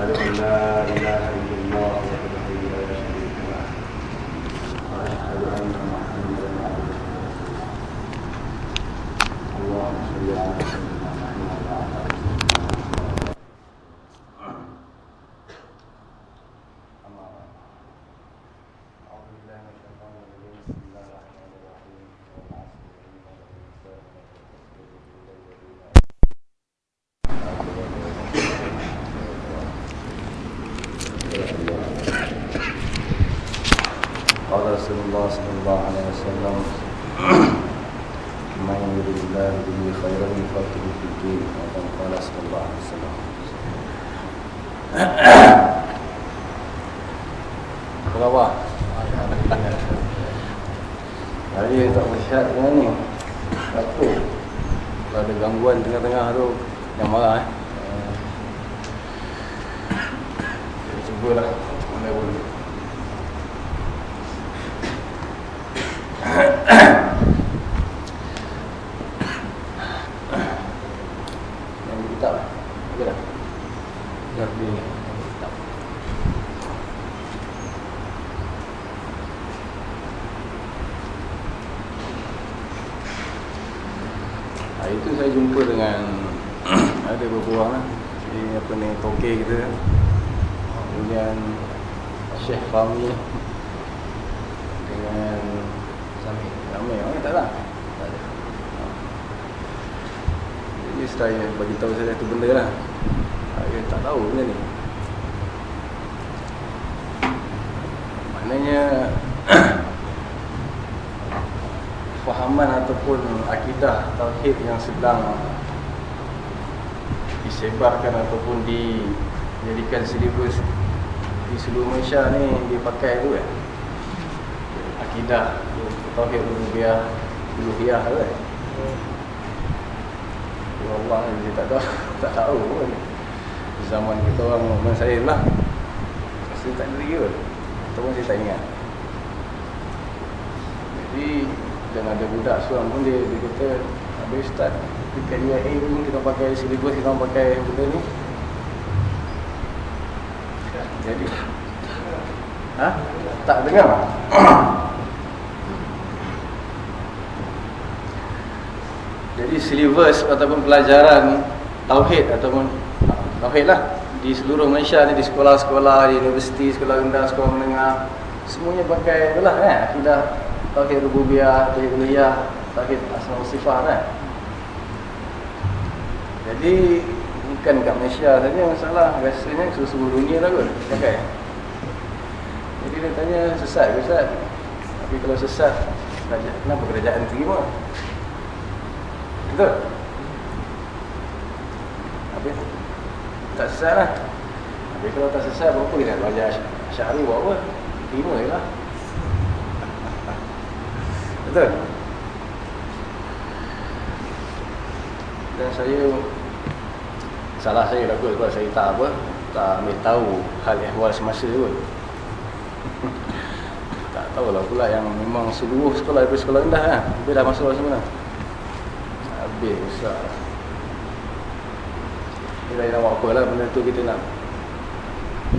أشهد أن لا sedang Disebarkan ataupun Dijadikan silibus Di seluruh Malaysia ni Dipakai tu kan Akidah Tauhid Rububiyah Uluhiyah tu kan Ya Allah dia tak tahu Tak tahu pun. Zaman kita orang Zaman saya lah. Saya tak diri pun Ataupun saya tak ingat. Jadi Dan ada budak seorang pun dia, dia kata Habis Ustaz Dekat UIA pun kita pakai silibus Kita pakai benda ni. Jadi Ha? Tak dengar? Jadi silibus ataupun pelajaran Tauhid ataupun Tauhid lah. Di seluruh Malaysia ni Di sekolah-sekolah Di universiti, sekolah rendah, sekolah menengah Semuanya pakai itulah kan Akidah Tauhid Rububiyah, Tauhid Uliyah Tauhid Asma Sifat kan Jadi Bukan kat Malaysia saja masalah. Rasanya seluruh dunia lah kot Pakai. Jadi dia tanya Sesat ke Ustaz? Tapi kalau sesat Kenapa kerajaan terima Betul? Habis? Tak sesat lah. Habis kalau tak sesat Berapa kita nak belajar Syahri buat apa? Terima je lah. Betul? Dan saya Salah saya lah kot Sebab saya tak apa Tak ambil tahu Hal ehwal semasa kot. Tak tahulah pula yang memang seluruh sekolah Daripada sekolah rendah kan Habis dah masuk semua Habis besar. Kita nak buat apa lah benda tu kita nak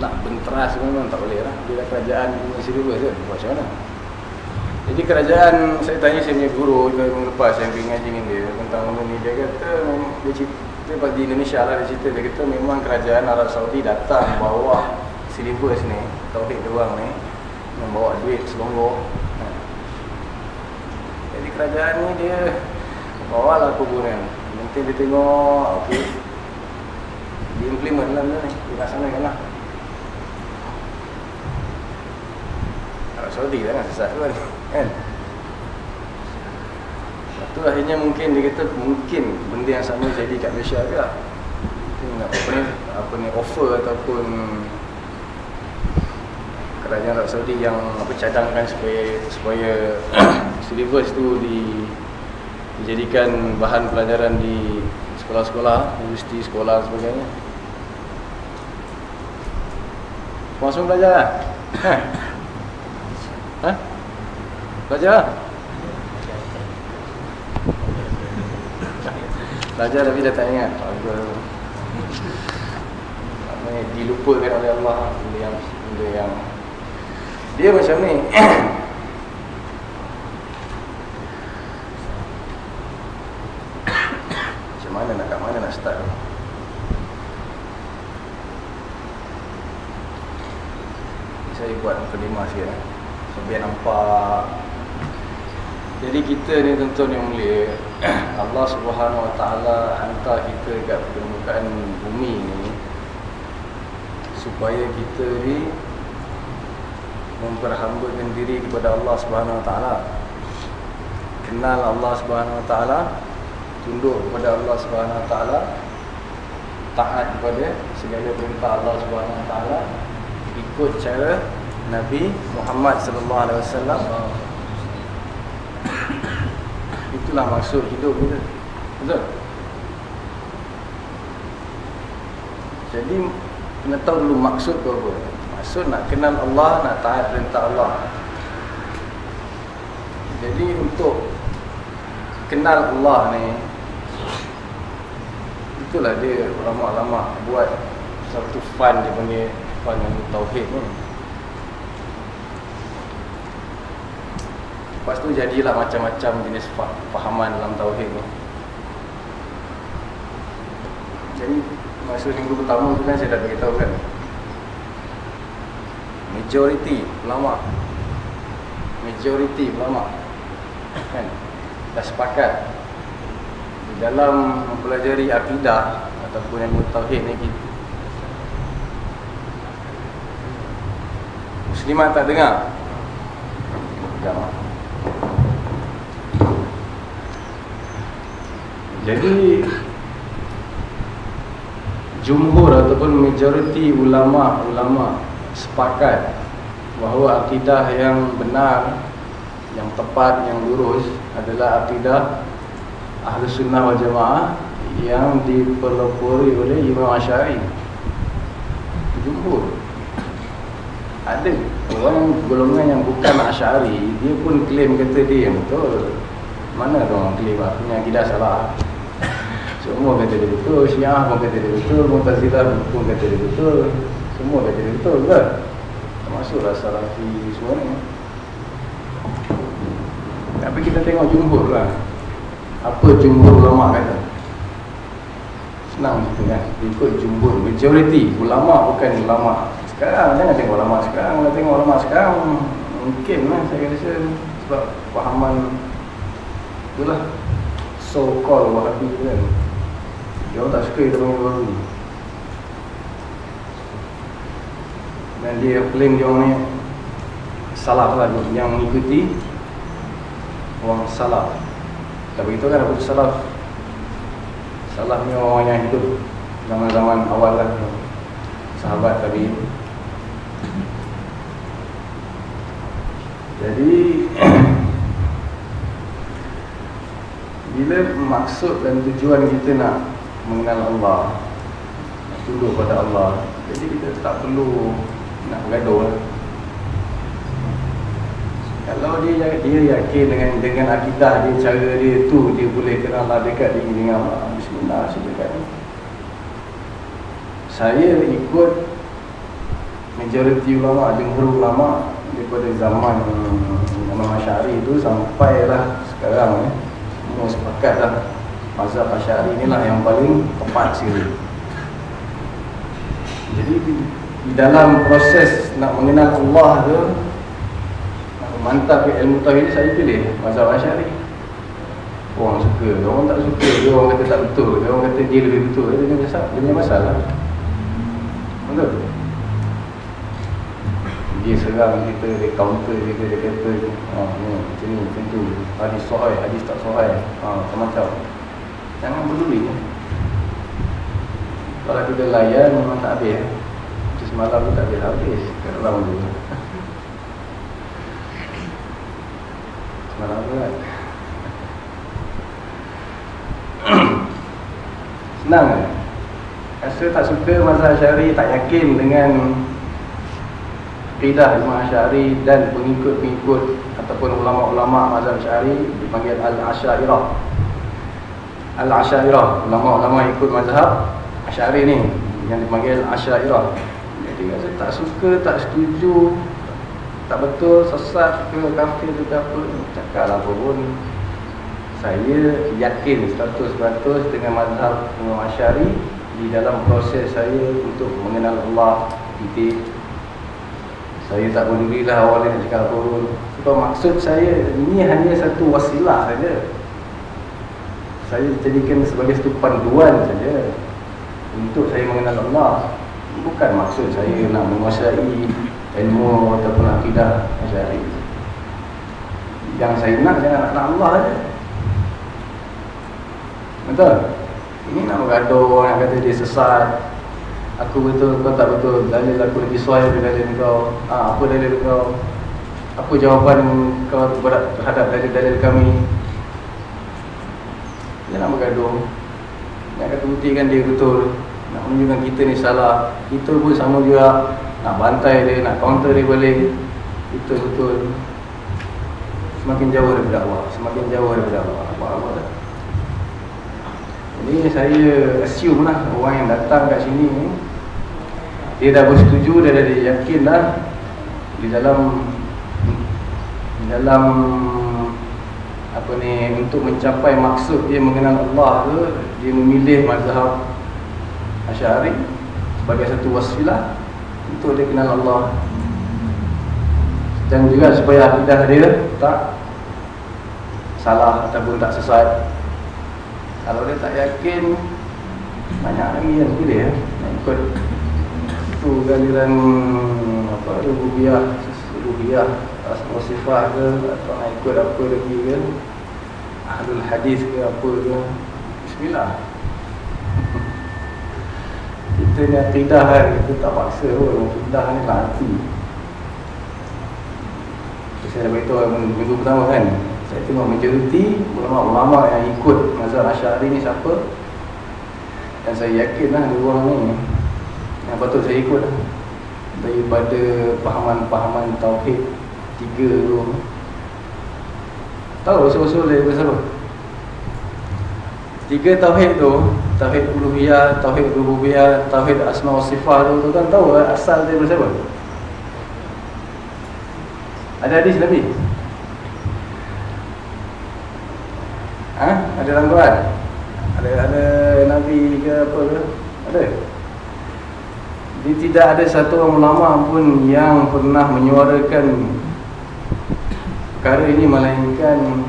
Nak benteras memang tak boleh lah. Bila kerajaan punya silibus kan Buat macam mana? Jadi kerajaan Saya tanya saya punya guru minggu lepas yang pergi ngaji dengan dia Tentang benda ni Dia kata Dia cerita dia di Indonesia lah dia cerita Dia kata memang kerajaan Arab Saudi datang Bawa silibus ni Tauhid doang ni Membawa duit selonggor ha. Jadi kerajaan ni dia Bawa lah kuburan. Nanti dia tengok okay. Dia implement lah benda ni Dia laksanakan lah Arab Saudi lah kan sesat kan Kan tu akhirnya mungkin dia kata Mungkin benda yang sama jadi kat Malaysia juga apa ni, apa ni offer ataupun kerajaan Arab Saudi yang apa cadangkan supaya supaya silibus tu di dijadikan bahan pelajaran di sekolah-sekolah, universiti, sekolah dan sebagainya. Langsung belajar lah. Ha? Ha? Belajar lah. Belajar tapi dah tak ingat. Apa dilupakan oleh Allah benda yang benda yang dia macam ni macam mana nak kat mana nak start saya buat muka sikit eh. so, biar nampak jadi kita ni tuan-tuan yang mulia Allah subhanahu wa ta'ala hantar kita kat permukaan bumi ni supaya kita ni memperhambakan diri kepada Allah subhanahu wa ta'ala. Kenal Allah subhanahu wa ta'ala tunduk kepada Allah subhanahu wa ta'ala taat kepada segala perintah Allah subhanahu wa ta'ala ikut cara Nabi Muhammad sallallahu alaihi wasallam itulah maksud hidup kita. Betul? Jadi kena tahu dulu maksud tu apa. Maksud nak kenal Allah nak taat perintah Allah. Jadi untuk kenal Allah ni itulah dia ulama-ulama buat satu fun dia panggil fun yang tauhid ni Lepas tu jadilah macam-macam jenis fahaman dalam Tauhid ni. Jadi masa minggu pertama tu kan saya dah beritahu kan? Majority ulama. Majority ulama. Kan? Dah sepakat. Di dalam mempelajari akidah Ataupun yang Tauhid ni Muslimat tak dengar? Jangan Jadi jumhur ataupun majoriti ulama-ulama sepakat bahawa akidah yang benar, yang tepat, yang lurus adalah akidah Ahlu Sunnah wal Jamaah yang dipelopori oleh Imam Asyari. Jumhur. Ada orang golongan yang bukan Asyari, dia pun klaim kata dia yang betul. Mana orang klaim akidah salah? Semua kata dia betul, Syiah pun kata dia betul, Mu'tazilah pun kata dia betul. Semua kata dia betul kan? Termasuklah Salafi semua ni. Tapi kita tengok jumhur lah. Apa jumhur ulama kata? Senang gitu kan? Ikut jumhur. Majority ulama bukan ulama. Sekarang jangan tengok ulama sekarang. Kalau tengok ulama sekarang, mungkin lah saya rasa sebab pahaman itulah so-called wahabi kan. Dia orang tak suka kita panggil baru ni. Dan dia claim dia orang ni Salah lah Yang mengikuti Orang salah Tak begitu kan tu salah Salah ni orang yang hidup Zaman-zaman awal lah. Sahabat tadi Jadi Bila maksud dan tujuan kita nak mengenal Allah tunduk pada Allah. Jadi kita tak perlu nak bergaduh lah. kalau dia dia yakin dengan dengan akidah dia cara dia tu dia boleh kenal Allah dekat diri dengan Allah. Bismillah dekat saya ikut majoriti ulama jumhur ulama daripada zaman Imam Asy'ari itu sampailah sekarang eh. Semua sepakat lah mazhab Asy'ari inilah yang paling tepat sekali. Jadi di, dalam proses nak mengenal Allah tu mantap ilmu tauhid saya pilih mazhab Asy'ari. Orang suka, orang tak suka, dia orang kata tak betul, dia orang kata dia lebih betul. Dia punya masalah. Dia punya masalah. Betul? Dia serang kita, dia counter kita, dia kata oh, ni, macam ni, macam tu Hadis sohai, hadis tak sohai ha, Macam-macam Jangan peduli Kalau kita layan memang tak habis Macam semalam tu tak habis-habis Kat dalam tu Semalam tu kan. Senang kan Rasa tak suka masa syari Tak yakin dengan Qidah Imam Asyari dan pengikut-pengikut Ataupun ulama-ulama mazhab syari Dipanggil Al-Asyairah Al-Asyairah. Ulama-ulama ikut mazhab Asyari ni yang dipanggil Asyairah. Jadi kata tak suka, tak setuju, tak betul, sesat ke kafir ke apa, cakap lah pun. Saya yakin 100% dengan mazhab Imam Asyari di dalam proses saya untuk mengenal Allah titik. Saya tak pedulilah awal nak cakap apa pun. Sebab maksud saya ini hanya satu wasilah saja saya jadikan sebagai satu panduan saja. Untuk saya mengenal Allah bukan maksud saya nak menguasai ilmu ataupun akidah masyarakat. Yang saya nak jangan nak Allah saja. Betul? Ini nak bergaduh, nak kata dia sesat. Aku betul, kau tak betul. Dalil aku lagi suai daripada dalil kau. Ha, Apa dalil kau? Apa jawapan kau terhadap dalil-dalil kami Dia nak bergaduh. Nak kata buktikan dia betul. Nak menunjukkan kita ni salah. Kita pun sama juga. Nak bantai dia, nak counter dia balik. Itu betul. Semakin jauh daripada Allah Semakin jauh daripada Allah Apa-apa tak? Ini saya assume lah orang yang datang kat sini ni Dia dah bersetuju, dia dah yakin lah Di dalam Di dalam Apa ni, untuk mencapai maksud dia mengenal Allah tu Dia memilih mazhab Asyari Sebagai satu wasilah Untuk dia kenal Allah. Dan juga supaya akidah dia tak Salah ataupun tak sesat. Kalau dia tak yakin Banyak lagi yang pilih ya. Nak ikut Itu galiran Apa Rubiah Rubiah Asma sifat ke Atau nak ikut apa lagi ke Ahlul hadis ke apa ke. Bismillah. Kita ni akidah kan Kita tak paksa pun. Akidah ni lah hati. Saya dah beritahu minggu pertama kan saya tengok majoriti ulama-ulama yang ikut mazhab Asy'ari ni siapa. Dan saya yakinlah dua orang ni yang patut saya ikut lah. daripada pahaman-pahaman tauhid tiga tu tahu usul-usul dia siapa tiga tauhid tu tauhid uluhiyah tauhid rububiyah tauhid asma wa sifat tu, tu kan tahu asal dia siapa ada hadis Nabi Ha? Ada dalam Quran? Ada ada Nabi ke apa ke? Ada? Dia tidak ada satu ulama pun yang pernah menyuarakan perkara ini melainkan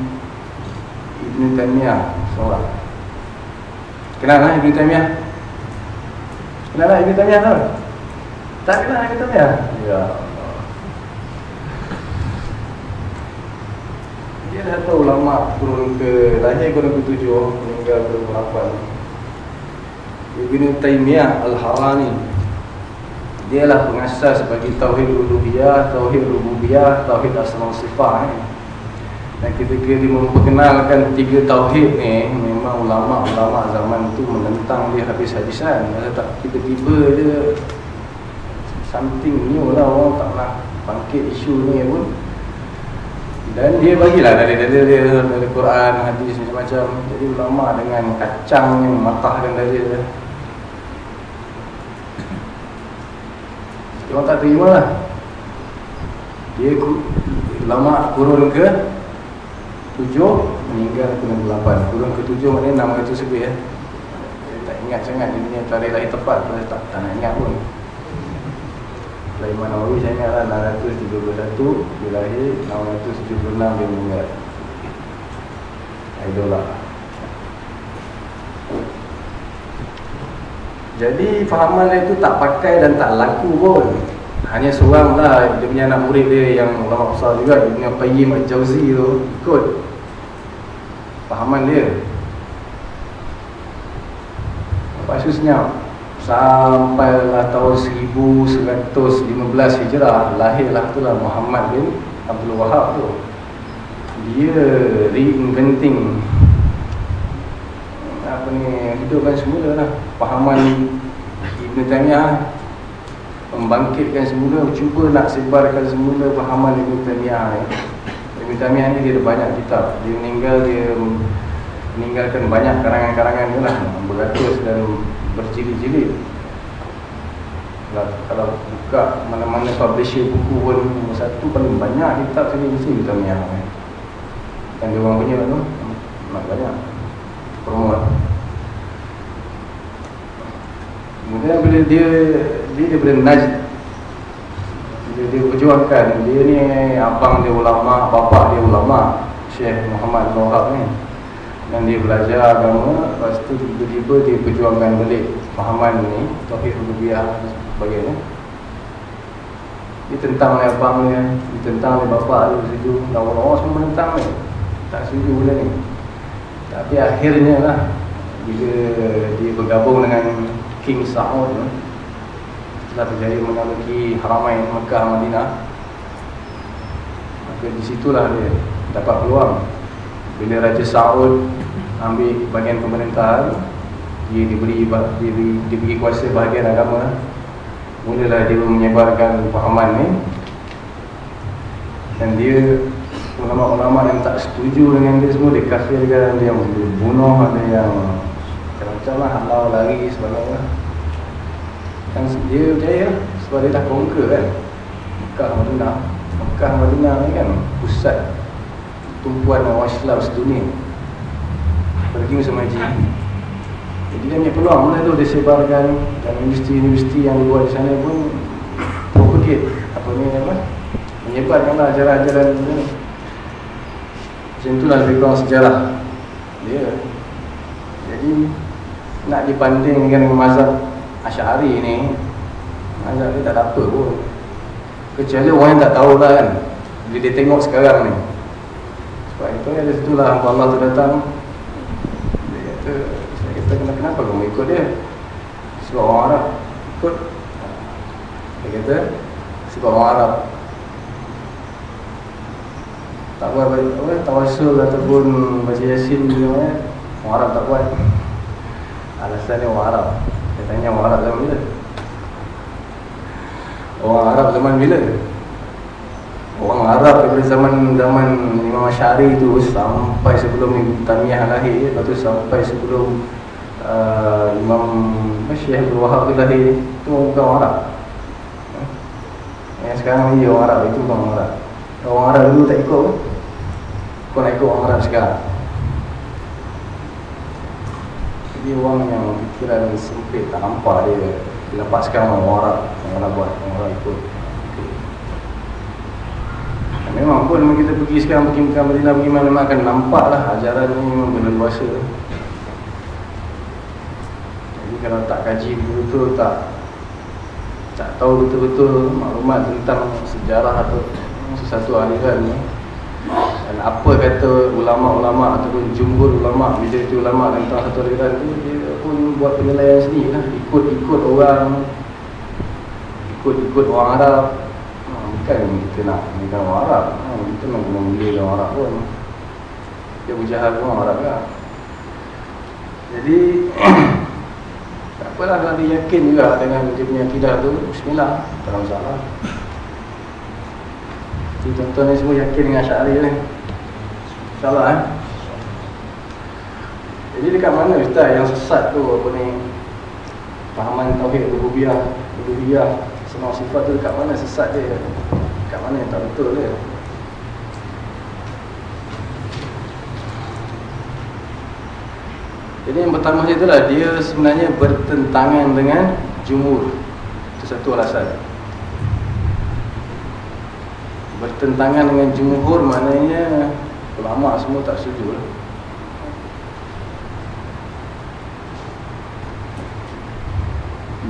Ibn Taymiyah seorang. Kenal lah Ibn Taymiyah? Kenal lah Ibn Taymiyah tau? Tak kenal Ibn Taymiyah? Ya Dia dah tahu lama turun ke lahir ke ke tujuh meninggal ke lapan. Ibn Taymiyah Al-Harani Dia lah pengasas bagi Tauhid Uluhiyah, Tauhid Rububiyah, Tauhid Asma Sifat ni. Dan ketika dia memperkenalkan tiga Tauhid ni Memang ulama-ulama zaman tu menentang dia habis-habisan tak tiba-tiba dia Something new lah orang tak nak bangkit isu ni pun dan dia bagilah dari dalil dia dari Quran, hadis macam-macam. Jadi ulama dengan kacang yang matahkan dalil dia. Orang tak terima lah. Dia ulama kurun ke tujuh meninggal ke lapan. Kurun ke tujuh maknanya nama itu sebut ya. Dia tak ingat sangat dia punya tarikh lahir tepat. Dia tak, tak nak ingat pun. Lahir mana Nawawi saya ingat lah 631 Dia lahir 676 dia meninggal Idola Jadi fahaman dia tu tak pakai dan tak laku pun. Hanya seorang lah Dia punya anak murid dia yang ulama besar juga Dia punya Payyim Al-Jawzi tu Ikut. Fahaman dia. Lepas tu senyap. Sampailah tahun 1115 Hijrah Lahirlah itulah Muhammad bin Abdul Wahab tu. Dia reinventing Apa ni Hidupkan semula lah Pahaman Ibn Taymiyah Membangkitkan semula Cuba nak sebarkan semula Pahaman Ibn Taymiyah ni Ibn Taymiyah ni dia ada banyak kitab. Dia meninggal dia Meninggalkan banyak karangan-karangan ni lah. Beratus dan berjilid-jilid. Kalau, buka mana-mana publisher buku pun nombor satu paling banyak kitab sini mesti kita punya eh. kan dia orang punya tu nak banyak. Promote kemudian bila dia dia daripada Najd dia, dia perjuangkan dia ni abang dia ulama bapa dia ulama Syekh Muhammad Wahab ni. Dan dia belajar agama lepas tu tiba-tiba dia perjuangkan balik fahaman ni tauhid rububiyah sebagainya. Dia tentang oleh abang dia dia tentang oleh bapa dia situ. Dan orang-orang semua menentang ni tak setuju benda ni. Tapi akhirnya lah bila dia bergabung dengan King Saud telah berjaya mengambil Haramain Mekah Madinah. Maka disitulah dia dapat peluang. Bila Raja Saud ambil bahagian pemerintahan dia diberi diberi, diberi kuasa bahagian agama. Mulalah dia menyebarkan pahaman ni. Dan dia ulama-ulama yang tak setuju dengan dia semua dia kafirkan dia bunuh ada yang macam-macam lah halau lari sebagainya. Dan dia berjaya sebab dia dah conquer kan. Mekah Madinah. Mekah Madinah ni kan pusat tumpuan orang Islam sedunia. Pergi musim haji. Jadi dia punya peluang mula tu dia sebarkan. Dan universiti-universiti yang dibuat di sana pun propagate. Apa ni apa? Menyebarkan lah ajaran-ajaran ni. Macam itulah lebih kurang sejarah dia. Jadi nak dibanding dengan mazhab Asy'ari ni mazhab dia tak ada apa pun. Kecuali orang yang tak tahu lah kan bila dia tengok sekarang ni. Sebab itu ada situlah Allah tu datang. Kata saya kata kenapa kamu ikut dia? Sebab orang Arab ikut. Dia kata sebab orang Arab tak buat tawasul ataupun baca yasin dia orang Arab tak buat alasan dia orang Arab. Saya tanya orang Arab zaman bila? Orang Arab zaman bila? Orang Arab daripada zaman zaman Imam Syari tu sampai sebelum Tamiyah lahir lepas tu sampai sebelum uh, Imam Syekh Abdul Wahab tu lahir tu bukan orang Arab. Eh? yang sekarang ni orang Arab itu bukan orang Arab. Orang Arab dulu tak ikut kau nak ikut orang Arab sekarang jadi orang yang fikiran sempit tak nampak dia lepaskan orang Arab yang orang buat orang Arab ikut Memang pun kita pergi sekarang pergi Mekah Madinah pergi mana akan nampak lah ajaran ni memang berleluasa. Jadi kalau tak kaji betul-betul tak tak tahu betul-betul maklumat tentang sejarah atau sesuatu aliran ni apa kata ulama-ulama ataupun jumhur ulama bila itu ulama tentang satu aliran tu dia pun buat penilaian sendiri lah ikut-ikut orang ikut-ikut orang Arab. Kan kita nak Bukan orang Arab. Ha, Kita nak kena mulia orang Arab pun. Dia berjahat pun orang Arab kan Jadi Tak apalah kalau dia yakin juga Dengan dia punya akidah tu Bismillah Tak ada masalah. Jadi ni semua yakin dengan syari ni InsyaAllah eh? Jadi dekat mana Ustaz yang sesat tu Apa ni Pahaman Tauhid Rububiyah Rububiyah semua sifat tu dekat mana sesat dia? Dekat mana yang tak betul dia? Jadi yang pertama dia itulah Dia sebenarnya bertentangan dengan Jumur Itu satu alasan. Bertentangan dengan jumhur Maknanya Ulama semua tak setuju lah.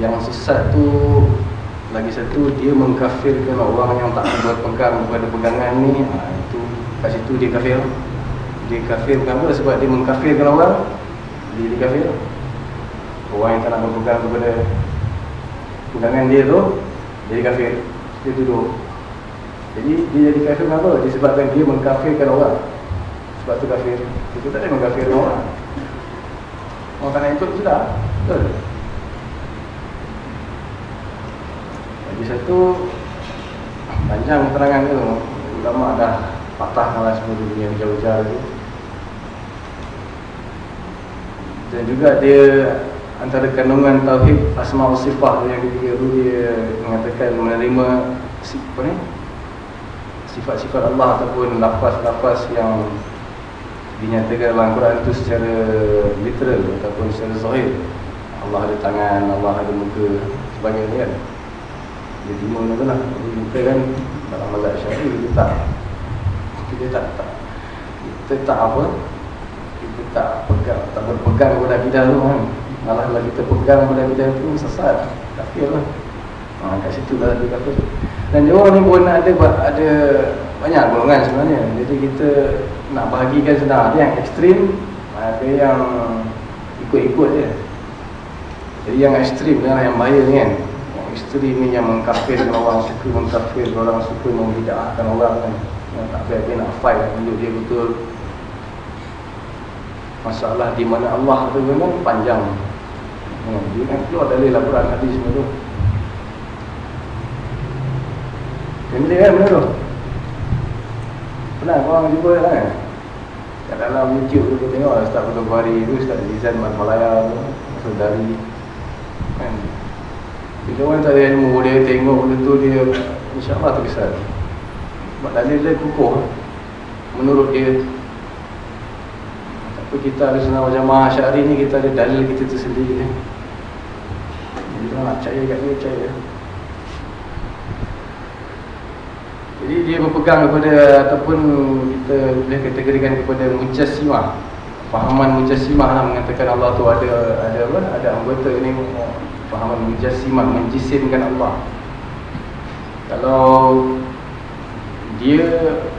Yang sesat tu lagi satu dia mengkafirkan orang yang tak berpegang kepada pegangan ni. Ha, itu kat situ dia kafir. Dia kafir kenapa sebab dia mengkafirkan orang dia, dia kafir. Orang yang tak nak berpegang kepada pegangan dia tu dia kafir. Dia tuduh jadi dia jadi kafir kenapa? Disebabkan dia mengkafirkan orang. Sebab tu kafir. Itu tak ada mengkafirkan orang. Orang tak nak ikut sudah. Betul? Jadi satu Panjang keterangan tu. Ulama dah patah malah semua dunia jauh-jauh tu. Dan juga dia antara kandungan tauhid asma wa sifat yang ketiga tu dia mengatakan menerima apa ni sifat-sifat Allah ataupun lafaz-lafaz yang dinyatakan dalam Quran itu secara literal ataupun secara zahir. Allah ada tangan, Allah ada muka sebagainya kan? Dia terima tu lah kita kan? Dalam mazhab syar'i kita tak. Kita tak, tak. Kita tak apa. Kita tak pegang tak berpegang pada akidah tu kan? Malah kalau kita pegang pada akidah tu sesat. Kafir lah ha, kat situ lah dia kata. Dan dia orang ni pun ada ada banyak golongan sebenarnya. Jadi kita nak bahagikan senang ada yang ekstrim ada yang ikut-ikut je. Jadi yang ekstrim adalah yang bahaya ni kan. Yang ekstrim ni yang mengkafirkan orang suka mengkafirkan orang suka membida'ahkan orang kan. Yang tak biar nak fight untuk dia betul. Masalah di mana Allah tu memang panjang. Hmm, dia kan keluar dalil laporan hadis semua tu Benda kan benda tu? Pernah korang jumpa kan? Kat dalam YouTube tu tengok Ustaz Betul Buhari tu Ustaz Zizan Mat Malaya tu Saudari Kan? Bila orang tak ada ilmu Dia tengok benda tu Dia InsyaAllah terkesan. Sebab dalil dia kukuh Menurut dia. Tapi kita ada senang macam Syari ni kita ada dalil kita tersendiri. Jadi nak percaya kat dia Percaya Jadi dia berpegang kepada ataupun kita boleh kategorikan kepada mujassimah. Fahaman mujassimah lah mengatakan Allah tu ada ada apa? Ada anggota ni fahaman mujassimah menjisimkan Allah. Kalau dia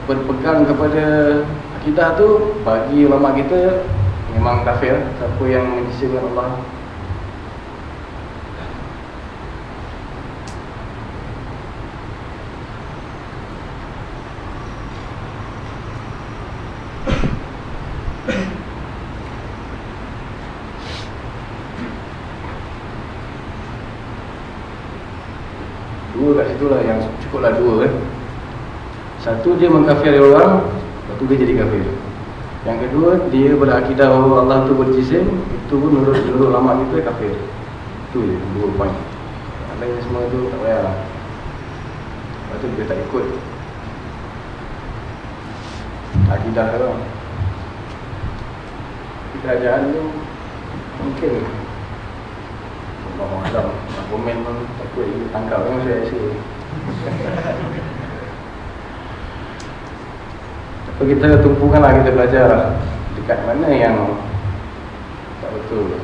berpegang kepada akidah tu bagi ulama kita memang kafir siapa yang menjisimkan Allah itulah yang cukuplah dua kan. Dia mengkafiri orang, lepas dia jadi kafir. Yang kedua dia berakidah bahawa Allah tu berjisim, itu pun menurut menurut lama kita kafir. Itu je dua poin. Yang lain semua tu tak payah. Lepas tu dia tak ikut. Akidah tu. Kerajaan tu mungkin Allah Nak komen pun takut dia tangkap kan saya rasa Tapi kita tumpukan lah kita belajar lah Dekat mana yang Tak betul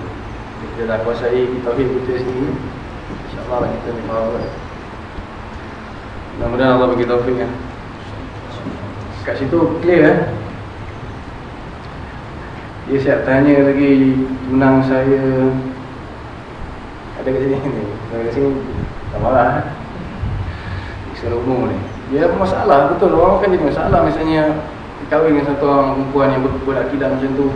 Kita dah kuasai Tauhid kita sendiri InsyaAllah lah kita ni faham lah Mudah-mudahan Allah bagi taufik kan Kat situ clear eh dia siap tanya lagi tunang saya ada kat sini ni. Ada kat sini. Tak marah. Eh? Secara umum ni. Dia masalah betul orang kan jadi masalah misalnya kahwin dengan satu orang perempuan yang berakidah macam tu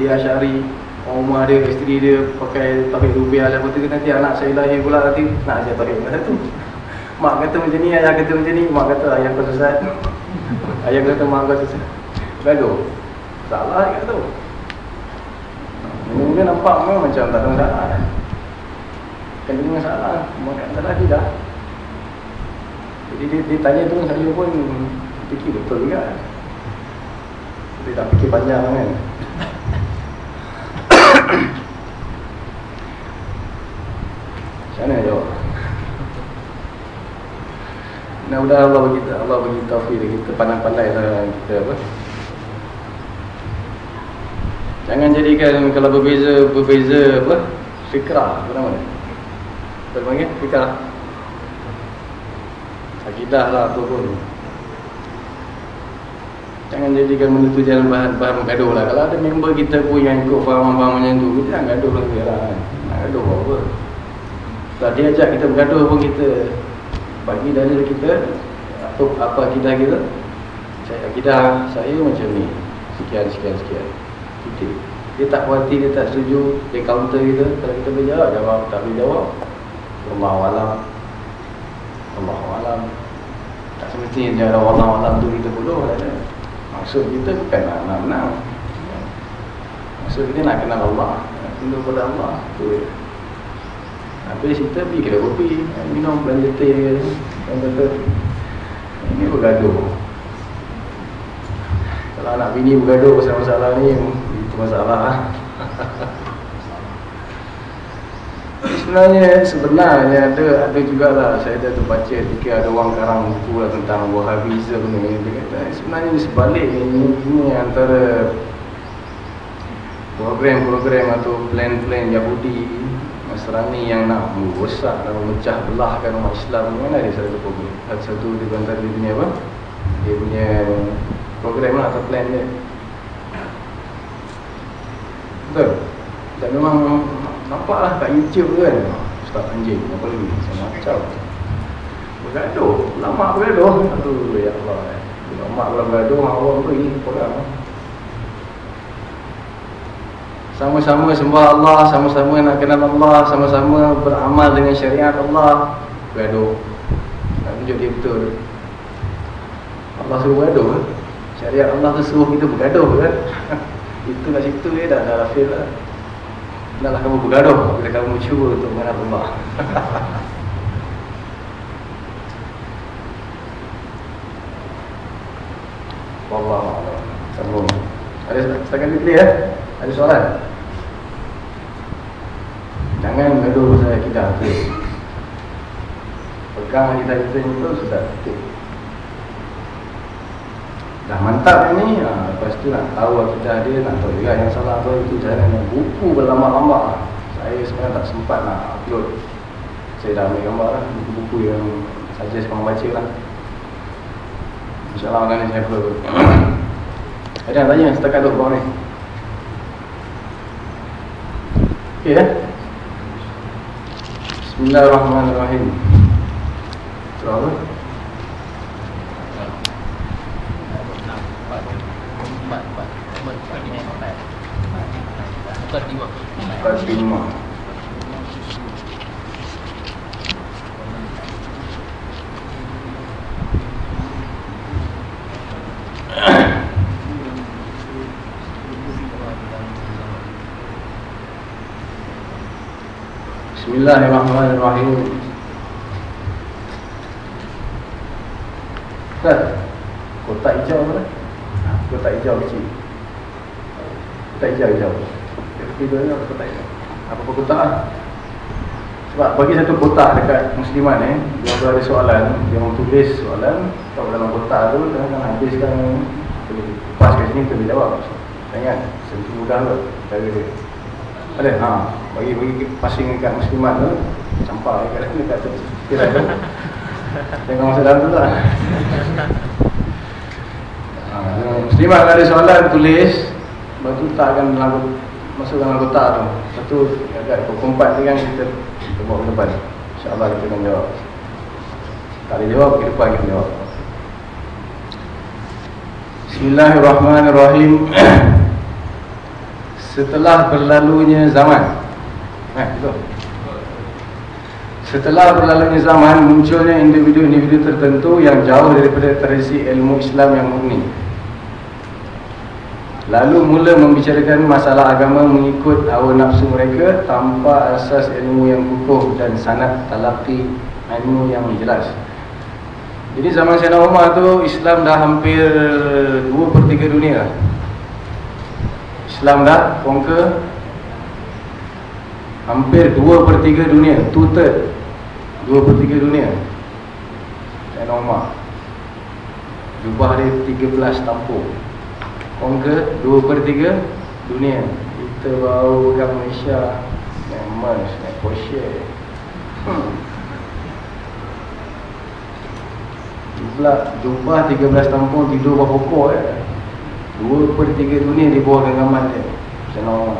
dia asyari orang rumah dia isteri dia pakai tauhid rubiah lepas tu nanti anak saya lahir pula nanti. Nak ajar tauhid macam tu. Mak kata macam ni ayah kata macam ni. Mak kata ayah kau sesat. Ayah kata mak kau sesat. Gaduh salah dia kata mungkin nampak memang macam tak ada masalah. Kan dia masalah Maka tak lagi dah Jadi dia, dia tanya tu saya pun Fikir betul juga Dia tak fikir panjang kan? Macam mana jawab Nah udah Allah bagi Allah bagi taufik kita pandang-pandai lah kita apa. Jangan jadikan kalau berbeza berbeza apa? Fikrah apa nama dia? Kita panggil? Fikah Akidah lah apa pun Jangan jadikan benda tu jalan bahan, bahan gaduh lah. Kalau ada member kita pun yang ikut faham-faham macam tu Kita jangan gaduh lah dia lah Nak gaduh apa? Kalau dia ajak kita bergaduh pun kita Bagi dalil kita Apa, apa akidah kita. Saya akidah saya macam ni. Sekian, sekian, sekian. Titik dia tak puati, dia tak setuju Dia counter kita. Kalau kita boleh jawab, jawab. Tak boleh jawab Allah alam. Allah alam. Tak semestinya dia ada Allah alam tu kita bodoh ada. Maksud kita bukan nak nak menang Maksud kita nak kenal Allah. Nak tunduk pada Allah. Tu Habis kita pergi kedai kopi Minum belanja teh Kata Ini bergaduh. Kalau anak bini bergaduh pasal masalah ni Itu masalah Sebenarnya sebenarnya ada ada jugalah. Saya ada terbaca ketika ada orang karang buku lah tentang Wahhabism ni. Dia kata sebenarnya di sebalik ini, ini antara program-program atau plan-plan Yahudi Nasrani yang nak merosak dan memecah belahkan umat Islam mana dia satu program? Satu di antara dia punya apa? Dia punya program lah atau plan dia. Betul? Dan memang Nampaklah kat YouTube tu kan. Ustaz anjing Apa lagi? Macam-macam Bergaduh. Lama bergaduh. Aduh ya Allah eh. Lama bergaduh Awak pergi Korang Sama-sama sembah Allah Sama-sama nak kenal Allah Sama-sama beramal dengan syariat Allah. Bergaduh Nak tunjuk dia betul. Allah suruh bergaduh eh. Syariat Allah tu suruh kita bergaduh kan? Itu kat situ dia dah, dah rafil lah Hendaklah kamu bergaduh bila kamu cuba untuk mengenal Allah. Wallahu a'lam. Sambung. Ada setakat ni ya? Ada soalan? Jangan gaduh pasal kita. Pegang kita kita itu sudah titik. Dah mantap ni, ha, lepas tu nak tahu akidah dia, nak tahu juga yang salah apa itu jangan yang buku berlama-lama Saya sebenarnya tak sempat nak upload. Saya dah ambil gambar lah, buku-buku yang saja sekarang baca lah. InsyaAllah nanti saya upload. Ada yang tanya setakat tu bawah ni? Okay eh? Bismillahirrahmanirrahim. Surah apa? Mukaddimah Bismillahirrahmanirrahim. Ustaz Kotak hijau mana? Kotak hijau kecil. Kotak hijau hijau Tiba-tiba kotak hijau Apa-apa kotak lah. Sebab bagi satu kotak dekat musliman eh Dia ada soalan Dia mau tulis soalan Tahu dalam kotak tu Dia akan habiskan Lepas kat sini kita boleh jawab. Jangan Sentuh mudah tu Cara dia. Ada? Ha bagi bagi pasing dekat muslimat tu campak dekat dekat dekat tu kira tu. Jangan masuk dalam tu lah. Ha, muslimat kalau ada soalan tulis lepas tu akan dalam masuk dalam kotak tu. Satu agak pukul 4 ni kan kita kita bawa ke depan. insyaAllah kita akan jawab. Tak boleh jawab ke depan kita jawab. Bismillahirrahmanirrahim. Setelah berlalunya zaman. Eh, betul. setelah berlalunya zaman munculnya individu-individu tertentu yang jauh daripada tradisi ilmu Islam yang murni lalu mula membicarakan masalah agama mengikut hawa nafsu mereka tanpa asas ilmu yang kukuh dan sanad talaqi ilmu yang jelas. Jadi zaman Sayyidina Umar tu Islam dah hampir 2 per 3 dunia. Islam dah conquer hampir 2 per 3 dunia two third 2 per 3 dunia. Saya normal jubah dia 13 tampuk conquer 2 per 3 dunia. Kita baru ke Malaysia naik Mers, naik Porsche hmm. jubah 13 tampung tidur bawah pokok eh. Dua per tiga dunia di bawah genggaman dia. Senang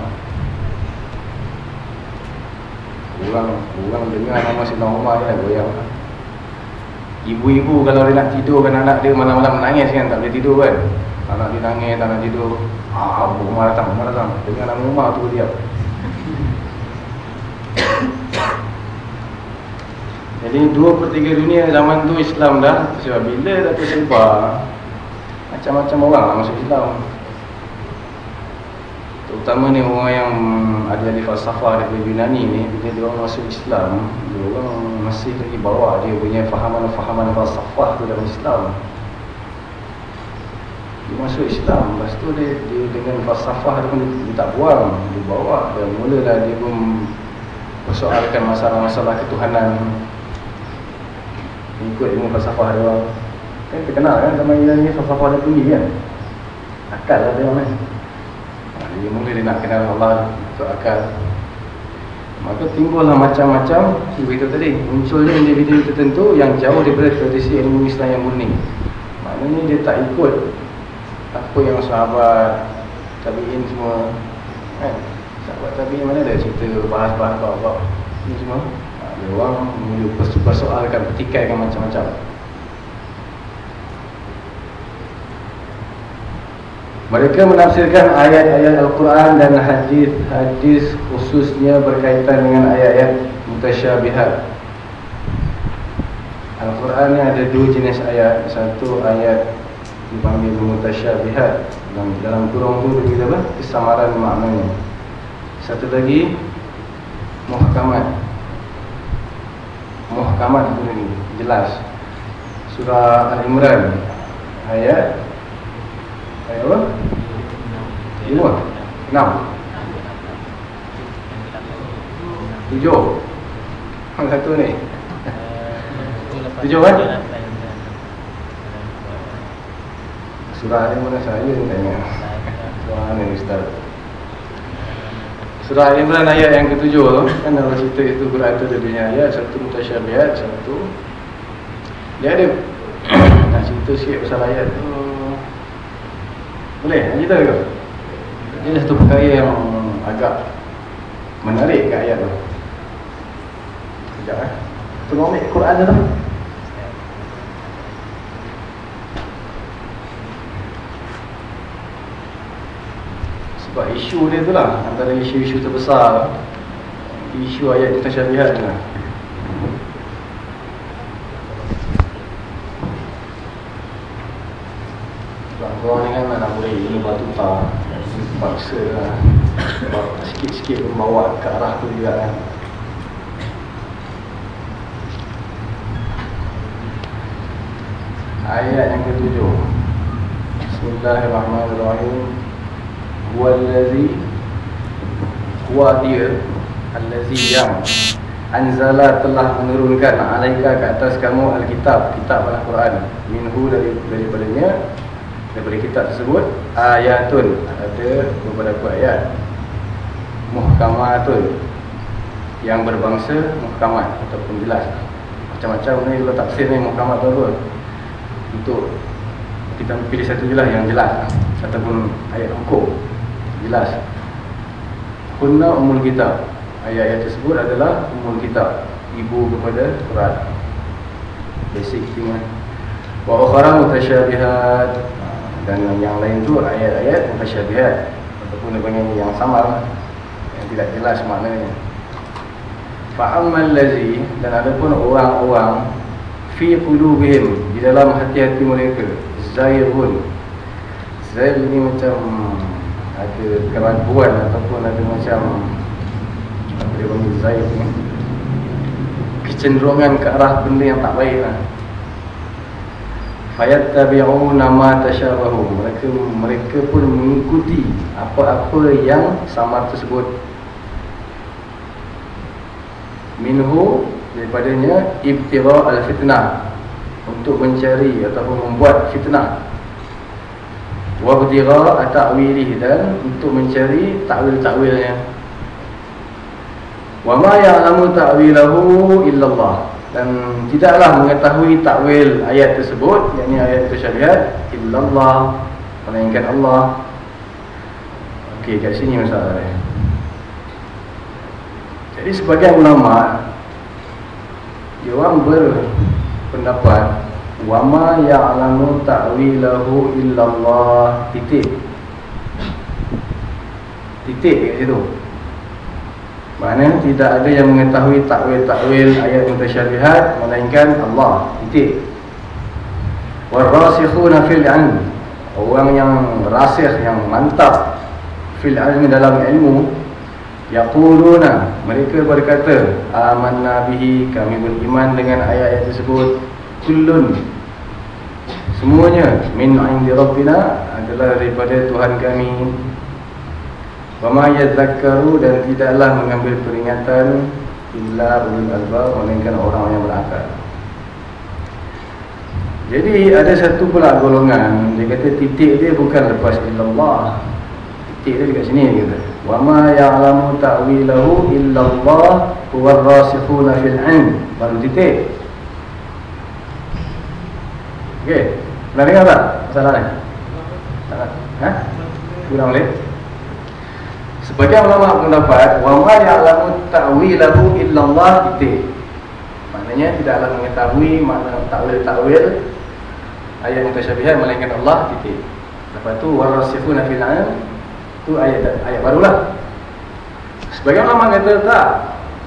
Orang orang dengar nama Senang Umar dia goyang. Ibu-ibu kalau dia nak tidur kan anak dia malam-malam menangis kan tak boleh tidur kan Anak dia nangis tak nak tidur. Ah, Umar datang, Umar datang. Dengar nama Umar tu dia Jadi dua per dunia zaman tu Islam dah. Sebab bila dah tersebar macam-macam orang lah masuk Islam. Terutama ni orang yang ada di falsafah dari Yunani ni Bila dia orang masuk Islam Dia orang masih lagi bawa dia punya fahaman-fahaman falsafah tu dalam Islam Dia masuk Islam. Lepas tu dia, dia dengan falsafah dia pun dia, tak buang. Dia bawa dan mulalah dia pun Persoalkan masalah-masalah ketuhanan. Ikut ilmu falsafah dia orang. Kan terkenal kan zaman Yunani falsafah dia tinggi kan? Akal lah dia orang ni. Dia mula dia nak kenal Allah Untuk akal. Maka timbullah macam-macam Seperti tadi. Munculnya individu tertentu Yang jauh daripada tradisi ilmu Islam yang murni. Maknanya dia tak ikut Apa yang sahabat Tabi'in semua Kan Sahabat tabi'in mana ada cerita Bahas-bahas bawa-bawa Ini semua Ada orang mula persoalkan Pertikaikan macam-macam Mereka menafsirkan ayat-ayat Al-Quran dan hadis-hadis khususnya berkaitan dengan ayat-ayat mutasyabihat. Al-Quran ni ada dua jenis ayat. Satu ayat dipanggil mutasyabihat. Dan dalam kurung tu dia apa? Kesamaran maknanya. Satu lagi muhkamat. Muhkamat tu ni jelas. Surah Al-Imran ayat Ayat apa? Lima Enam Tujuh satu ni Tujuh kan? Surah ni mana saya ni tanya. Surah ni Ustaz. Surah Imran ayat yang ketujuh. Tu Kan dalam cerita itu Quran tu dia punya ayat Satu mutasyabihat Satu. Dia ada Nak cerita sikit pasal ayat tu. Boleh? Nak cerita ke? Ini satu perkara yang agak menarik kat ayat tu. Sekejap eh. Tengok ambil Quran tu Sebab isu dia tu lah Antara isu-isu terbesar. Isu ayat kita syariat tu lah. Orang ni kan nak boleh ini batu tak Paksa lah. Sikit-sikit membawa ke arah tu juga kan. Ayat yang ketujuh. Bismillahirrahmanirrahim Wallazi Huwa dia Allazi yang Anzala telah menurunkan Alaika ke atas kamu Alkitab Kitab Al-Quran Minhu dari, daripadanya daripada kitab tersebut ayatun ada beberapa ayat. muhkamatun yang berbangsa muhkamat ataupun jelas. Macam-macam ni kalau tafsir ni muhkamat tu apa? Untuk kita pilih satu je lah yang jelas ataupun ayat hukum jelas. Kunna umul kitab. Ayat-ayat tersebut adalah umul kitab. Ibu kepada Quran. Basic thing wa ukhra mutasyabihat. Dan yang lain tu ayat-ayat mutasyabihat. Ataupun dengan yang samar. Yang tidak jelas maknanya. Fa'amal lazi dan ada pun orang-orang fi qulubihim di dalam hati-hati mereka zairun. Zair ini macam ada keraguan ataupun ada macam apa dia panggil zair ni. Kecenderungan ke arah benda yang tak baik lah. Fayattabi'una ma tashabahu. Mereka mereka pun mengikuti apa-apa yang samar tersebut. Minhu daripadanya ibtira al-fitnah. Untuk mencari ataupun membuat fitnah wa ibtira at-ta'wilih dan untuk mencari takwil-takwilnya. Wa ma ya'lamu ta'wilahu illallah. Dan tidaklah mengetahui takwil ayat tersebut yakni ayat syariat illallah melainkan Allah. Okey kat sini masalah dia. Jadi sebagai ulama dia orang berpendapat wa ma ya'lamu ta'wilahu illallah titik titik kat situ mana tidak ada yang mengetahui takwil-takwil ayat mutasyabihat melainkan Allah. Titik. Warasikhuna fil 'ilm. Orang yang rasih yang mantap fil ilmi dalam ilmu yaquluna mereka berkata amanna bihi kami beriman dengan ayat-ayat tersebut kullun semuanya min indi rabbina adalah daripada Tuhan kami wa ma yadhakkaru dan tidaklah mengambil peringatan illa ulul albab melainkan orang yang berakal jadi ada satu pula golongan dia kata titik dia bukan lepas illallah. Titik dia dekat sini dia kata. Wa ma ya'lamu ta'wilahu illallah huwa rasikhuna fil 'ilm. Baru titik. Okey. Pernah dengar tak masalah? Tak. Ha? Boleh. Sebagai ulama pendapat, wa ma ya'lamu ta'wilahu illallah titik. Maknanya tidaklah mengetahui makna takwil-takwil ayat mutasyabihat melainkan Allah titik. Lepas tu warasifuna fil ilm tu ayat ayat barulah. Sebagai ulama kata tak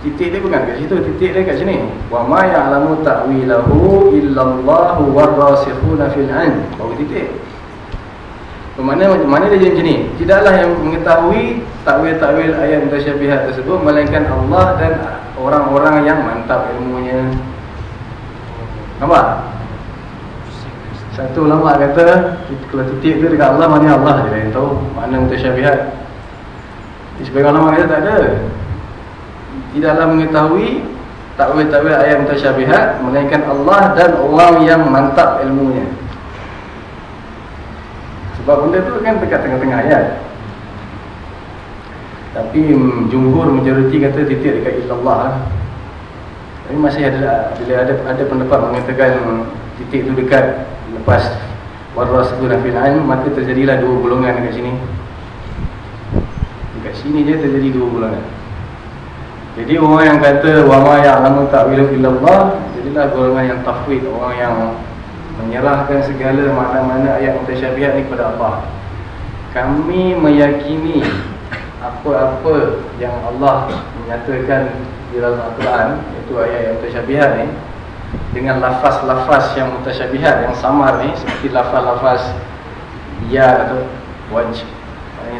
titik dia bukan kat situ titik dia kat sini. Wa ma ya'lamu ta'wilahu illallah warasifuna fil ilm. Baru titik. Bermakna mana dia macam ni? Tidaklah yang mengetahui takwil-takwil ayat mutasyabihat tersebut melainkan Allah dan orang-orang yang mantap ilmunya. Nampak? Satu ulama kata kalau titik tu dekat Allah mana Allah je yang tahu mana mutasyabihat. Sebagai ulama kata tak ada. Tidaklah mengetahui takwil-takwil ayat mutasyabihat melainkan Allah dan orang yang mantap ilmunya. Sebab benda tu kan dekat tengah-tengah ayat. Tapi jumhur majoriti kata titik dekat illallah lah. Tapi masih ada bila ada ada pendapat mengatakan titik tu dekat lepas warasuna fil ilm maka terjadilah dua golongan dekat sini dekat sini je terjadi dua golongan jadi orang yang kata wa ma ya'lamu ta'wilu illallah jadilah golongan yang tafwid orang yang menyerahkan segala makna-makna ayat mutasyabihat ni kepada Allah. Kami meyakini apa-apa yang Allah menyatakan di dalam Al-Quran iaitu ayat-ayat mutasyabihat ni dengan lafaz-lafaz yang mutasyabihat yang samar ni seperti lafaz-lafaz ya atau wajh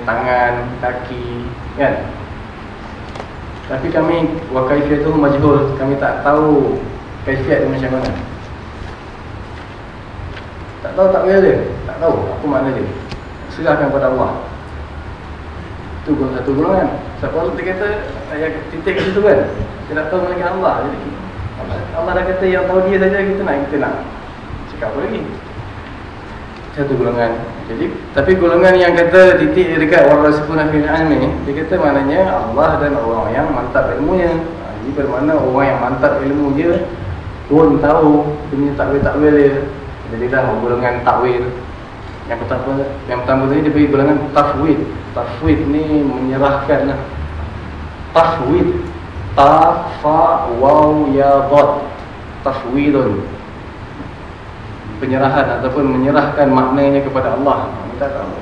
tangan, kaki kan tapi kami wa kaifiyatuhu majhul. Kami tak tahu kaifiat dia macam mana. Tak tahu tak dia? Tak tahu. Apa makna dia? Serahkan kepada Allah. Itu satu golongan. Siapa dia kata ayat titik situ kan? Dia tak tahu mana Allah. Jadi Allah dah kata yang tahu dia saja kita nak kita nak cakap apa lagi satu golongan. Jadi tapi golongan yang kata titik dekat warasifuna fil ilmi dia kata maknanya Allah dan orang yang mantap ilmunya ha, ini bermakna orang yang mantap ilmu dia pun tahu punya takwil-takwil dia. Jadi dah golongan takwil. Yang pertama yang pertama tadi dia bagi golongan tafwid. Tafwid ni menyerahkan lah. Tafwid. Ta fa waw ya dad tafwidun penyerahan ataupun menyerahkan maknanya kepada Allah. Kita tahu.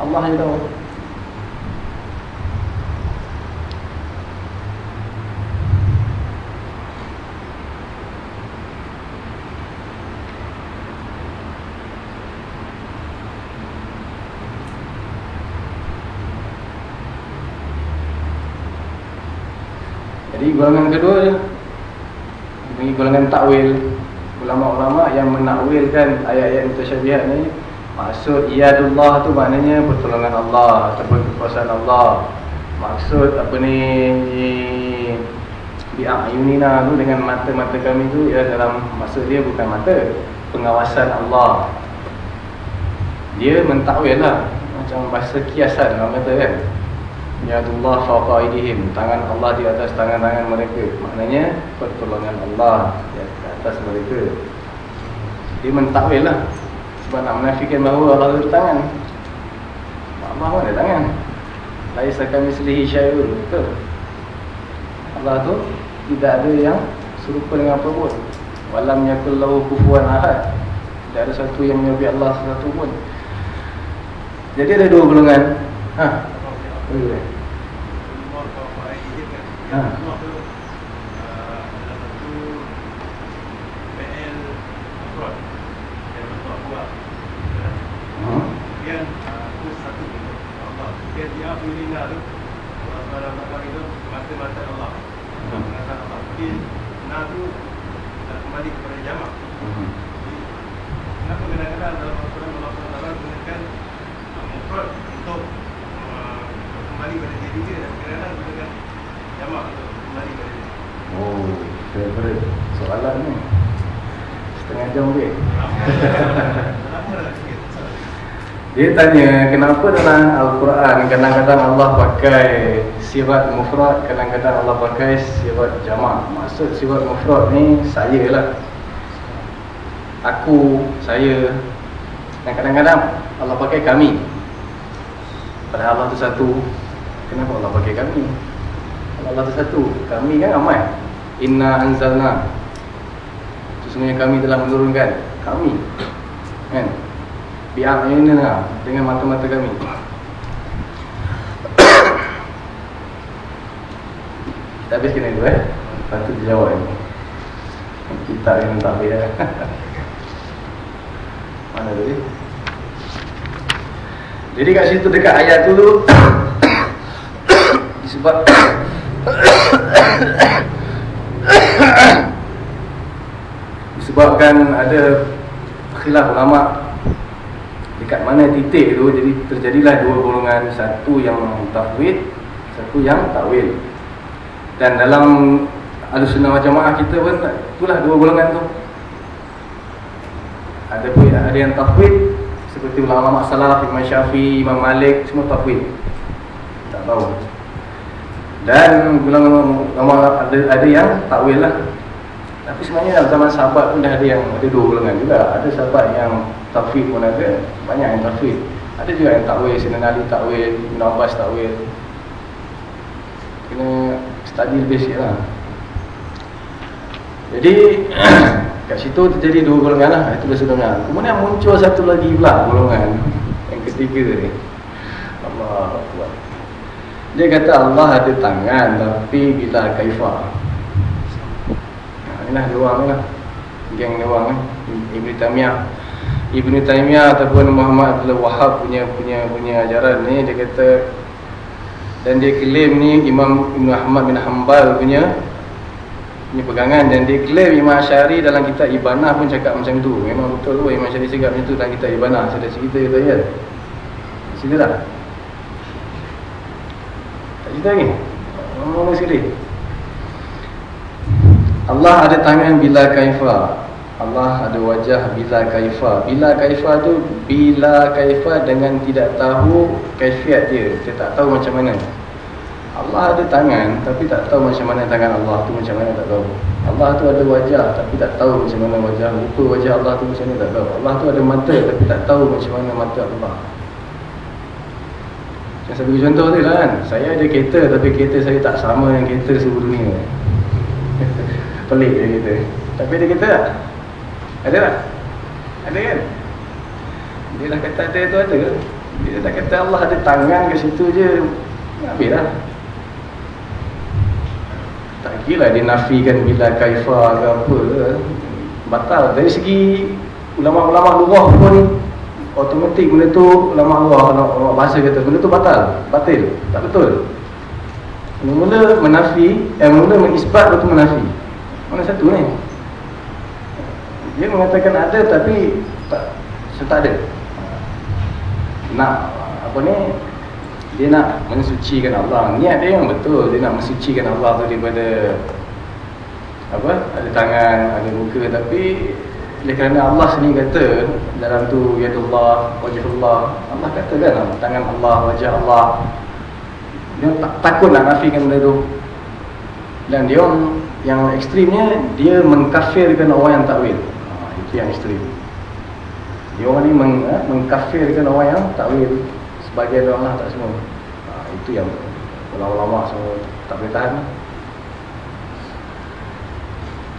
Allah yang tahu. Jadi golongan kedua Bagi golongan takwil Ulama-ulama yang menakwilkan ayat-ayat mutasyabihat ni. Maksud iyadullah tu maknanya pertolongan Allah Ataupun kekuasaan Allah. Maksud apa ni Bi'ayunina tu dengan mata-mata kami tu ya dalam Maksud dia bukan mata Pengawasan Allah. Dia mentakwil lah Macam bahasa kiasan orang kata kan. Yadullah fawqa aidihim Tangan Allah di atas tangan-tangan mereka. Maknanya pertolongan Allah di atas mereka. Dia mentakwil lah. Sebab nak menafikan bahawa Allah ada tangan Allah ada tangan. Laisa kami selihi syai'ul Betul? Allah tu tidak ada yang serupa dengan apa pun. Walam yakul lahu kufuan ahad. Tidak ada satu yang menyerupi Allah satu pun. Jadi ada dua golongan. Haa boleh. Ha. dia dia pilih nak tu dalam belakang itu mata-mata Allah. Mata Allah. Jadi nak tu dah kembali kepada jamak. Kenapa kadang-kadang dalam Al-Quran Allah SWT gunakan mufrad untuk uh, kembali pada diri dia dan kadang-kadang gunakan jamak untuk kembali pada diri. Oh, favorite soalan ni. Setengah jam ke? Lama dah sikit. Dia tanya kenapa dalam Al-Quran kadang-kadang Allah pakai sifat mufrad, kadang-kadang Allah pakai sifat jamak. Maksud sifat mufrad ni saya lah. Aku, saya. Dan kadang-kadang Allah pakai kami. Padahal Allah tu satu. Kenapa Allah pakai kami? Allah tu satu, kami kan ramai. Inna anzalna. Sesungguhnya kami telah menurunkan kami. Kan? Biar ini lah dengan mata-mata kami. Kita habiskan itu eh. Lepas tu dia jawab ni. Kita yang tak eh. Mana tadi? Jadi kat situ dekat ayat tu tu disebab disebabkan ada khilaf ulama dekat mana titik tu jadi terjadilah dua golongan. Satu yang tafwid satu yang takwil. Dan dalam al-sunnah jamaah kita pun itulah dua golongan tu. Ada ada yang tafwid seperti ulama salaf Imam Syafi'i Imam Malik semua tafwid. Tak tahu. Dan golongan ulama ada ada yang takwil lah. Tapi sebenarnya zaman sahabat pun dah ada yang ada dua golongan juga. Ada sahabat yang tafwid pun ada, banyak yang tafwid. Ada juga yang takwil, Sinan Ali takwil, Ibn Abbas takwil. Kena study lebih sikit lah. Jadi kat situ terjadi dua golongan lah. Itu sebenarnya. Kemudian muncul satu lagi pula golongan yang ketiga ni. Allah Akbar. Dia kata Allah ada tangan tapi bila kaifah inilah luang lah geng luang ni Ibn Taymiyah Ibn Taymiyah ataupun Muhammad Abdul Wahab punya punya punya ajaran ni dia kata dan dia claim ni Imam Ibn Ahmad bin Hanbal punya punya pegangan. Dan dia claim Imam Syari dalam kitab Ibanah pun cakap macam tu. Memang betul tu Imam Syari cakap macam tu dalam kitab Ibanah. Saya dah cerita kata ya sila tak? Tak cerita lagi? Ngomong sekali. Allah ada tangan bila kaifa Allah ada wajah bila kaifa. Bila kaifa tu Bila kaifa dengan tidak tahu Kaifiat dia. Kita tak tahu macam mana. Allah ada tangan Tapi tak tahu macam mana tangan Allah tu Macam mana tak tahu. Allah tu ada wajah Tapi tak tahu macam mana wajah. Rupa wajah Allah tu macam mana tak tahu. Allah tu ada mata Tapi tak tahu macam mana mata Allah. Macam saya bagi contoh tu lah kan. Saya ada kereta Tapi kereta saya tak sama dengan kereta seluruh dunia. Pelik dia kita tapi dia kata tak? Ada tak? ada kan? dia dah kata ada tu ada. Dia dah kata Allah ada tangan ke situ je habis lah tak kira dia nafikan bila kaifah ke apa. Batal. Dari segi ulama-ulama luah pun otomatik benda tu ulama Allah ulama bahasa kata benda tu batal. Batil. Tak betul. Mula menafi eh mula mengisbat betul menafi. Mana satu ni? Dia mengatakan ada tapi tak tak ada. Nak apa ni? Dia nak mensucikan Allah. Niat dia yang betul. Dia nak mensucikan Allah tu daripada apa? Ada tangan, ada muka tapi oleh kerana Allah sendiri kata dalam tu yadullah, wajhullah. Allah kata kan tangan Allah, wajah Allah. Dia tak, takut nak nafikan benda tu. Dan dia yang ekstrimnya dia mengkafirkan orang yang takwil. Yang ekstrim. Dia orang ni meng, ha, mengkafirkan orang yang takwil sebagian orang lah tak semua. Ha, itu yang ulama-ulama semua tak boleh tahan.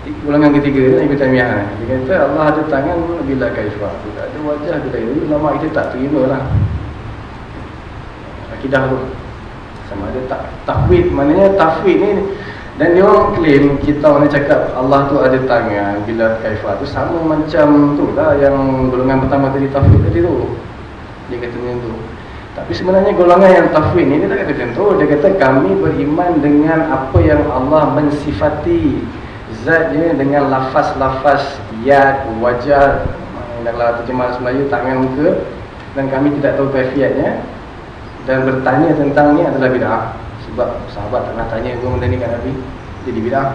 Ulangan ketiga ni Ibn Taymiyah Dia kata Allah ada tangan bila kaifah Tidak ada wajah bila itu Ulama kita tak terima lah Akidah tu Sama ada tak, takwid Maknanya tafwid ni dan dia orang claim kita orang cakap Allah tu ada tangan bila kaifah tu sama macam tu lah yang golongan pertama tadi tafsir tadi tu. Dia kata macam tu. Tapi sebenarnya golongan yang tafwid ni dia tak kata macam tu. Dia kata kami beriman dengan apa yang Allah mensifati zatnya dengan lafaz-lafaz yad, wajah dalam terjemahan Melayu tangan muka dan kami tidak tahu kaifiatnya dan bertanya tentang ni adalah bid'ah sebab sahabat nak tanya gua benda ni kat Nabi. Jadi bid'ah.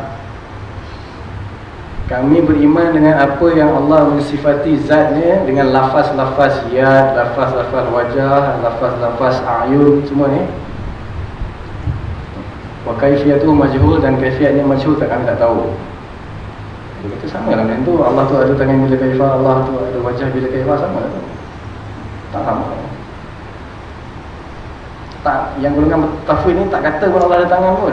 Kami beriman dengan apa yang Allah mensifati zatnya dengan lafaz-lafaz yad, lafaz-lafaz wajah, lafaz-lafaz ayun semua ni. Wa kaifiyatu majhul dan kaifiatnya majhul tak kami tak tahu. Dia kata sama lah macam tu. Allah tu ada tangan bila kaifah Allah tu ada wajah bila kaifah sama lah tu. Tak sama tak, yang golongan tafwid ni tak kata pun Allah ada tangan pun.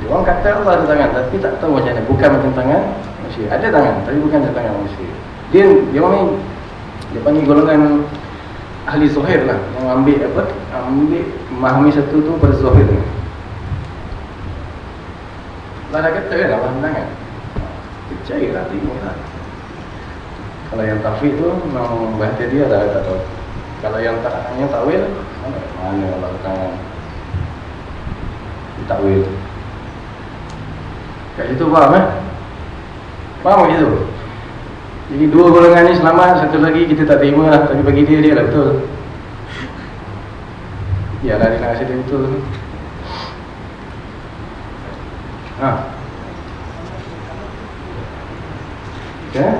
Dia orang kata Allah ada tangan tapi tak tahu macam mana. Bukan macam tangan manusia. Ada tangan tapi bukan macam tangan manusia. Dia dia orang ni dia panggil golongan ahli zuhir lah. Yang ambil apa? Ambil memahami satu tu pada zuhir ni. Lah dah kata kan Allah ada tangan. Percaya lah tengok lah. Kalau yang tafid tu memang bahagia dia dah tak tahu. Kalau yang tak yang takwil mana, Allah tangan takwil kat situ faham eh? Faham kat situ? Jadi dua golongan ni selamat satu lagi kita tak terima lah. Tapi bagi dia dia lah betul. Yalah dia nak rasa dia betul. Ha. Okay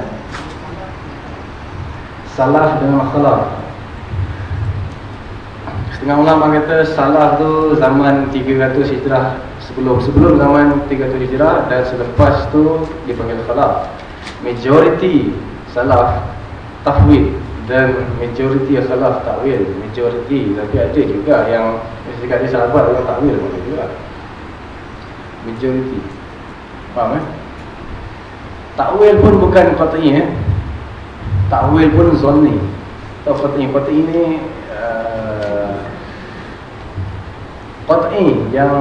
Salah dengan khalaf Setengah ulama kata salah tu zaman 300 hijrah sebelum sebelum zaman 300 hijrah dan selepas tu dipanggil khalaf. Majority salaf tafwid dan majority khalaf takwil. Majority tapi ada juga yang dekat di sahabat yang takwil pun juga. Majority. Faham eh? Takwil pun bukan qat'i eh. Takwil pun zanni. Tahu qat'i qat'i ni Qat'i yang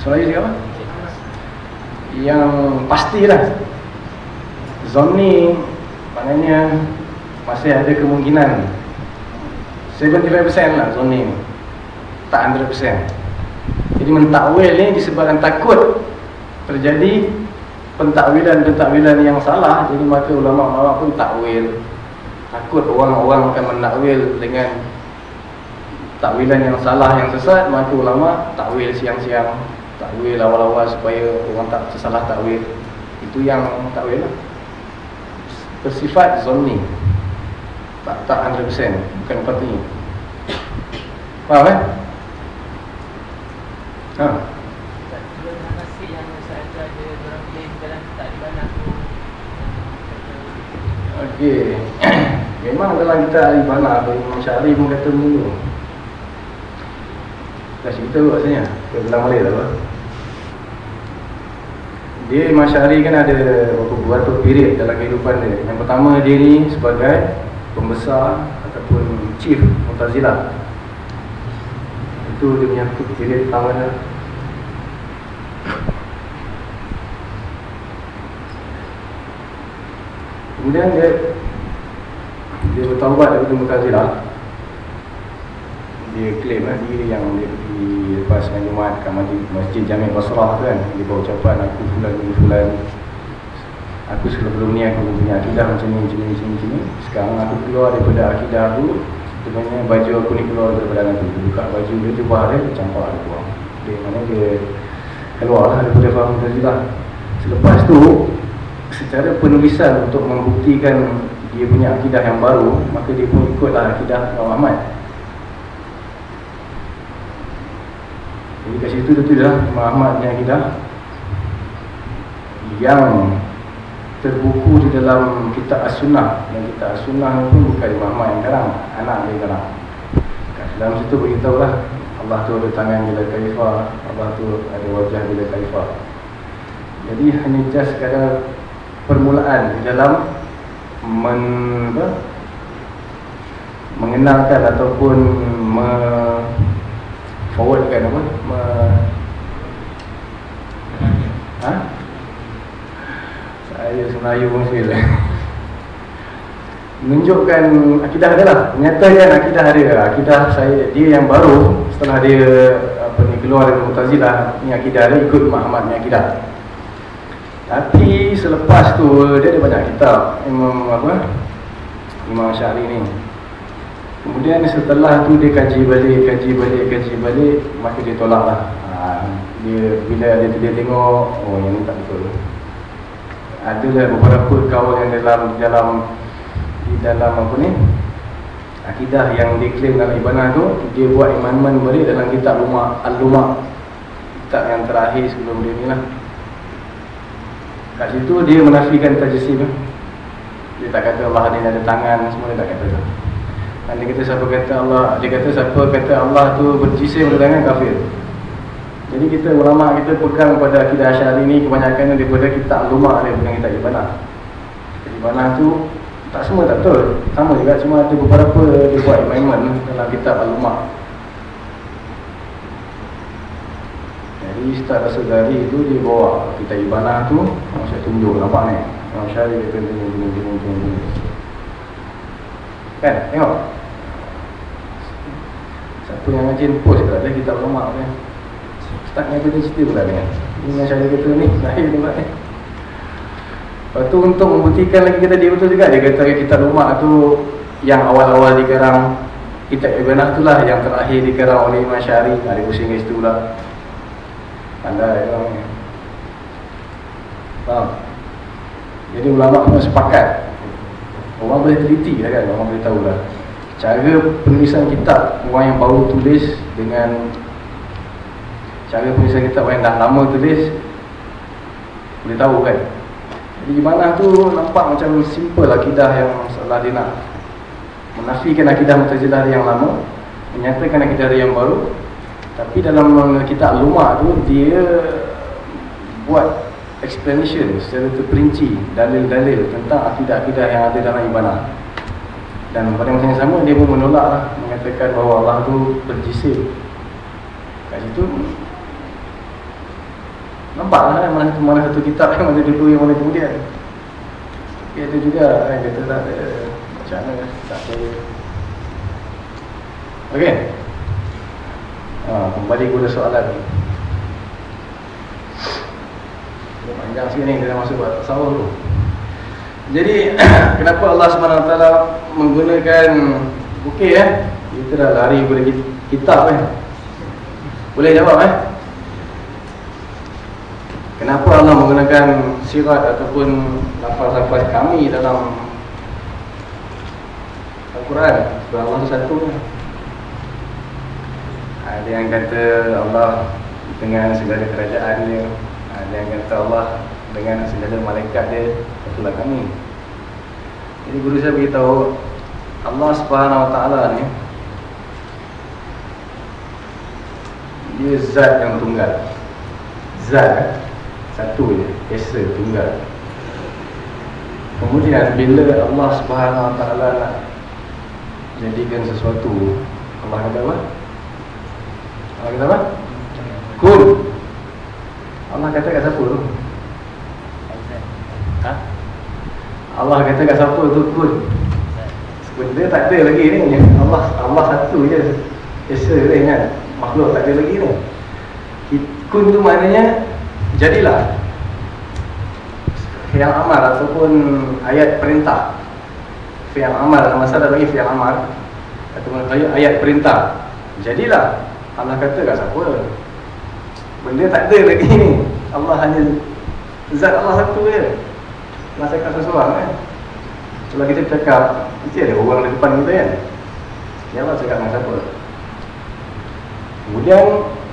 Soalnya dia apa? Yang pastilah Zonni Maknanya Masih ada kemungkinan 75% lah zonni Tak 100% Jadi mentakwil ni disebabkan takut Terjadi Pentakwilan-pentakwilan yang salah. Jadi maka ulama-ulama pun takwil takut orang-orang akan menakwil dengan takwilan yang salah yang sesat maka ulama takwil siang-siang takwil awal-awal supaya orang tak tersalah takwil. Itu yang takwil lah. Bersifat zonni tak tak 100% bukan pasti faham eh? Ha. Okey. Dalam kita ahli bana Imam Syari pun kata dulu. Dah cerita tu rasanya. Kita bilang balik tak apa. Dia Imam Syari kan ada beberapa period dalam kehidupan dia. Yang pertama dia ni sebagai pembesar ataupun chief Mu'tazilah. Itu dia punya period pertama dia. Kemudian dia dia bertaubat daripada Mu'tazilah. Dia claim lah diri yang dia pergi lepas dengan Jumat kat masjid, masjid Jami' Basrah tu kan. Dia bawa ucapan aku fulan ni fulan. Aku sebelum ni aku punya akidah macam ni, macam ni, macam ni, macam ni. Sekarang aku keluar daripada akidah tu. Sebenarnya baju aku ni keluar daripada aku. Dia buka baju dia, tu jubah dia, campak dia buang. Dia mana dia keluar lah daripada faham Mu'tazilah. Selepas tu, secara penulisan untuk membuktikan dia punya akidah yang baru maka dia pun ikutlah akidah Imam Ahmad. Jadi kat situ tu dah Imam Ahmad punya akidah yang terbuku di dalam kitab As-Sunnah. Dan kitab As-Sunnah pun bukan Imam Ahmad yang karang anak dia karang kat dalam situ beritahu lah Allah tu ada tangan bila kaifah Allah tu ada wajah bila kaifah jadi hanya just sekadar permulaan di dalam men, apa, mengenalkan ataupun me, forwardkan apa? Me, ha? Saya Melayu pun feel Menunjukkan akidah dia lah. Menyatakan akidah dia Akidah saya Dia yang baru Setelah dia apa ni keluar dari Mutazilah Ni akidah dia ikut Muhammad ni akidah Tapi selepas tu Dia ada banyak kitab Imam apa Imam Syari ni. Kemudian setelah tu dia kaji balik Kaji balik, kaji balik Maka dia tolak lah. Ha, dia, Bila dia, dia tengok Oh yang ni tak betul. Adalah beberapa kaul yang dalam dalam di dalam apa ni akidah yang diklaim dalam ibadah tu dia buat iman-iman balik dalam kitab Luma Al-Luma kitab yang terakhir sebelum dia ni lah kat situ dia menafikan tajsim dia tak kata Allah ni ada tangan semua dia tak kata tu dan dia kata siapa kata Allah dia kata siapa kata Allah tu berjisim ada tangan kafir jadi kita ulama kita pegang pada akidah Asy'ari ni kebanyakan daripada kitab Lumah dia bukan kitab Ibanah. Ibanah tu tak semua tak betul. Sama juga cuma ada beberapa dia buat iman dalam kitab Al-Lumah. Jadi Ustaz Rasul Ghali tu dia bawa kitab Ibanah tu saya tunjuk nampak ni. Yang Asy'ari dia tunjuk tunjuk tunjuk tunjuk. Kan? Tengok. Siapa yang ngajin post kat ada kitab Lumah ni? Tak nak kena cerita pula dengan Ini yang saya kata ni Saya tengok ni Lepas tu untuk membuktikan lagi kata dia betul juga Dia kata kita rumah tu Yang awal-awal dikarang Kitab Ibanah tu lah yang terakhir dikarang oleh Imam Syari Ada pusing kat situ pula Pandai orang ni Faham? Jadi ulama pun sepakat. Orang boleh teliti lah kan Orang boleh tahu lah. Cara penulisan kitab Orang yang baru tulis Dengan Cara penulisan kitab yang dah lama tulis Boleh tahu kan? Jadi gimana tu nampak macam simple akidah yang salah dia nak? Menafikan akidah mutazilah yang lama Menyatakan akidah yang baru Tapi dalam kitab Lumah tu Dia buat explanation secara terperinci Dalil-dalil tentang akidah-akidah yang ada dalam ibadah dan pada masa yang sama dia pun menolak lah Mengatakan bahawa Allah tu berjisim Kat situ Nampaklah kan mana satu mana satu kitab yang mana dulu yang mana kemudian. Tapi ada juga kan kata tak ada macam mana tak percaya. Okey. Ha, kembali kepada soalan ni. Panjang sikit ni kita masuk buat tasawuf tu. Jadi kenapa Allah SWT menggunakan okey eh? Kita dah lari kepada kitab eh. Boleh jawab eh? Kenapa Allah menggunakan sirat ataupun lafaz-lafaz kami dalam Al-Quran? Sebab Allah satu Ada yang kata Allah dengan segala kerajaan dia Ada yang kata Allah dengan segala malaikat dia Itulah kami Jadi guru saya beritahu Allah subhanahu wa ta'ala ni Dia zat yang tunggal Zat? Satu je, Esa tunggal Kemudian bila Allah subhanahu wa ta'ala nak Jadikan sesuatu Allah kata apa? Allah kata apa? Kun Allah kata kat siapa tu? Ha? Allah kata kat siapa tu? Kun? Benda tak ada lagi ni. Allah Allah satu je. Esa ni kan. Makhluk tak ada lagi ni. Kun tu maknanya jadilah. Fi'al amal ataupun ayat perintah. Fi'al amal dalam masa ada lagi fi'al amal. Ataupun ayat perintah. Jadilah Allah kata kat siapa? Benda tak ada lagi ni. Allah hanya zat Allah satu je. Nak cakap sesuatu kan? Kalau kita cakap mesti ada orang di depan kita kan? Ya Allah cakap dengan siapa? Kemudian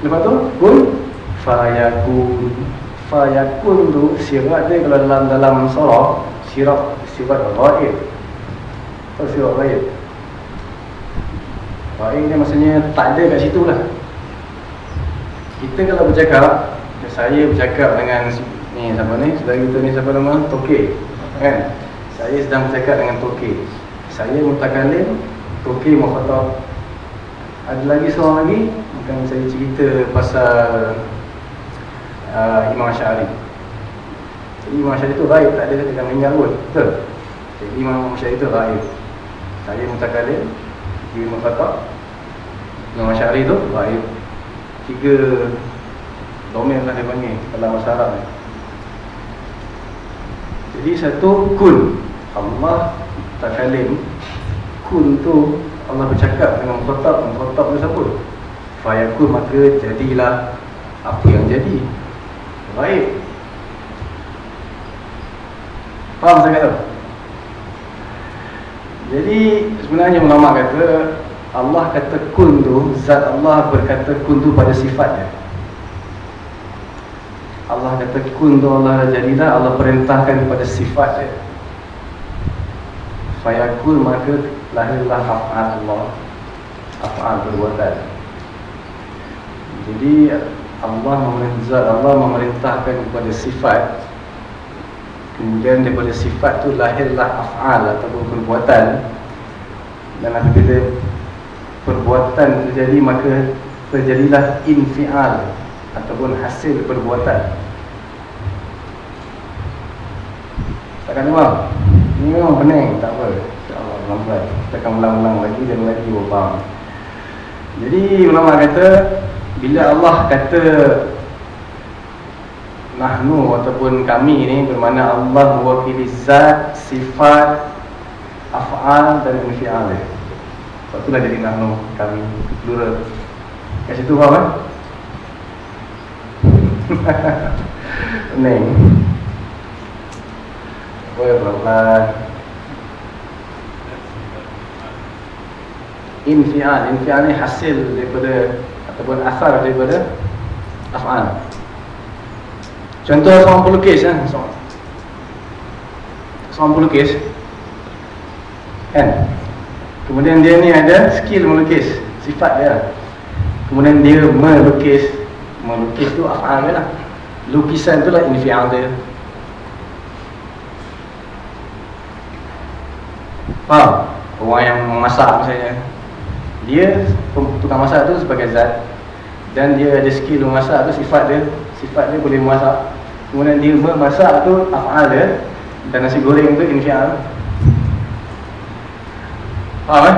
lepas tu? Pun fayakun. Fayakun tu sirat dia kalau dalam dalam surah sirat sirat ghaib. Atau sirat ghaib ghaib ni maksudnya tak ada kat situ lah. Kita kalau bercakap saya bercakap dengan ni siapa ni? Saudara kita ni siapa nama? Toke kan? Saya sedang bercakap dengan Toke saya mutakalim Toke mukhatab ada lagi seorang lagi? Bukan saya cerita pasal uh, Imam Syari Jadi Imam Syari itu raib, tak ada kata dengan meninggal pun Betul? Jadi Imam Syari itu raib Saya mutakalim Dia mengkata Imam Syari itu raib Tiga domain lah dia panggil dalam masyarakat ni. Jadi satu kun. Allah takalim Kun tu Allah bercakap dengan mukhatab Mukhatab tu siapa? Fayakun maka jadilah Apa yang jadi. Baik. Faham saya kata? Jadi sebenarnya ulama kata Allah kata kun tu Zat Allah berkata kun tu pada sifatnya. Allah kata kun tu Allah jadilah Allah perintahkan kepada sifatnya. Fayakul maka lahirlah af'al Allah. Af'al perbuatan. Jadi Allah memerintah Allah memerintahkan kepada sifat Kemudian daripada sifat tu lahirlah af'al ataupun perbuatan. Dan apabila perbuatan terjadi maka terjadilah infial Ataupun hasil perbuatan. Takkan memang Ini memang pening, tak apa. InsyaAllah, lambat Kita akan ulang-ulang lagi dan lagi berfaham Jadi ulama kata Bila Allah kata Nahnu ataupun kami ni bermakna Allah mewakili zat, sifat, af'al dan infial. Sebab itulah jadi nahnu kami plural. Kat situ faham kan? Neng. Boleh pelan-pelan. Infial, infial ni hasil daripada ataupun asar daripada af'al. Contoh seorang pelukis kan seorang, seorang pelukis Kan? Kemudian dia ni ada skill melukis Sifat dia. Kemudian dia melukis. Melukis tu af'al dia lah? Lukisan tu lah infial dia. Faham? Orang yang memasak misalnya. Dia tukang masak tu sebagai zat. Dan dia ada skill memasak tu sifat dia. Sifat dia boleh memasak Kemudian dia memasak tu af'al dia Dan nasi goreng tu infial Faham eh?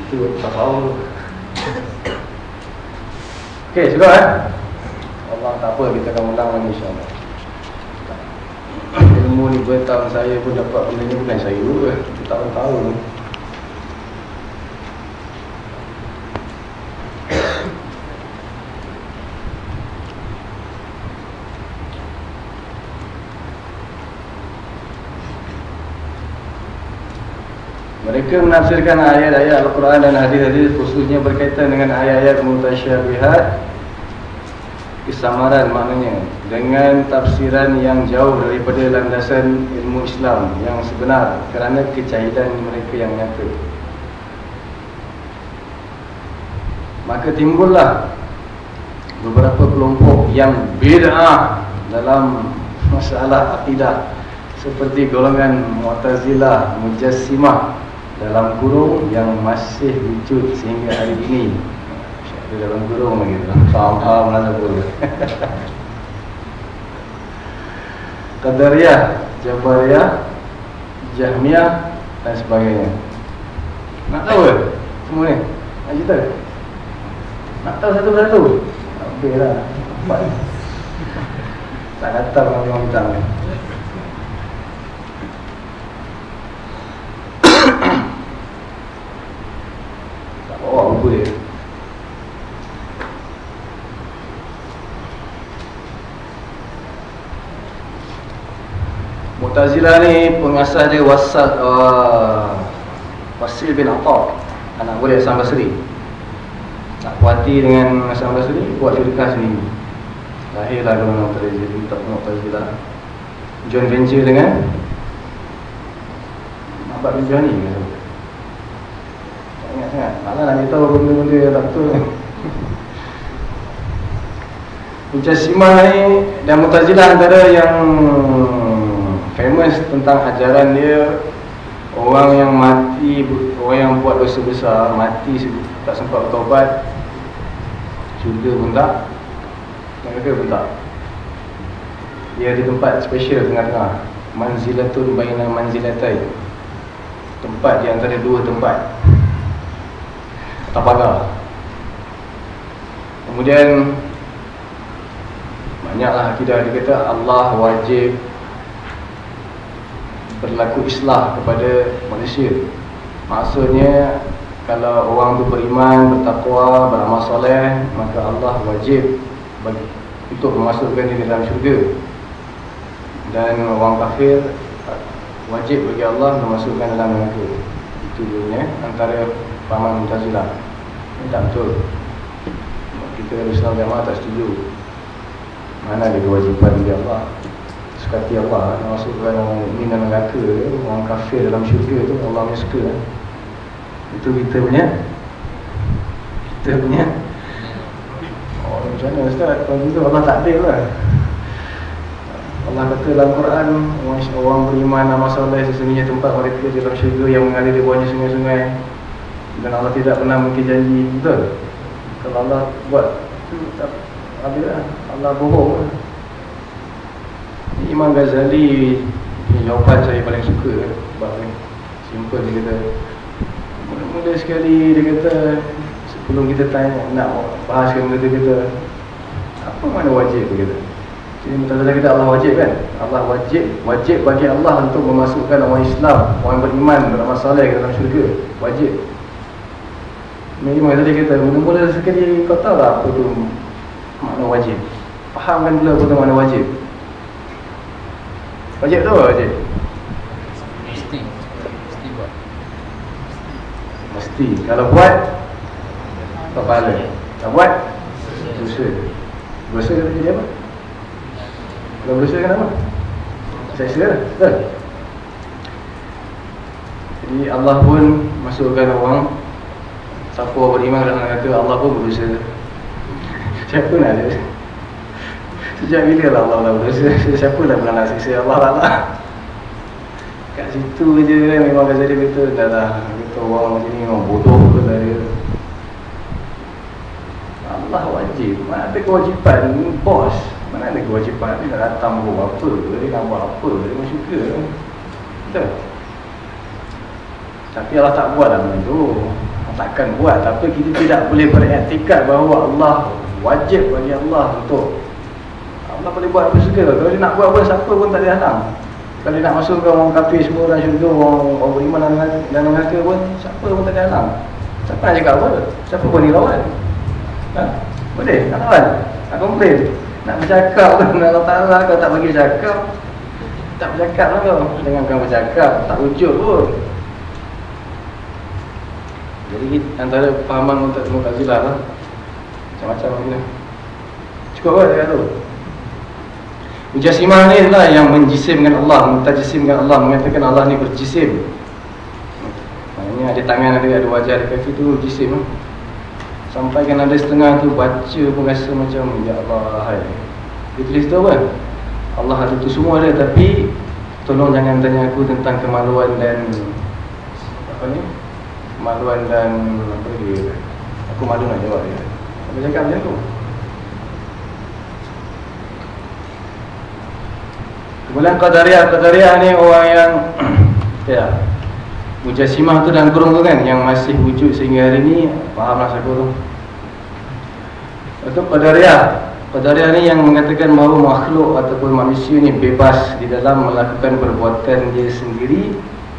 Itu tak tahu. Okey, sudah eh? Allah tak apa, kita akan ulang lagi insyaAllah. Ilmu ni bertahun saya pun dapat benda ni bukan saya dulu eh Tahun-tahun Mereka menafsirkan ayat-ayat Al-Quran dan hadis-hadis khususnya berkaitan dengan ayat-ayat mutasyabihat kesamaran maknanya dengan tafsiran yang jauh daripada landasan ilmu Islam yang sebenar kerana kecahidan mereka yang nyata. Maka timbullah beberapa kelompok yang bid'ah dalam masalah akidah seperti golongan Mu'tazilah, Mujassimah dalam kurung yang masih wujud sehingga hari ini. Di dalam kurung lagi faham-faham mana pun Qadariyah, Jabariyah, Jahmiyah dan sebagainya. Nak tahu ke semua ni? nak cerita nak tahu satu-satu habis lah. Tak datang orang bintang ni bawa buku dia Mu'tazilah ni pengasas dia wasal uh, Wasil bin Atta. Anak boleh Hassan Basri. Tak puati dengan Hassan Basri Buat syurikah sendiri Lahirlah dengan Mu'tazilah Joint venture dengan Abad bin Johani Tak ingat sangat. Malah nak tahu benda-benda yang tak betul. Mujassimah ni Dan Mu'tazilah antara yang famous tentang ajaran dia orang yang mati orang yang buat dosa besar mati Tak sempat bertobat Syurga pun tak Neraka pun tak. Dia ada tempat special tengah-tengah Manzilatun baina manzilatai. Tempat di antara dua tempat. Tak pagar. Kemudian Banyaklah akidah. Dia kata Allah wajib Berlaku islah kepada manusia. Maksudnya Kalau orang tu beriman, bertakwa, beramal soleh Maka Allah wajib bagi, Untuk memasukkan dia dalam syurga. Dan orang kafir Wajib bagi Allah memasukkan dalam neraka. Itu dia Antara pahaman Muntazilah Ini tak betul. Kita Islam Jamaah tak setuju. Mana ada kewajipan bagi Allah Sekati Allah Nak masukkan orang ini dalam neraka Orang kafir dalam syurga tu Allah punya suka kan? Itu kita punya Kita punya. Oh macam mana Ustaz? Kalau gitu Allah tak adil lah. Allah kata dalam Quran Orang, orang beriman nama soleh Sesungguhnya tempat mereka dalam syurga Yang mengalir di bawahnya sungai-sungai. Dan Allah tidak pernah mungkin janji Betul? Kalau Allah buat itu tak adil lah. Allah bohong Imam Ghazali jawapan saya paling suka Sebab ni Simple dia kata Mula-mula sekali dia kata Sebelum kita tanya Nak bahaskan benda dia kata Apa mana wajib? dia kata. Jadi Mutazala kata Allah wajib kan? Allah wajib Wajib bagi Allah untuk memasukkan orang Islam Orang beriman Beramal salih ke dalam syurga. Wajib. Imam Ghazali kata Mula-mula sekali kau tahu lah apa tu Makna wajib. Fahamkan dulu apa tu mana wajib Wajib tu wajib Mesti Mesti buat. Mesti Kalau buat Tak pahala Tak buat Dosa. Dosa kata jadi apa? Kalau dosa kenapa? Saya sila Betul? Jadi Allah pun Masukkan orang. Siapa beriman dalam kata Allah pun berdosa. Siapa nak ada Sejak bila lah Allah lah Siapa lah pernah nak siksa Allah lah lah Kat situ je kan memang kata dia kata Dah lah Kata orang macam ni memang bodoh ke lah dia Allah wajib. Mana ada kewajipan Bos? Mana ada kewajipan Dia nak datang buat apa? Dia nak buat apa? Dia memang suka. Betul? Tapi Allah tak buat lah benda tu Takkan buat. Tapi kita tidak boleh beriktikad bahawa Allah Wajib bagi Allah untuk Allah boleh buat apa suka Kalau dia nak buat pun siapa pun tak ada halang Kalau dia nak masukkan orang kafir semua orang syurga Orang, beriman dan, dan neraka pun Siapa pun tak ada halang Siapa nak cakap apa? Siapa pun ni lawan? Ha? Boleh? Nak lawan? Nak komplain? Nak bercakap pun Allah Ta'ala kau tak bagi bercakap Tak bercakap lah kau Dengan kau bercakap Tak wujud pun jadi antara pahaman untuk Mu'tazilah lah Macam-macam lagi lah Cukup apa dia tu Mujassimah ni lah yang menjisimkan Allah Mentajisimkan Allah Mengatakan Allah ni berjisim. Maknanya ada tangan ada, ada wajah ada kaki tu jisim lah. Sampai kan ada setengah tu baca pun rasa macam Ya Allah hai. Dia tulis tu apa? Allah ada tu semua ada tapi Tolong jangan tanya aku tentang kemaluan dan Apa ni? Kemaluan dan apa lagi aku malu nak jawab dia. Apa cakap macam tu kemudian Qadariyah. Qadariyah ni orang yang ya Mujassimah tu dan kurung tu kan yang masih wujud sehingga hari ni faham lah saya kurung itu Qadariyah. Qadariyah ni yang mengatakan bahawa makhluk ataupun manusia ni bebas di dalam melakukan perbuatan dia sendiri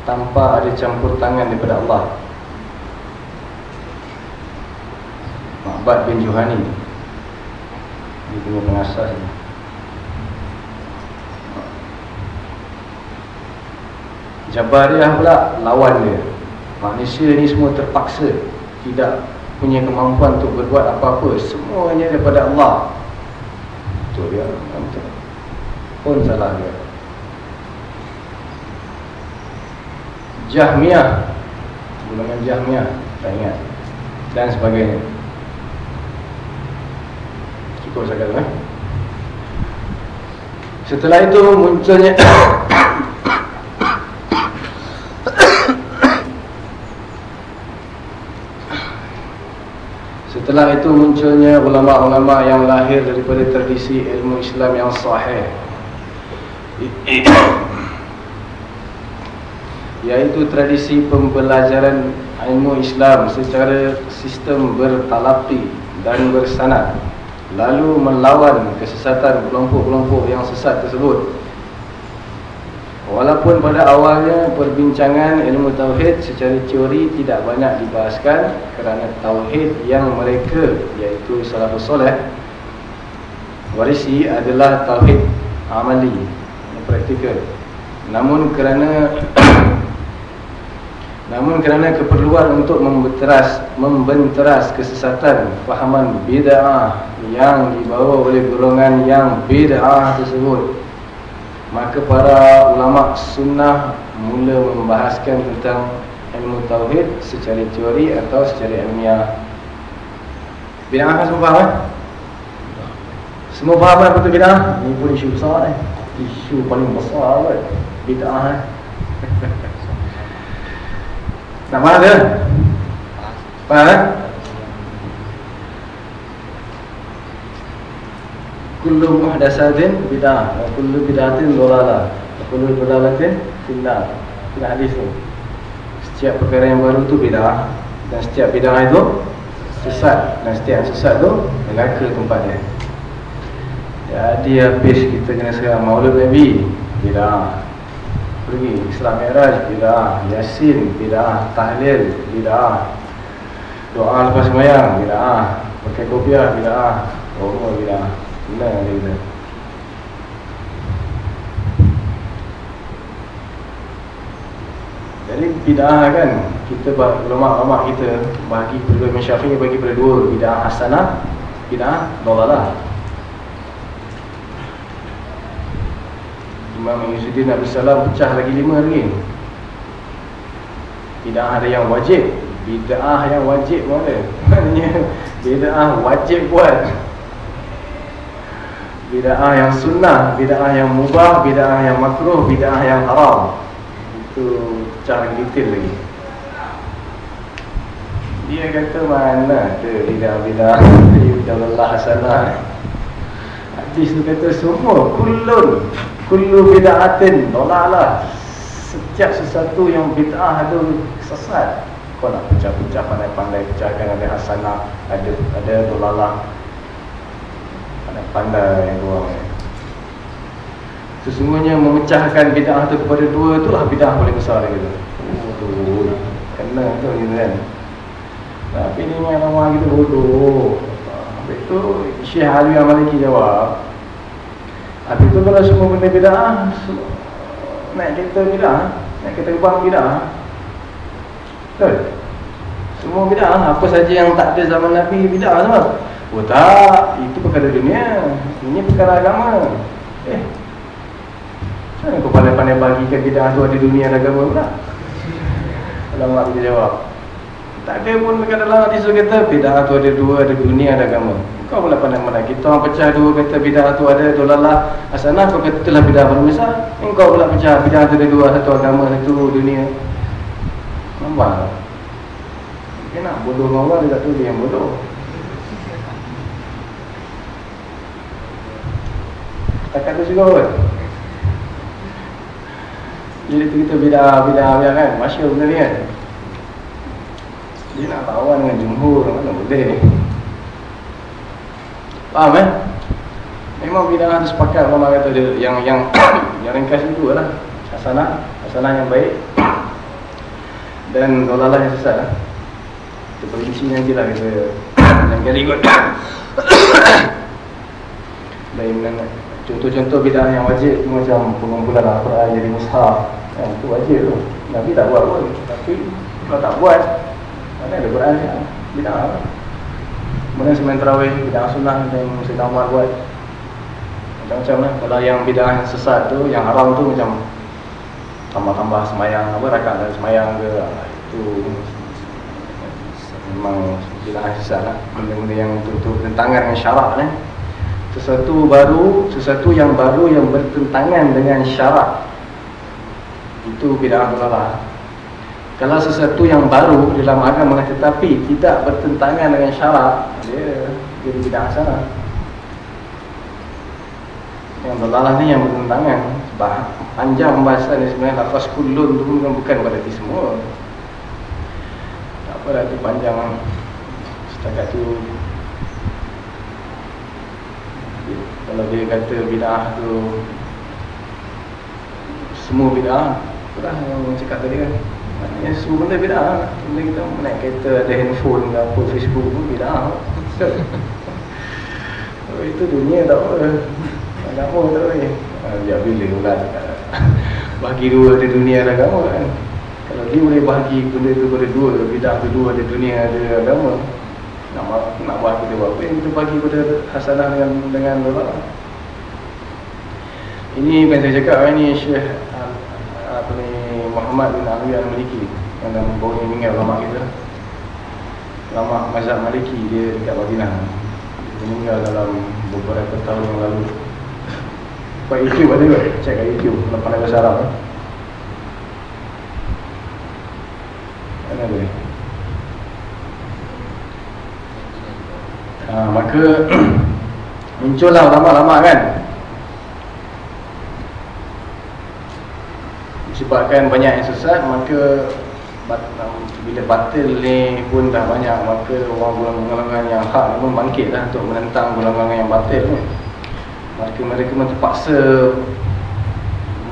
tanpa ada campur tangan daripada Allah. Ma'bad bin Juhani. Dia punya pengasas ni Jabariyah pula lawan dia. Manusia ni semua terpaksa Tidak punya kemampuan untuk berbuat apa-apa. Semuanya daripada Allah. Betul dia Betul. Pun salah dia. Jahmiyah. Golongan Jahmiyah Tak ingat. Dan sebagainya. Cukup saya kata eh? Setelah itu munculnya Setelah itu munculnya ulama-ulama yang lahir daripada tradisi ilmu Islam yang sahih. Iaitu tradisi pembelajaran ilmu Islam secara sistem bertalapi dan bersanad Lalu melawan kesesatan kelompok-kelompok yang sesat tersebut Walaupun pada awalnya perbincangan ilmu tauhid secara teori tidak banyak dibahaskan kerana tauhid yang mereka iaitu salafus soleh warisi adalah tauhid amali yang praktikal. Namun kerana namun kerana keperluan untuk membenteras membenteras kesesatan fahaman bid'ah yang dibawa oleh golongan yang bid'ah tersebut Maka para ulama sunnah mula membahaskan tentang ilmu tauhid secara teori atau secara ilmiah. Bid'ah kan semua faham kan? Semua faham kan betul bid'ah? Ini pun isu besar eh. Isu paling besar kan? Bid'ah eh. Nak faham ke? Faham kan? Kullu muhdatsatin bid'ah wa kullu bid'atin dhalalah wa kullu dhalalatin finnar. Itu hadis tu. Setiap perkara yang baru tu bid'ah. Dan setiap bid'ah itu sesat. Dan setiap sesat tu neraka tempatnya. Jadi habis kita kena serang maulid nabi bid'ah. Pergi Islam Mi'raj bid'ah. Yasin bid'ah. Tahlil bid'ah. Doa lepas semayang bid'ah. Pakai kopiah bid'ah. Oh bid'ah Kata Jadi bid'ah kan Kita ulama-ulama kita Bagi pada Imam Syafi'i bagi pada dua Bid'ah hasanah Bid'ah dolalah Imam Yusudin Abdul Salam pecah lagi lima lagi Bid'ah ada yang wajib Bid'ah yang wajib ada Maknanya Bid'ah wajib buat bid'ah yang sunnah, bid'ah yang mubah, bid'ah yang makruh, bid'ah yang haram. Itu cara detail lagi. Dia kata mana ada bid'ah-bid'ah bid'ah Allah hasanah. Hadis tu kata semua kullun kullu bid'atin dolalah. Setiap sesuatu yang bid'ah itu sesat. Kau nak pecah-pecah pandai-pandai pecahkan ada hasanah, ada ada dolalah pandai orang ni. Sesungguhnya memecahkan bid'ah tu kepada dua itulah bid'ah paling besar dia kata. Oh kena tu gitu kan. Tapi ni yang nama kita bodoh. Habis tu Syekh Ali Amaliki jawab. Habis tu kalau semua benda bid'ah naik kereta bid'ah, naik kereta terbang bid'ah. Betul? Semua bid'ah, apa saja yang tak ada zaman Nabi bid'ah semua. Oh tak, itu perkara dunia. Ini perkara agama. Eh. Macam kau pandai-pandai bagikan bidang tu ada dunia dan agama pula? Alamak dia jawab. Tak ada pun dekat dalam hadis tu kata Bidang tu ada dua, ada dunia dan agama. Kau pula pandai-pandai. Kita orang pecah dua kata bidang tu ada Dolalah Asanah kau kata itulah bidang paling besar. Kau pula pecah bidang tu ada dua Satu agama, satu dunia. Nampak nak bodoh dengan orang dia tak tahu dia yang bodoh Takkan tu juga pun Jadi tu kita bidah-bidah kan Masyur benda ni kan. Dia nak lawan dengan jumhur Mana boleh. Faham eh? Memang bidah tu sepakat Mama kata dia Yang yang yang ringkas itu lah. Hasanah Hasanah yang baik. Dan dolalah yang sesat lah. Kita perinci nanti lah kita Yang kali ikut Baik mana Contoh-contoh bid'ah yang wajib macam pengumpulan Al-Quran jadi mushaf. Kan itu wajib tu. Nabi tak buat pun. Tapi kalau tak buat mana ada Quran ya? Bid'ah. Kemudian semain tarawih bid'ah sunnah yang Sayyidina Umar buat. Macam-macam lah. Kalau yang bid'ah yang sesat tu, yang haram tu macam tambah-tambah semayang apa rakat dan semayang ke itu memang bid'ah sesat lah. Benda-benda yang tu-tu bertentangan dengan syarak ni. Eh sesuatu baru, sesuatu yang baru yang bertentangan dengan syarak. Itu bid'ah dolalah. Kalau sesuatu yang baru dalam agama tetapi tidak bertentangan dengan syarak, dia jadi bid'ah sana. Yang dalalah ni yang bertentangan. Sebab panjang pembahasan ni sebenarnya lafaz kulun tu bukan bukan berarti semua. Tak apa dah tu panjang setakat tu kalau dia kata bid'ah tu semua bid'ah itulah yang cakap tadi kan. Maknanya semua benda bid'ah. Benda kita naik kereta ada handphone ke apa Facebook pun bid'ah. Oh, itu dunia tak apa. Agama tak apa. Ya bila pula bagi dua ada dunia dan agama kan. Kalau dia boleh bagi benda tu pada dua bid'ah tu dua ada dunia ada agama nak nak buat kita buat apa yang kita bagi pada hasanah dengan dengan Allah. Ini bukan saya cakap ini Syekh apa ni Muhammad bin Ali Al-Maliki yang dalam bawah ni meninggal lama kita. Lama mazhab Maliki dia dekat Madinah. Dia meninggal dalam beberapa tahun yang lalu. Buat YouTube ada ke? Cek kat YouTube Lepas bahasa Arab eh. Mana boleh? Ha, Maka Muncullah lama-lama kan? Disebabkan banyak yang sesat Maka Bila batil ni pun dah banyak Maka orang golongan yang hak pun bangkit lah Untuk menentang golongan yang batil ni. Maka mereka pun terpaksa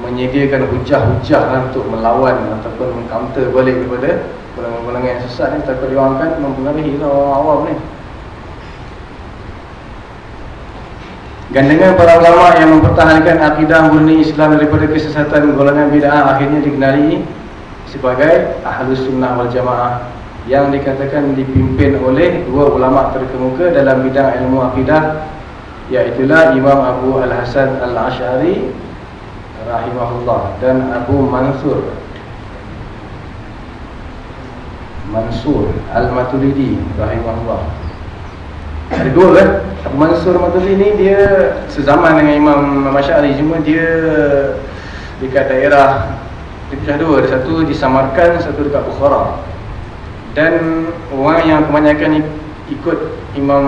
Menyediakan hujah-hujah lah Untuk melawan Ataupun mengcounter balik kepada Golongan-golongan yang sesat ni Takut dia orang kan mempengaruhi orang awam ni Gandengan para ulama yang mempertahankan akidah murni Islam daripada kesesatan golongan bid'ah akhirnya dikenali sebagai Ahlus Sunnah wal Jamaah yang dikatakan dipimpin oleh dua ulama terkemuka dalam bidang ilmu akidah iaitu Imam Abu Al-Hasan Al-Ash'ari rahimahullah dan Abu Mansur. Mansur Al-Maturidi rahimahullah ada dua kan Abu Mansur Matuli ni dia sezaman dengan Imam Masyari cuma dia dekat daerah dia dua. Ada satu di Samarkand satu dekat Bukhara. Dan orang yang kebanyakan ikut Imam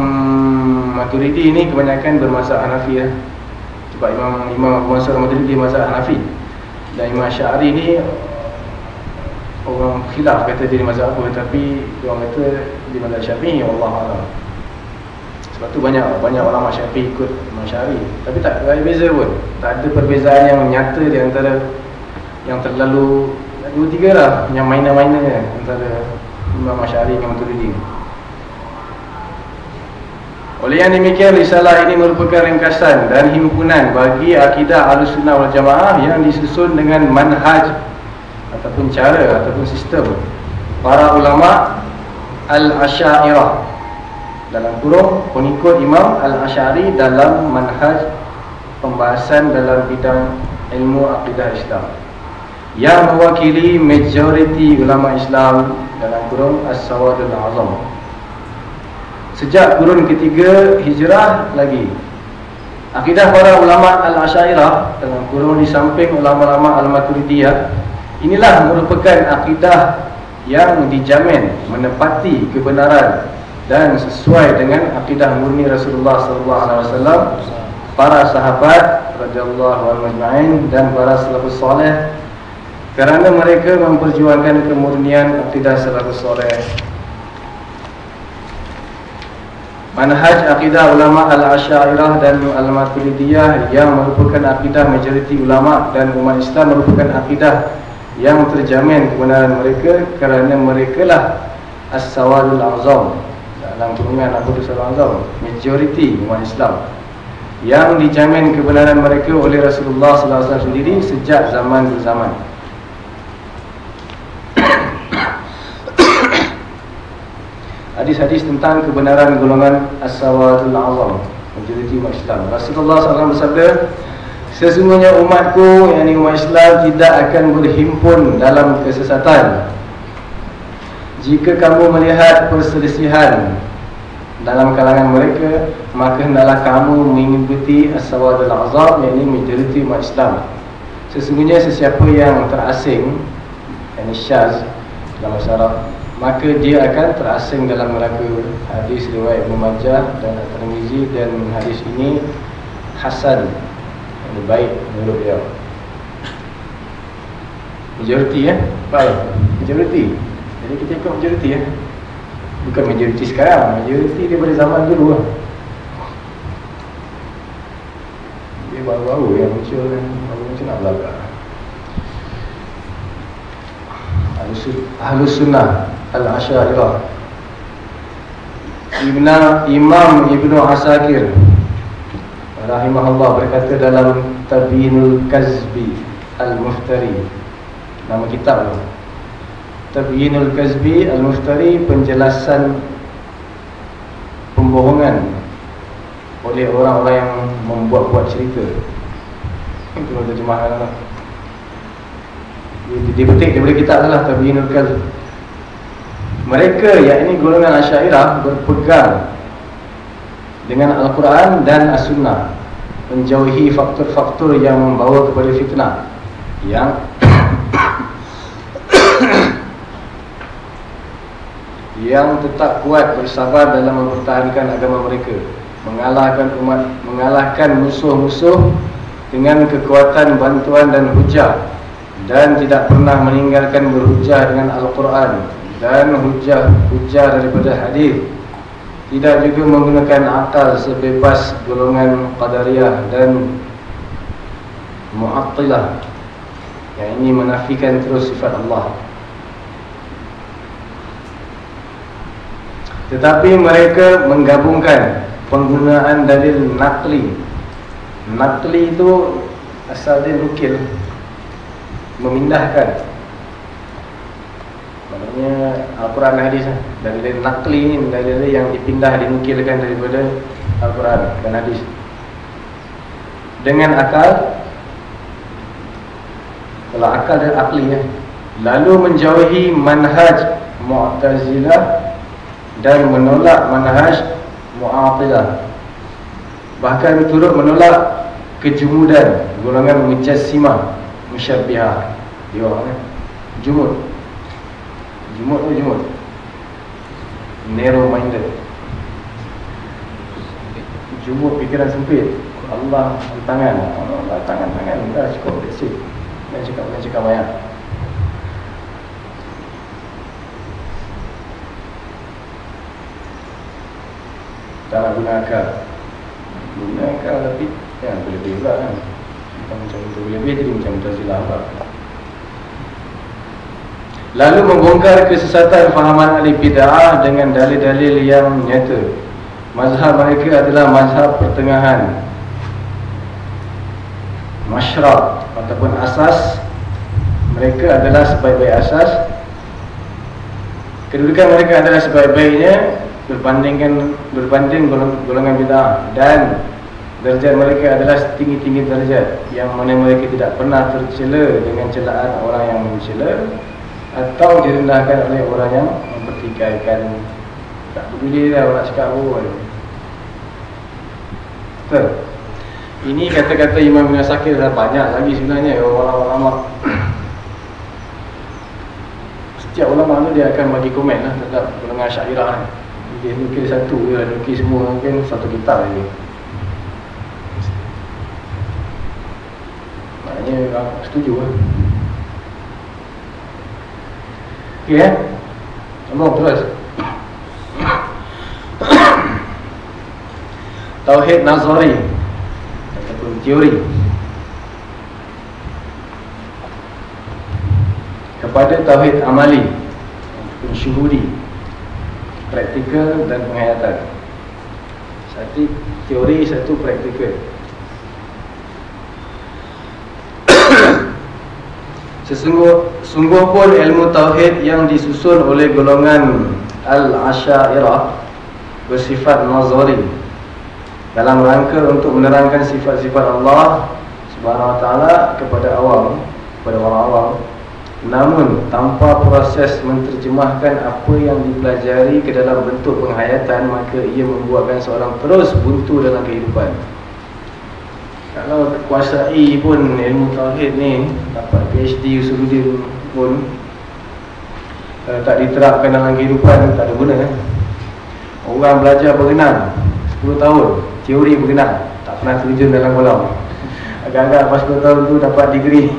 Maturidi ni kebanyakan bermazhab Hanafi ya. sebab Imam Imam Abu Mansur Maturidi mazhab Hanafi. Dan Imam Syari ni orang khilaf kata dia di mazhab apa. Tapi orang kata di mazhab Syafi'i Allah Allah sebab tu banyak banyak ulama Syafi'i ikut Imam. Tapi tak ada beza pun. Tak ada perbezaan yang nyata di antara yang terlalu dua tiga lah yang minor-minor antara Imam Syafi'i dengan Maturidi. Oleh yang demikian risalah ini merupakan ringkasan dan himpunan bagi akidah Ahlussunnah wal Jamaah yang disusun dengan manhaj ataupun cara ataupun sistem para ulama al-Asy'ariyah dalam kurung pengikut Imam Al-Ash'ari dalam manhaj pembahasan dalam bidang ilmu akidah Islam. Yang mewakili majoriti ulama Islam dalam kurung As-Sawadul Azam. Sejak kurun ketiga hijrah lagi akidah para ulama Al-Ash'ariyah dalam kurung di samping ulama-ulama Al-Maturidiyah inilah merupakan akidah yang dijamin menepati kebenaran dan sesuai dengan akidah murni Rasulullah sallallahu alaihi wasallam para sahabat radhiyallahu anhum dan para salafus saleh kerana mereka memperjuangkan kemurnian akidah salafus saleh. Manhaj akidah ulama al-Asy'ariyah dan al-Maturidiyah yang merupakan akidah majoriti ulama dan umat Islam merupakan akidah yang terjamin kebenaran mereka kerana merekalah as-sawadul azam dalam golongan Abu Dusal Azam majoriti umat Islam yang dijamin kebenaran mereka oleh Rasulullah wasallam sendiri sejak zaman ke zaman. Hadis-hadis tentang kebenaran golongan As-Sawadul Azam majoriti umat Islam. Rasulullah SAW bersabda sesungguhnya umatku yang ini umat Islam tidak akan berhimpun dalam kesesatan jika kamu melihat perselisihan dalam kalangan mereka maka hendaklah kamu mengikuti as-sawadul azab yakni majoriti umat Islam. Sesungguhnya sesiapa yang terasing yakni syaz dalam syarat maka dia akan terasing dalam neraka. Hadis riwayat Ibnu Majah dan At-Tirmizi dan hadis ini hasan yang baik menurut dia. Majoriti ya? Baik. Majoriti. Jadi kita ikut majoriti ya bukan majoriti sekarang. Majoriti daripada zaman dulu lah. Dia baru-baru yang muncul kan baru muncul nak belakang. Ahlus Sunnah Al-Asyairah Imam Ibn Asakir Rahimahullah berkata dalam Tabinul Kazbi Al-Muftari. Nama kitab tu Tabinul Kazbi Al-Muftari Penjelasan Pembohongan Oleh orang-orang yang membuat-buat cerita. Itu terjemahan lah dia petik daripada kitab adalah Tabiinul Kazb mereka yakni golongan Asy'ariyah berpegang dengan Al-Quran dan As-Sunnah menjauhi faktor-faktor yang membawa kepada fitnah. Yang yang tetap kuat bersabar dalam mempertahankan agama mereka mengalahkan umat mengalahkan musuh-musuh dengan kekuatan bantuan dan hujah dan tidak pernah meninggalkan berhujah dengan Al-Quran dan hujah-hujah daripada hadis. Tidak juga menggunakan akal sebebas golongan Qadariyah dan Mu'attilah. Yang ini menafikan terus sifat Allah tetapi mereka menggabungkan penggunaan dalil nakli nakli itu asal dia nukil memindahkan. Maknanya Al-Quran hadis dalil nakli ni dalil yang dipindah dinukilkan daripada Al-Quran dan hadis. Dengan akal kalau akal dan akli ya. lalu menjauhi manhaj Mu'tazilah dan menolak manhaj Mu'atilah. Bahkan turut menolak kejumudan golongan Mujassimah Musyabbihah. Dia orang kan? Jumud. Jumud tu jumud. Narrow minded Jumud fikiran sempit. Allah tangan. Allah tangan-tangan Dah cukup that's it. Cakap Jangan cakap banyak Tak guna akal Guna akal tapi Ya boleh-boleh pula kan macam itu lebih jadi macam Mu'tazilah apa. Lalu membongkar kesesatan fahaman ahli bid'ah dengan dalil-dalil yang nyata. Mazhab mereka adalah mazhab pertengahan. Masyrab ataupun asas mereka adalah sebaik-baik asas. Kedudukan mereka adalah sebaik-baiknya berbandingkan berbanding golongan bid'ah. Dan Derajat mereka adalah tinggi-tinggi derajat Yang mana mereka tidak pernah tercela Dengan celaan orang yang mencela Atau direndahkan oleh orang yang Mempertikaikan. Tak peduli lah orang cakap apa Betul. Ini kata-kata Imam Ibn Sakir dah banyak lagi sebenarnya Orang-orang Setiap ulama tu dia akan bagi komen lah Terhadap golongan syairah Dia nukil satu dia nukil semua mungkin satu kitab lagi. Maknanya orang setuju lah. Okay eh? Sambung terus. Tauhid Nazari Ataupun teori. Kepada Tauhid Amali Ataupun Syuhudi Praktikal dan penghayatan Satu teori, satu praktikal Sesungguh sungguh pun ilmu tauhid yang disusun oleh golongan Al-Asyairah bersifat nazari dalam rangka untuk menerangkan sifat-sifat Allah Subhanahu wa taala kepada awam, kepada orang awam. Namun tanpa proses menterjemahkan apa yang dipelajari ke dalam bentuk penghayatan maka ia membuatkan seorang terus buntu dalam kehidupan. Kalau kuasai pun ilmu tauhid ni Dapat PhD usuluddin pun Kalau tak diterapkan dalam kehidupan Tak ada guna? Orang belajar berenang 10 tahun Teori berenang Tak pernah terjun dalam kolam Agak-agak lepas 10 tahun tu dapat degree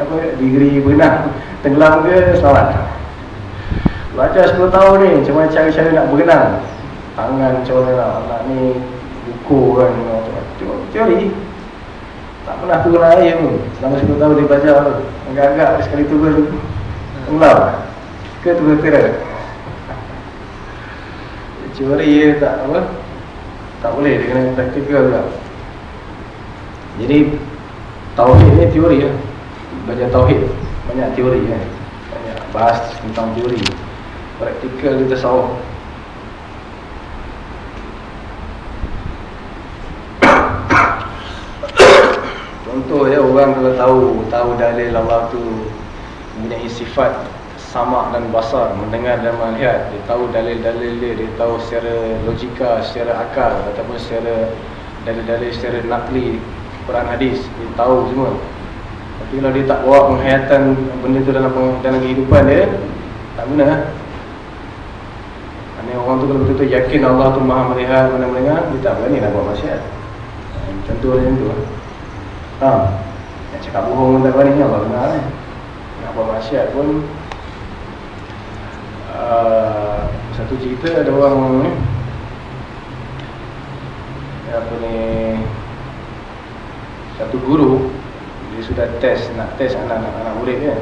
apa Degree berenang. Tenggelam ke selamat. Belajar 10 tahun ni Macam mana cara-cara nak berenang? Tangan macam mana nak, nak ni Buku kan Teori Tak pernah turun air pun. Selama 10 tahun dia belajar Agak-agak sekali turun. Tenggelam. Ke turun tera Teori dia tak apa? Tak boleh dia kena praktikal juga Jadi Tauhid ni teori lah Belajar Tauhid Banyak teori kan? Banyak bahas tentang teori. Praktikal dia tersawah Contoh ya orang kalau tahu tahu dalil Allah tu mempunyai sifat sama dan basar mendengar dan melihat. Dia tahu dalil-dalil dia dia tahu secara logika secara akal ataupun secara dalil-dalil secara nakli Quran hadis. Dia tahu semua tapi kalau dia tak bawa penghayatan benda tu dalam dalam kehidupan dia tak guna Ini orang tu kalau betul-betul yakin Allah tu maha melihat mana mendengar dia tak berani nak buat masyarakat contoh macam tu Ha. Yang cakap bohong pun tak berani Allah benar ni. Nak buat maksiat pun uh, satu cerita ada orang ni apa ni satu guru dia sudah test nak test anak-anak anak murid kan.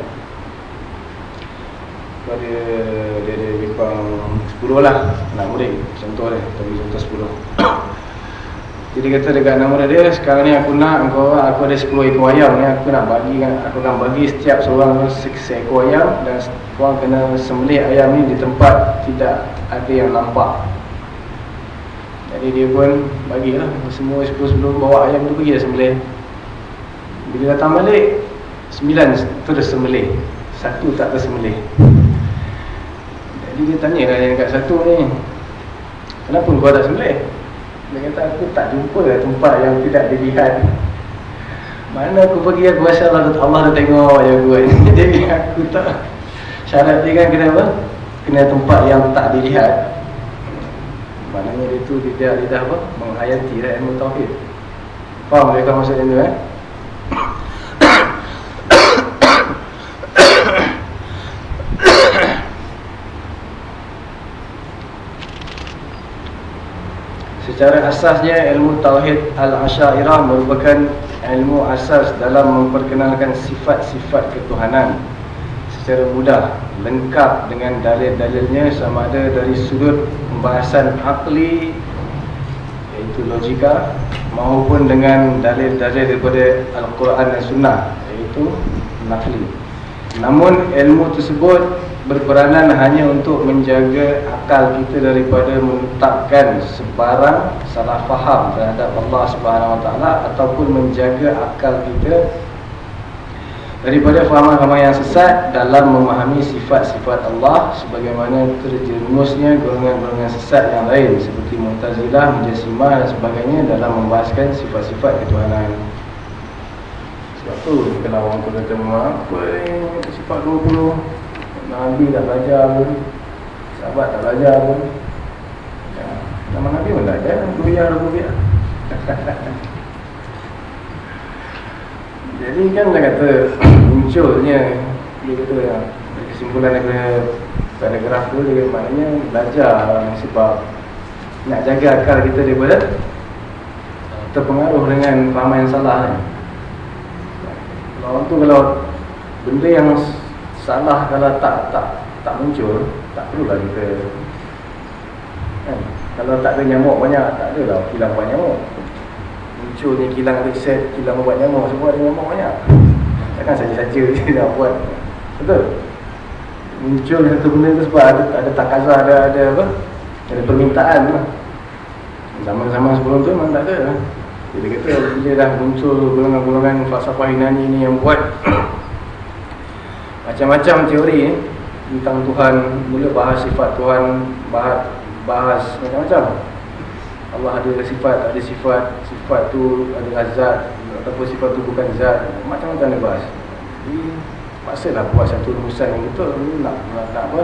Kalau dia ada kurang 10 lah anak murid contoh dia tapi contoh 10 Jadi kata dekat nama dia Sekarang ni aku nak engkau Aku ada 10 ekor ayam ni Aku nak bagi Aku akan bagi setiap seorang Seekor ayam Dan korang kena sembelih ayam ni Di tempat tidak ada yang nampak. Jadi dia pun Bagilah Semua 10 sebelum bawa ayam tu Pergi dah sembelih Bila datang balik 9 terus sembelih Satu tak tersembelih Jadi dia tanya lah yang kat satu ni Kenapa kau tak sembelih dia kata aku tak jumpa lah tempat yang tidak dilihat. Mana aku pergi aku rasa Allah, Allah dah tengok je aku. Jadi aku tak Syarat dia kan kena apa? Kena tempat yang tak dilihat. Maknanya dia tu dia, dia dah apa? Menghayati lah ilmu tauhid. Faham mereka maksud itu eh? Secara asasnya ilmu Tauhid Al-Asyairah merupakan ilmu asas dalam memperkenalkan sifat-sifat ketuhanan secara mudah, lengkap dengan dalil-dalilnya sama ada dari sudut pembahasan akli iaitu logika maupun dengan dalil-dalil daripada Al-Quran dan Sunnah iaitu nakli. Namun ilmu tersebut berperanan hanya untuk menjaga akal kita daripada menetapkan sebarang salah faham terhadap Allah Subhanahu Wa Taala ataupun menjaga akal kita daripada fahaman-fahaman yang sesat dalam memahami sifat-sifat Allah sebagaimana terjerumusnya golongan-golongan sesat yang lain seperti Mu'tazilah, Mujassimah dan sebagainya dalam membahaskan sifat-sifat ketuhanan. Sebab tu kalau orang kata apa sifat 20 Nabi tak belajar pun Sahabat tak belajar pun. Ya. Nama Nabi pun tak ada Rupiah dan Jadi kan dia kata Munculnya Dia kata ya, Kesimpulan daripada Paragraf tu dia maknanya Belajar sebab Nak jaga akal kita daripada Terpengaruh dengan Fahaman yang salah ni. Kalau orang tu kalau Benda yang salah kalau tak tak tak muncul tak perlulah kita kan? Kalau tak ada nyamuk banyak tak adalah kilang banyak nyamuk. Munculnya kilang riset kilang ubat nyamuk semua ada nyamuk banyak. Takkan saja-saja dia nak buat. Betul? Muncul satu benda tu sebab ada ada takazah ada ada apa? Ada permintaan tu. Zaman-zaman sebelum tu memang tak ada lah. dia kata dia dah muncul golongan-golongan falsafah Yunani ni yang buat macam-macam teori ni tentang Tuhan mula bahas sifat Tuhan bahas bahas macam-macam. Allah ada sifat ada sifat sifat tu ada zat ataupun sifat tu bukan zat macam-macam dia bahas. Jadi Paksalah buat satu rumusan yang betul Nak, nak, nak apa?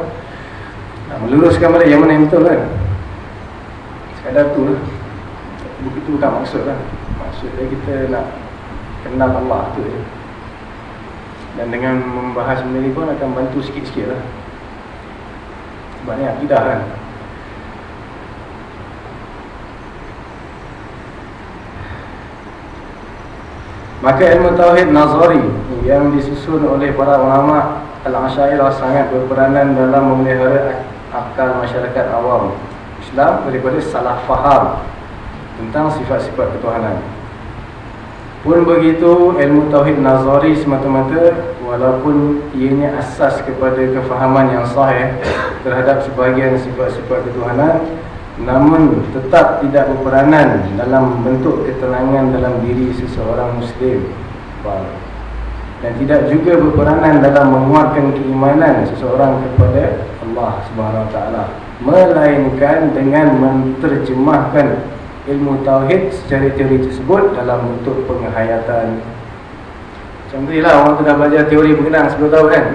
Nak meluruskan balik yang mana yang betul kan? Sekadar tu lah. Begitu bukan maksud lah. Maksudnya kita nak Kenal Allah tu je Dan dengan membahas benda ni pun akan bantu sikit-sikit lah Sebab ni akidah kan Maka ilmu Tauhid Nazari yang disusun oleh para ulama Al-Asyairah sangat berperanan dalam memelihara akal masyarakat awam Islam daripada salah faham tentang sifat-sifat ketuhanan. Pun begitu ilmu Tauhid Nazari semata-mata walaupun ianya asas kepada kefahaman yang sahih terhadap sebahagian sifat-sifat ketuhanan namun tetap tidak berperanan dalam bentuk ketenangan dalam diri seseorang muslim. Dan tidak juga berperanan dalam menguatkan keimanan seseorang kepada Allah Subhanahu Wa Taala melainkan dengan menterjemahkan ilmu tauhid secara teori tersebut dalam bentuk penghayatan. Macam tu lah orang tu dah belajar teori berkenang 10 tahun kan?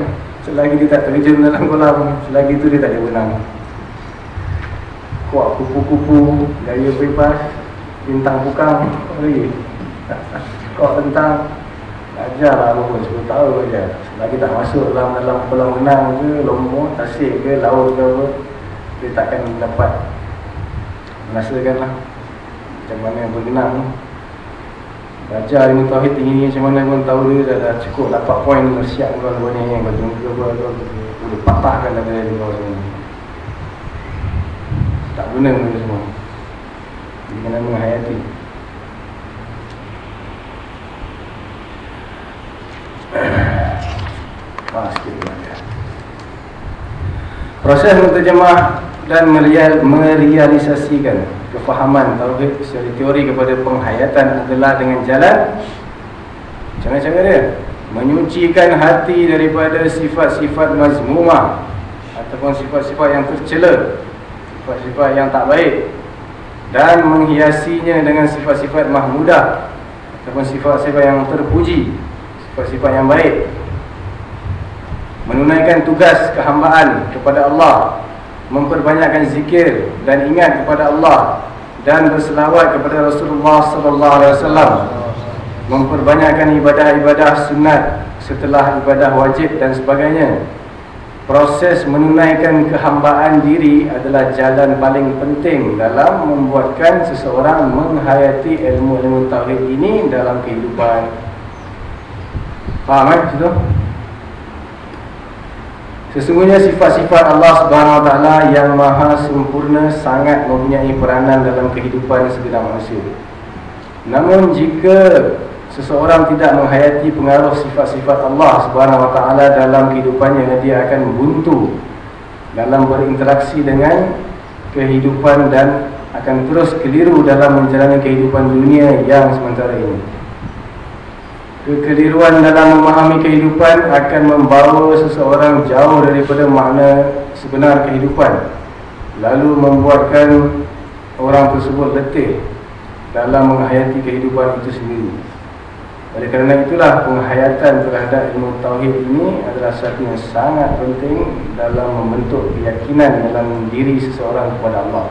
Selagi dia tak terjun dalam kolam selagi tu dia tak ada benang kuat kupu-kupu gaya bebas bintang bukang lagi? Kau tentang ajar lah pun 10 tahun saja selagi tak masuk dalam dalam kolam renang ke lombok tasik ke laut ke apa dia takkan dapat merasakan lah macam mana berenang belajar ilmu tauhid tinggi macam mana pun tahu dia dah, dah cukup dapat poin siap kau ni yang kau jumpa kau boleh patahkan dalam ilmu tauhid tak guna benda semua. Jadi kena menghayati sikit Proses menterjemah dan merealisasikan kefahaman tauhid secara teori kepada penghayatan adalah dengan jalan. Macam cara dia menyucikan hati daripada sifat-sifat mazmumah ataupun sifat-sifat yang tercela sifat-sifat yang tak baik dan menghiasinya dengan sifat-sifat mahmudah ataupun sifat-sifat yang terpuji sifat-sifat yang baik. Menunaikan tugas kehambaan kepada Allah memperbanyakkan zikir dan ingat kepada Allah dan berselawat kepada Rasulullah sallallahu alaihi wasallam memperbanyakkan ibadah-ibadah sunat setelah ibadah wajib dan sebagainya Proses menunaikan kehambaan diri adalah jalan paling penting dalam membuatkan seseorang menghayati ilmu-ilmu tauhid ini dalam kehidupan. Faham kan situ? Sesungguhnya sifat-sifat Allah Subhanahu Wa Taala yang maha sempurna sangat mempunyai peranan dalam kehidupan segenap manusia. Namun jika seseorang tidak menghayati pengaruh sifat-sifat Allah Subhanahu Wa Taala dalam kehidupannya dia akan buntu dalam berinteraksi dengan kehidupan dan akan terus keliru dalam menjalani kehidupan dunia yang sementara ini. Kekeliruan dalam memahami kehidupan akan membawa seseorang jauh daripada makna sebenar kehidupan lalu membuatkan orang tersebut letih dalam menghayati kehidupan itu sendiri. Oleh kerana itulah penghayatan terhadap ilmu tauhid ini adalah satu yang sangat penting dalam membentuk keyakinan dalam diri seseorang kepada Allah.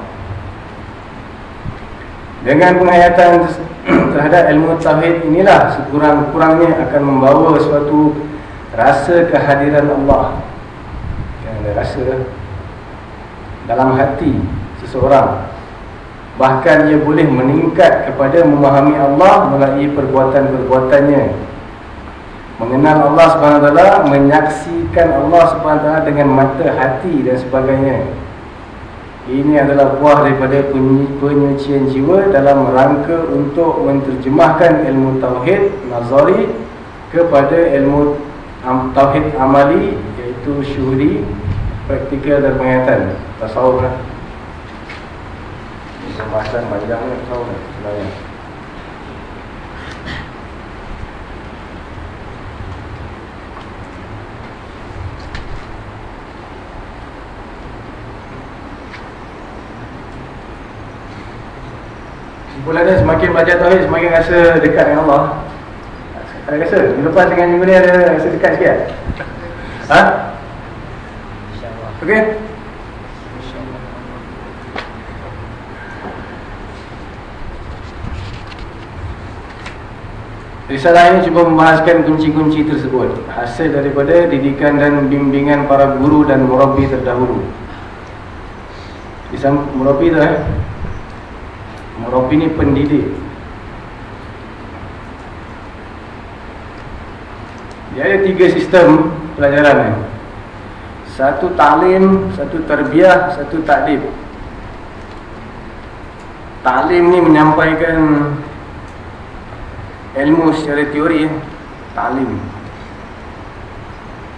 Dengan penghayatan terhadap ilmu tauhid inilah sekurang-kurangnya akan membawa suatu rasa kehadiran Allah. Yang ada rasa dalam hati seseorang. Bahkan ia boleh meningkat kepada memahami Allah melalui perbuatan-perbuatannya. Mengenal Allah SWT Menyaksikan Allah SWT dengan mata hati dan sebagainya Ini adalah buah daripada penyucian jiwa Dalam rangka untuk menterjemahkan ilmu Tauhid Nazari Kepada ilmu Tauhid Amali Iaitu syuhri Praktikal dan penghayatan. Tasawuf lah. Pembahasan panjangnya tahu ni sebenarnya. Kesimpulannya semakin belajar tauhid semakin rasa dekat dengan Allah. Ada rasa? Lepas dengan minggu ni ada rasa dekat sikit? Ha? InsyaAllah Okey? Risalah ini cuba membahaskan kunci-kunci tersebut Hasil daripada didikan dan bimbingan para guru dan murabi terdahulu murabi tu eh Murabi ni pendidik. Dia ada tiga sistem pelajaran ni. Satu ta'lim, satu terbiah, satu taklim Ta'lim ni menyampaikan ilmu secara teori eh. Ta'lim.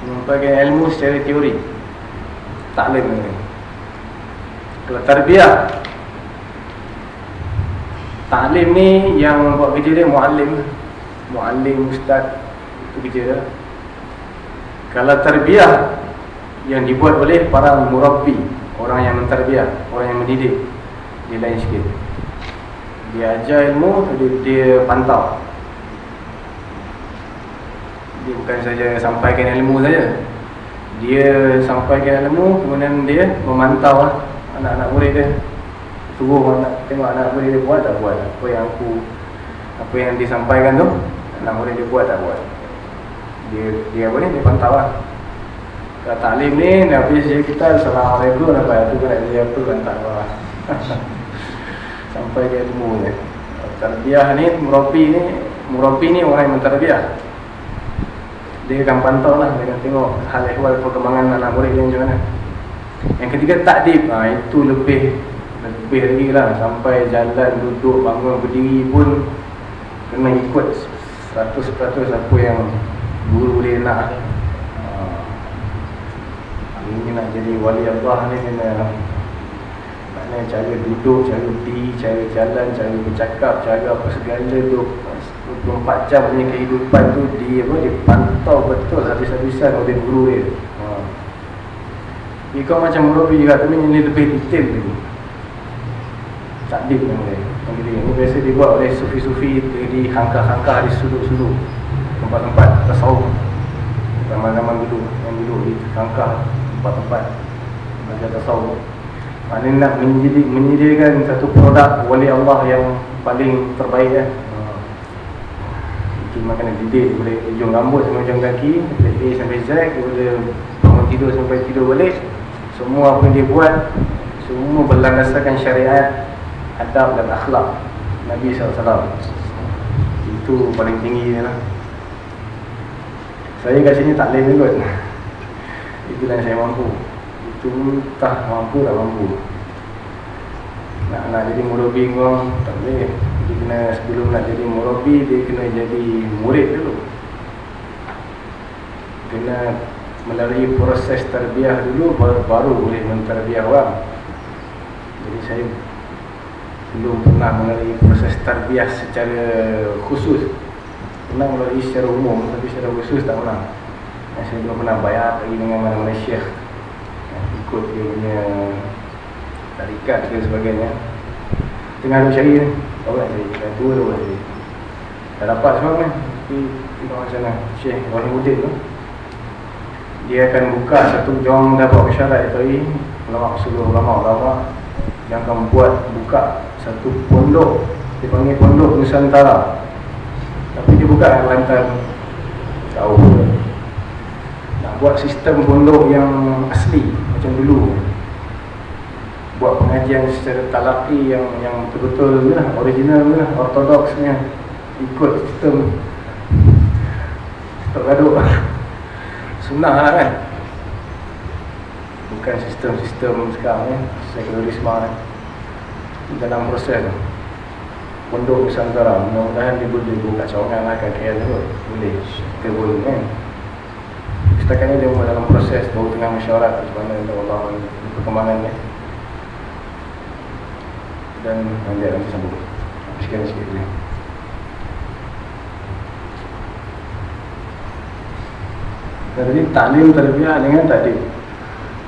Menyampaikan ilmu secara teori. Ta'lim ni. Kalau terbiah Ta'lim ni yang buat kerja dia muallim. Muallim, ustaz Itu kerja dia. Kalau terbiah Yang dibuat oleh para murabbi Orang yang menterbiah Orang yang mendidik Dia lain sikit. Dia ajar ilmu Dia, dia pantau. Dia bukan saja sampaikan ilmu saja. Dia sampaikan ilmu Kemudian dia memantau lah Anak-anak murid dia Suruh anak, tengok anak murid dia buat tak buat. Apa yang aku Apa yang disampaikan tu Anak murid dia buat tak buat. Dia dia ni, dia pantau lah. Kalau taklim ni, Nabi saya kita Assalamualaikum Nampak tu kan dia apa kan tak Sampai ke ilmu ni Terbiah ni, murabi ni Murabi ni orang yang menterbiah Dia akan pantau lah Dia akan tengok hal ehwal perkembangan anak murid dia macam mana. Yang ketiga takdib. Ha, Itu lebih Lebih lagi lah Sampai jalan, duduk, bangun, berdiri pun Kena ikut 100% apa yang Guru dia nak ha. Ini nak jadi wali Allah ni kena Maknanya cara duduk, cara berdiri, cara jalan, cara bercakap, cara apa segala tu 24 jam punya kehidupan tu dia apa dia pantau betul habis-habisan oleh guru dia. Ha. Kau macam murabi juga tapi ini lebih detail lagi. Takdir yang. Yang dia. Ini biasa dibuat oleh sufi-sufi di hangkah-hangkah di sudut-sudut tempat-tempat tasawuf. Zaman-zaman dulu yang dulu di hangkah tempat-tempat belajar tasawuf. Maknanya nak menjadi, menyediakan satu produk wali Allah yang paling terbaik ya. Itu makna didik boleh ujung rambut sampai ujung kaki, dari A sampai Z, boleh bangun tidur sampai tidur balik. Semua apa yang dia buat semua berlandaskan syariat, adab dan akhlak Nabi SAW. Itu paling tinggi lah. Saya kat sini tak lain kot. Itulah yang saya mampu itu tak mampu tak mampu nak nak jadi murabi kau tak boleh dia kena sebelum nak jadi murabi dia kena jadi murid dulu kena melalui proses terbiah dulu baru, baru boleh menterbiah orang jadi saya belum pernah melalui proses terbiah secara khusus? Pernah melalui secara umum tapi secara khusus tak pernah. Saya belum pernah bayar lagi dengan mana-mana syekh ikut dia punya tarikat dan sebagainya. Tengah duk cari tahu tak cari. Dah tua tu cari. Dah dapat semua kan? Tapi tengok macam mana. Syekh Wahimuddin tu. Dia akan buka satu jom dapat bersyarat tadi ulama seluruh ulama-ulama yang akan buat buka satu pondok. Dia panggil pondok Nusantara. Tapi dia buka dengan lantai jauh. Nak buat sistem pondok yang asli macam dulu. Buat pengajian secara talaki yang yang betul-betul lah, original lah, ortodoksnya ikut sistem. Tergaduk sunnah lah kan? Bukan sistem-sistem sekarang ya, sekularisme kan dalam proses tu. Pondok Nusantara mudah-mudahan dia boleh buka cawangan lah kat KL tu. Boleh. Kita boleh kan? Setakat ni dia dalam proses baru tengah mesyuarat macam mana untuk Allah perkembangannya dan nanti nanti sambung sikit-sikit dulu Jadi taklim terbiah dengan takdim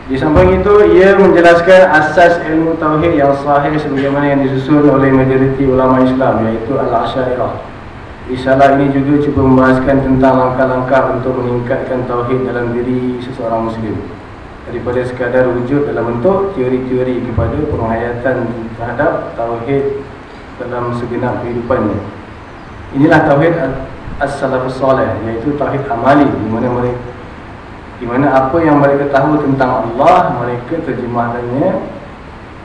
Di samping itu ia menjelaskan asas ilmu tauhid yang sahih sebagaimana yang disusun oleh majoriti ulama Islam iaitu Al-Asyairah Risalah ini juga cuba membahaskan tentang langkah-langkah untuk meningkatkan tauhid dalam diri seseorang muslim daripada sekadar wujud dalam bentuk teori-teori kepada penghayatan terhadap tauhid dalam segenap kehidupannya. Inilah tauhid as-salafus salih iaitu tauhid amali di mana mereka di mana apa yang mereka tahu tentang Allah mereka terjemahkannya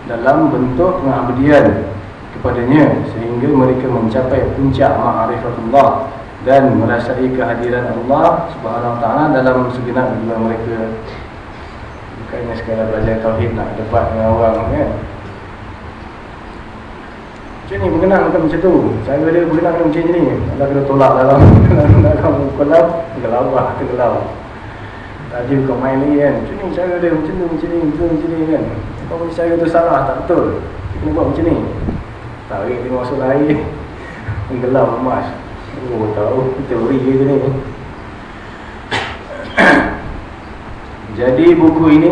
dalam bentuk pengabdian kepadanya sehingga mereka mencapai puncak ma'rifatullah dan merasai kehadiran Allah Subhanahu taala dalam segenap kehidupan mereka. Bukannya sekadar belajar tauhid nak debat dengan orang kan. Macam ni mengenal bukan macam tu. Cara dia mengenal macam ni. Allah kena tolak dalam dalam kolam gelabah tenggelam. Tadi kau main lagi kan. Macam ni cara dia macam tu macam ni macam, macam ni kan. Kau punya cara tu salah tak betul. Kena buat macam ni. Tarik dia masuk air Tenggelam emas Oh tahu teori dia ni Jadi buku ini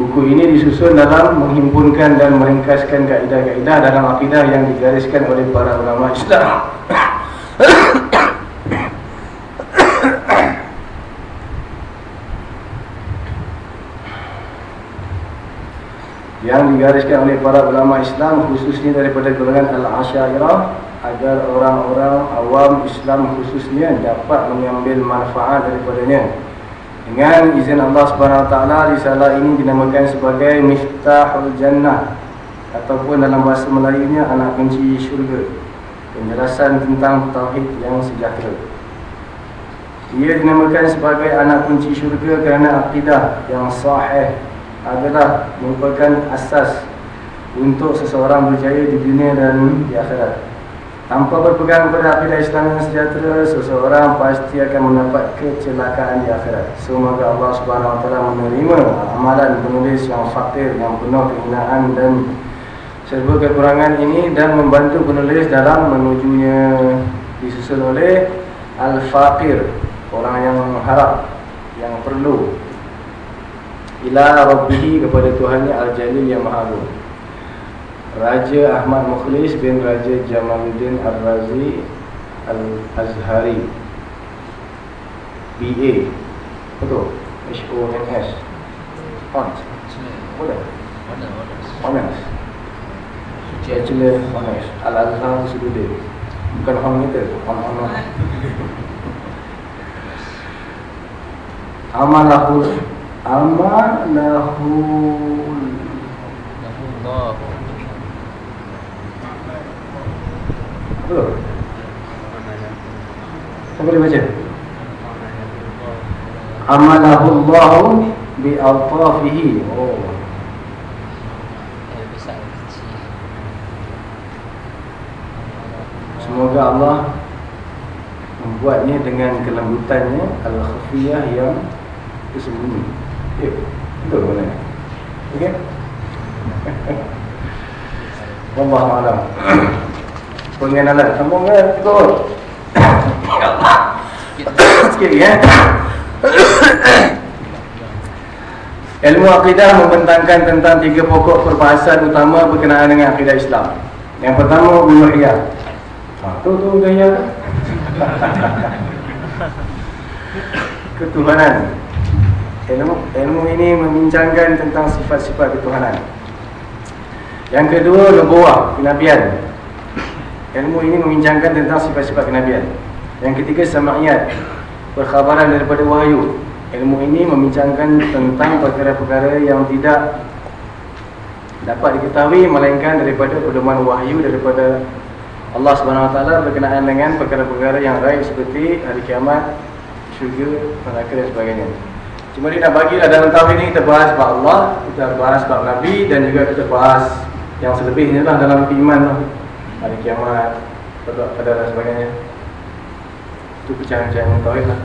Buku ini disusun dalam menghimpunkan dan meringkaskan kaedah-kaedah dalam akidah yang digariskan oleh para ulama Islam. yang digariskan oleh para ulama Islam khususnya daripada golongan Al-Asyairah agar orang-orang awam Islam khususnya dapat mengambil manfaat daripadanya. Dengan izin Allah Subhanahu Taala risalah ini dinamakan sebagai Miftahul Jannah ataupun dalam bahasa Melayunya anak kunci syurga. Penjelasan tentang tauhid yang sejahtera. Ia dinamakan sebagai anak kunci syurga kerana akidah yang sahih adalah merupakan asas untuk seseorang berjaya di dunia dan di akhirat. Tanpa berpegang kepada akidah Islam yang sejahtera, seseorang pasti akan mendapat kecelakaan di akhirat. Semoga Allah Subhanahu Wa Taala menerima amalan penulis yang fakir, yang penuh kehinaan dan serba kekurangan ini dan membantu penulis dalam menujunya disusun oleh Al-Faqir, orang yang harap, yang perlu ila rabbihi kepada Tuhannya Al-Jalil yang Maha Agung. Raja Ahmad Mukhlis bin Raja Jamaluddin Ar-Razi Al-Azhari. BA Betul? H-O-N-S Hont Boleh? Honest. Bachelor Honest. Al-Azhar Sududin. Bukan Hon kita Hon Amalahul Allah Betul? Siapa dia baca? Amalahullahu bi'altafihi Oh Semoga Allah membuatnya dengan kelembutannya al-khafiyah yang tersembunyi. Ya, betul mana? Okey. Wallahu a'lam. Pengenalan sambung ke ikut. Sikit ya. Ilmu akidah membentangkan tentang tiga pokok perbahasan utama berkenaan dengan akidah Islam. Yang pertama uluhiyah. Ha, tu tu uluhiyah. Ketuhanan. Ilmu ilmu ini membincangkan tentang sifat-sifat ketuhanan. Yang kedua nubuah, kenabian. Ilmu ini membincangkan tentang sifat-sifat kenabian. Yang ketiga sama'iyat, perkhabaran daripada wahyu. Ilmu ini membincangkan tentang perkara-perkara yang tidak dapat diketahui melainkan daripada pedoman wahyu daripada Allah Subhanahu Taala berkenaan dengan perkara-perkara yang raib seperti hari kiamat, syurga, neraka dan sebagainya. Cuma dia nak bagilah dalam tahun ini kita bahas bab Allah, kita bahas bab Nabi dan juga kita bahas yang selebihnya lah dalam iman lah. Hari kiamat, pada dan sebagainya. Itu pecahan-pecahan tauhid lah.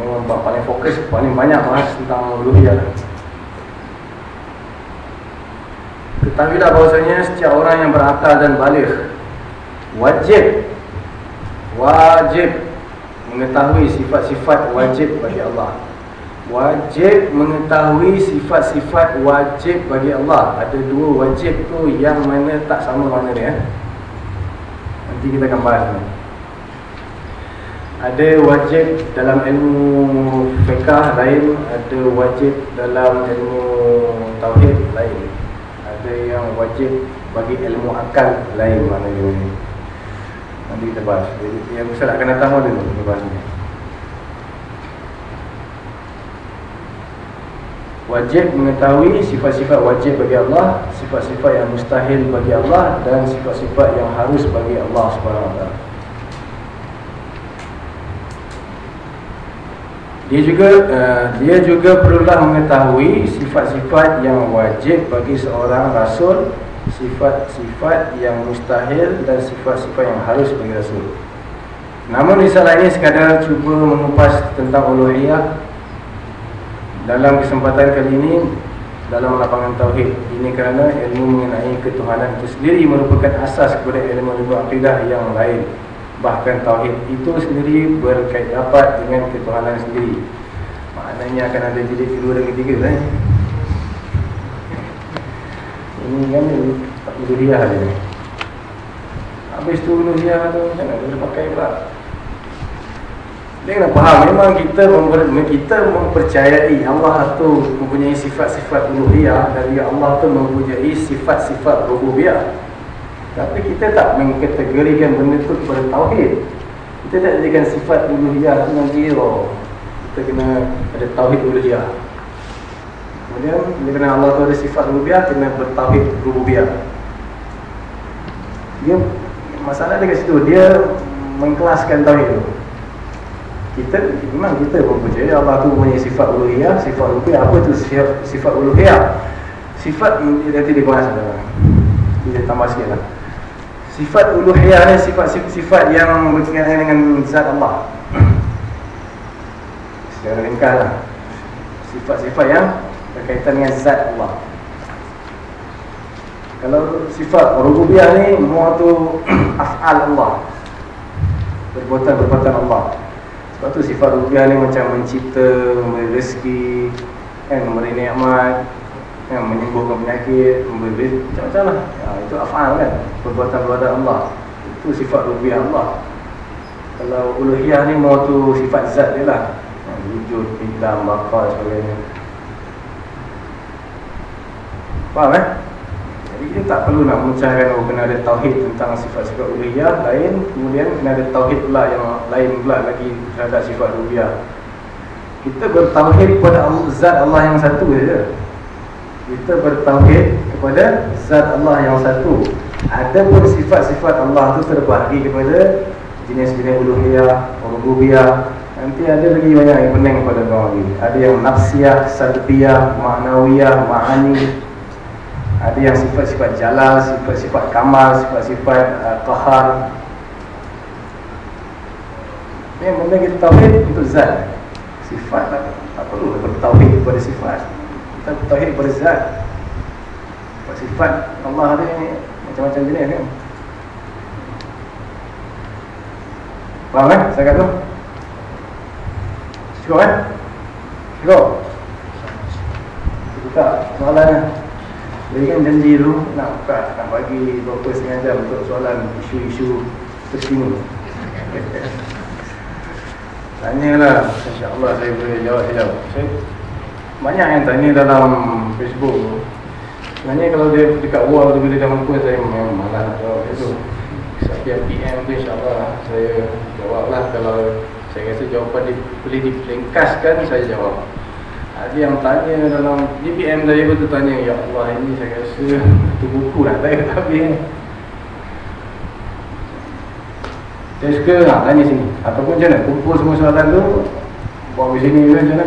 Memang bab paling fokus, paling banyak bahas tentang uluhiyah lah. Ketahuilah bahawasanya setiap orang yang berakal dan balik Wajib Wajib Mengetahui sifat-sifat wajib bagi Allah Wajib mengetahui sifat-sifat wajib bagi Allah Ada dua wajib tu yang mana tak sama mana dia Nanti kita akan bahas ni. Ada wajib dalam ilmu fiqah lain, ada wajib dalam ilmu tauhid lain. Ada yang wajib bagi ilmu akal lain maknanya ni. Nanti kita bahas. Jadi yang Ustaz akan datang dulu kita bahas ni. Wajib mengetahui sifat-sifat wajib bagi Allah, sifat-sifat yang mustahil bagi Allah dan sifat-sifat yang harus bagi Allah Taala. Dia juga uh, dia juga perlulah mengetahui sifat-sifat yang wajib bagi seorang rasul, sifat-sifat yang mustahil dan sifat-sifat yang harus bagi rasul. Namun risalah ini sekadar cuba mengupas tentang uluhiyah dalam kesempatan kali ini dalam lapangan tauhid. Ini kerana ilmu mengenai ketuhanan itu sendiri merupakan asas kepada ilmu-ilmu akidah yang lain. Bahkan tauhid itu sendiri berkait rapat dengan ketuhanan sendiri. Maknanya akan ada jilid kedua dan ketiga kan ini kan uluhiyah dia habis tu uluhiyah tu macam mana dia pakai pula dia kena faham memang kita memper, kita mempercayai Allah tu mempunyai sifat-sifat uluhiyah dan dia Allah tu mempunyai sifat-sifat rububiyah. Tapi kita tak mengkategorikan benda tu kepada tauhid. Kita tak jadikan sifat uluhiyah nanti oh, kita kena ada tauhid uluhiyah. Kemudian kena Allah tu ada sifat rububiyah kena bertauhid rububiyah. Dia masalah dia kat situ dia mengkelaskan tauhid tu kita memang kita pun percaya Allah tu punya sifat uluhiyah, sifat uluhiyah apa tu sifat, sifat uluhiyah? Sifat nanti dibahas dalam. Kita tambah sikit lah. Sifat uluhiyah ni sifat-sifat yang berkaitan dengan zat Allah. Secara ringkas lah. Sifat-sifat yang berkaitan dengan zat Allah. Kalau sifat rububiyah ni semua tu af'al Allah. Perbuatan-perbuatan Allah. Sebab tu sifat rupiah ni macam mencipta, memberi rezeki, kan, memberi nikmat, kan, menyembuhkan penyakit, memberi macam-macam lah. Ya, itu afal kan, perbuatan-perbuatan Allah. Itu sifat rupiah Allah. Kalau uluhiyah ni mau tu sifat zat dia lah. Wujud, hitam, bakal, sebagainya. Faham eh? Jadi kita tak perlu nak memecahkan oh, kena ada tauhid tentang sifat-sifat uluhiyah lain, kemudian kena ada tauhid pula yang lain pula lagi terhadap sifat uluhiyah. Kita bertauhid kepada zat Allah yang satu saja. Kita bertauhid kepada zat Allah yang satu. Ada pun sifat-sifat Allah tu terbahagi kepada jenis-jenis uluhiyah, rububiyah. Nanti ada lagi banyak yang pening kepada orang lagi. Ada yang nafsiyah, salbiyah, ma'nawiyah, ma'ani, ada yang sifat-sifat jalal, sifat-sifat kamal, sifat-sifat uh, qahar. Ini yang benda kita tauhid itu zat. Sifat tak, tak perlu bertauhid kepada sifat. Kita bertauhid kepada zat. Sifat Allah ni macam-macam jenis kan. Faham kan? Saya kata. Cukup kan? Cukup. Buka soalan jadi kan janji tu nak buka, nak bagi beberapa setengah jam untuk soalan isu-isu terkini Tanyalah, insyaAllah saya boleh jawab saya, Banyak yang tanya dalam Facebook. Tu Sebenarnya kalau dia dekat wall tu bila dah mampu saya memang malah nak jawab itu Setiap PM tu insyaAllah saya jawab lah Kalau saya rasa jawapan dia boleh diringkaskan saya jawab ada yang tanya dalam DPM saya pun tanya Ya Allah ini saya rasa Itu buku nak saya kata habis. Saya suka nak tanya sini. Ataupun macam mana? Kumpul semua soalan tu Bawa ke sini ke macam mana?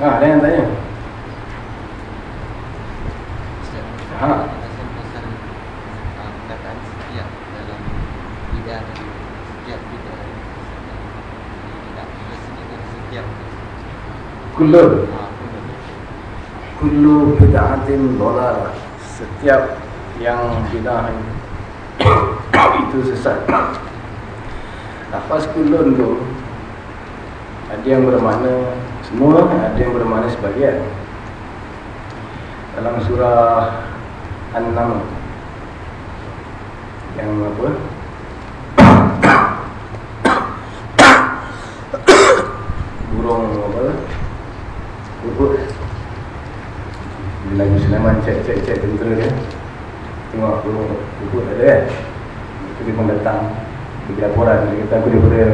Ha, ada yang tanya? Ha. Kullu kullu bid'atin dhalal setiap yang bidah itu sesat. Lafaz kullun tu ada yang bermakna semua ada yang bermakna sebagian dalam surah An-Nam Yang apa? Burung apa Bila Nabi Sulaiman cek-cek-cek tentera dia. Tengok burung Uhud ada kan Itu dia pun datang. Bagi laporan. Dia kata aku daripada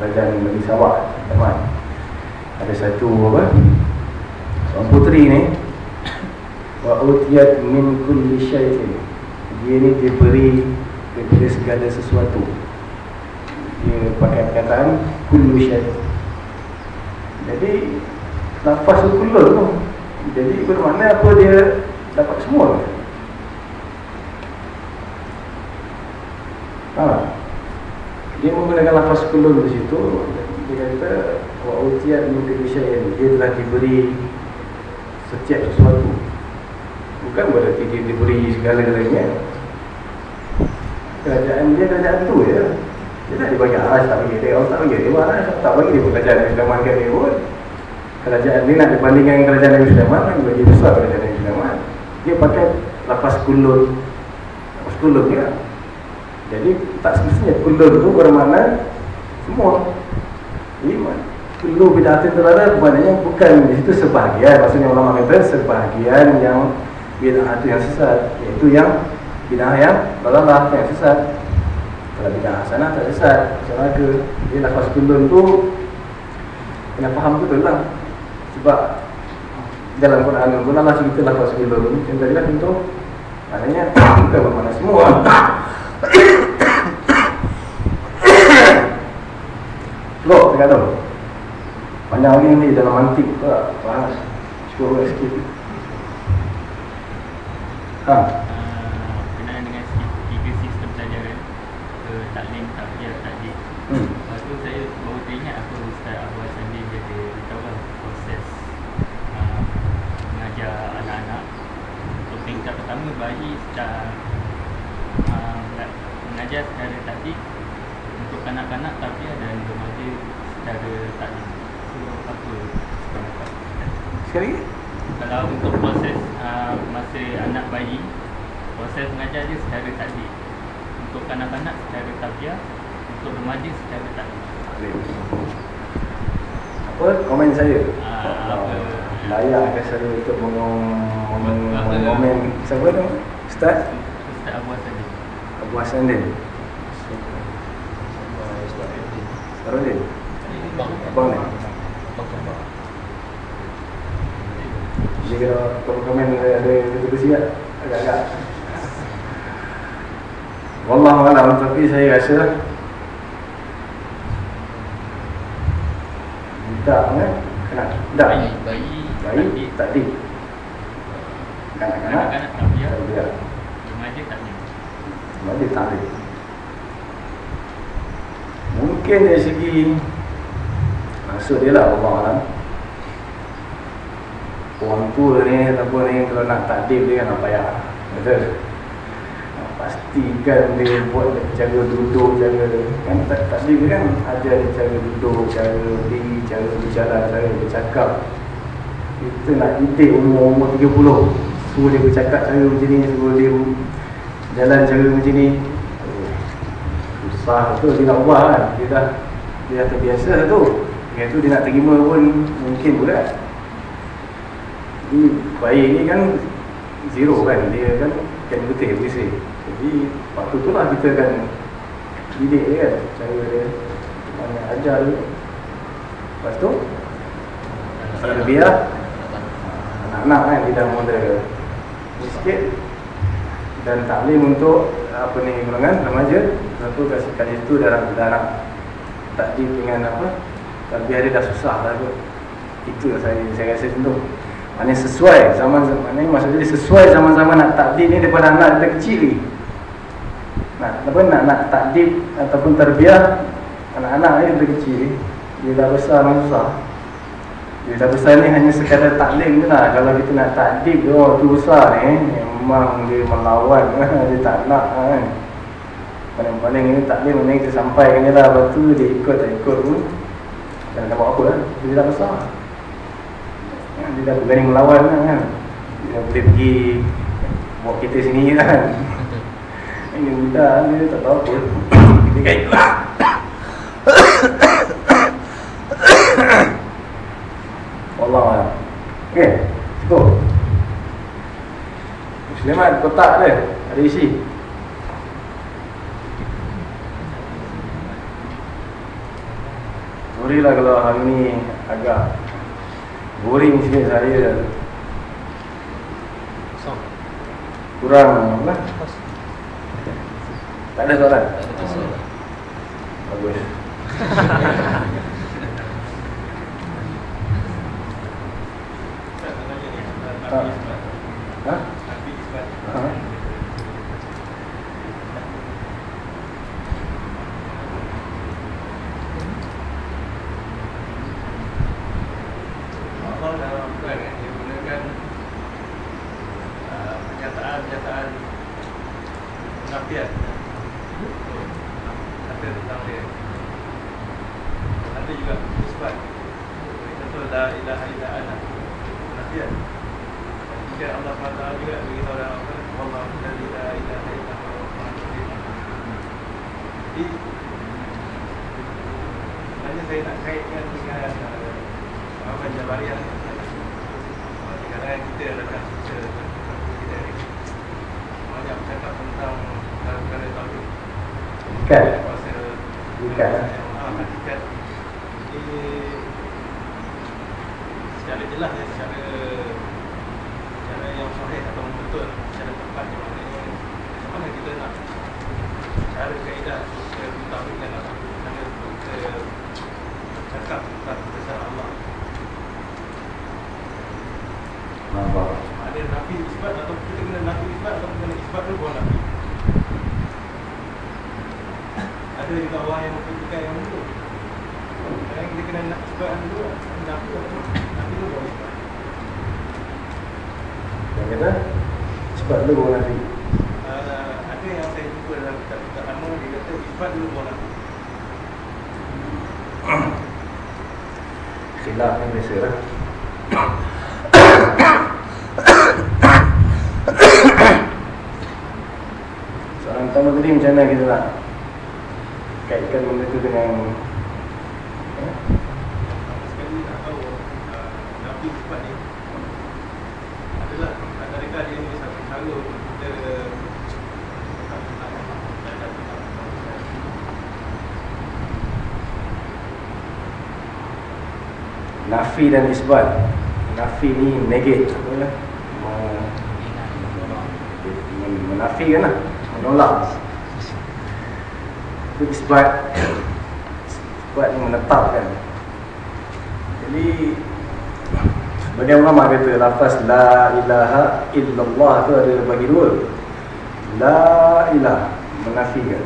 Kerajaan Nabi Sabah? Teman Ada satu apa? Seorang puteri ni. Wa utiyat min kulli syai'in. Dia ni diberi Daripada segala sesuatu. Dia pakai perkataan Kullu syai'in Jadi Lafaz tu kullu tu Jadi bermakna apa dia Dapat semua Ha. Dia menggunakan lafaz kulun di situ. Dia kata wa utiyat min kulli syai'in. Dia telah diberi setiap sesuatu. Bukan berarti dia diberi segala-galanya. Kerajaan dia kerajaan tu ya. Dia tak dibagi aras tak bagi dia. Orang tak bagi dia aras tak bagi dia Nabi Sulaiman kat dia pun. Kerajaan dia nak dibandingkan kerajaan Nabi Sulaiman kan bagi besar kerajaan Nabi Sulaiman. Dia pakai lafaz kulun. Lafaz kulun dia. Jadi tak semestinya kulun tu bermakna semua. Jadi kulun bid'atin terlarang maknanya bukan di situ sebahagian. Maksudnya ulama kata sebahagian yang bid'ah itu yang sesat, iaitu yang bid'ah yang lalala yang sesat. Kalau bid'ah hasanah tak sesat, macam ke? Jadi lafaz kulun tu kena faham betul lah. Sebab dalam Quran pun Allah cerita lafaz kulun. Yang tadi lah tentu maknanya bukan bermakna semua. Loh, saya kata Panjang lagi ni dalam mantik tu tak Bahas Cukup buat sikit Ha Ah, berkenaan dengan tiga sistem pelajaran taklim, takbir, takdik. Hmm Lepas tu saya baru teringat apa Ustaz Abu Hassan Din dia ada beritahu lah proses ah, mengajar anak-anak untuk tingkat pertama bayi secara ah, nak- mengajar secara takdik untuk kanak-kanak takbir dan remaja secara taklim. So apa pendapat Ustaz? Sekali? Lagi Kalau untuk proses uh, masa anak bayi Proses mengajar dia secara takdir. Untuk kanak-kanak secara tabiah Untuk remaja secara takdir. Apa komen saya? Ah, apa? Layak ke saya untuk mengomen Siapa tu? Ustaz? Ustaz Abu Hassan Din. Abu Hassan Din. Sarudin Abang ni Dia kena komen ada ada betul tak? Agak-agak. Wallahu a'lam tapi saya rasa tak kan? Kena tak. Bayi Bayi Bayi tak di. Kanak-kanak tak dia. Remaja takdir Bayi tak di. Mungkin dari segi maksud dia lah Allah alam. Orang tua ni ataupun ni kalau nak takdir dia kan nak payah. Betul. Pastikan dia buat cara duduk, cara kan tak takdir dia kan dia cara duduk, cara berdiri, cara berjalan, cara bercakap. Kita nak didik umur-umur 30 Suruh dia bercakap cara macam ni Suruh dia jalan cara macam ni Susah tu dia nak ubah kan Dia dah dia dah terbiasa tu Yang tu dia nak terima pun mungkin pula Jadi bayi ni kan Zero kan Dia kan kan betul bersih Jadi waktu tu lah kita kan Didik dia kan Cara dia Mana ajar dia. Lepas tu Terbiar Anak-anak kan dia dah mula ni sikit. Dan taklim untuk apa ni golongan remaja. Satu kasih kat situ dalam dalam takdim dengan apa tapi dia dah susah lah kot. Itu yang saya saya rasa tu maknanya sesuai zaman maknanya maksudnya dia sesuai zaman-zaman nak takdim ni daripada anak dia kecil ni. Nak apa nak nak takdim ataupun terbiar anak-anak ni dia kecil ni dia dah besar memang susah dia dah besar ni hanya sekadar taklim je lah. Kalau kita nak takdim, oh tu besar ni Memang dia melawan Dia tak nak kan. Paling-paling ini taklim ni kita sampaikan je lah. Lepas tu dia ikut tak ikut pun Jangan nak buat apa lah. Dia dah besar Dia dah berani melawan lah kan? Dia dah boleh pergi Buat kita sendiri kan Ini mudah Dia tak tahu apa. Kita kait Allah Allah Okay Cukup. Muslimat kotak dia. Ada isi. Sorry lah kalau hari ni agak boring sikit saya kurang apa? Tak ada soalan? Tak ada kosong. Bagus. Tak macam mana kita nak Kaitkan benda tu dengan eh? uh, nafi isbat ni adalah adakah dia ni satu cara untuk kita tentang tentang Allah dan Nafi isbat Nafi ni negate apa ya? Me- men- Menafikan lah Menolak Itu isbat Isbat ni menetapkan Jadi Sebagai ulama kata Lafaz La ilaha illallah tu ada bagi dua. La ilah Menafikan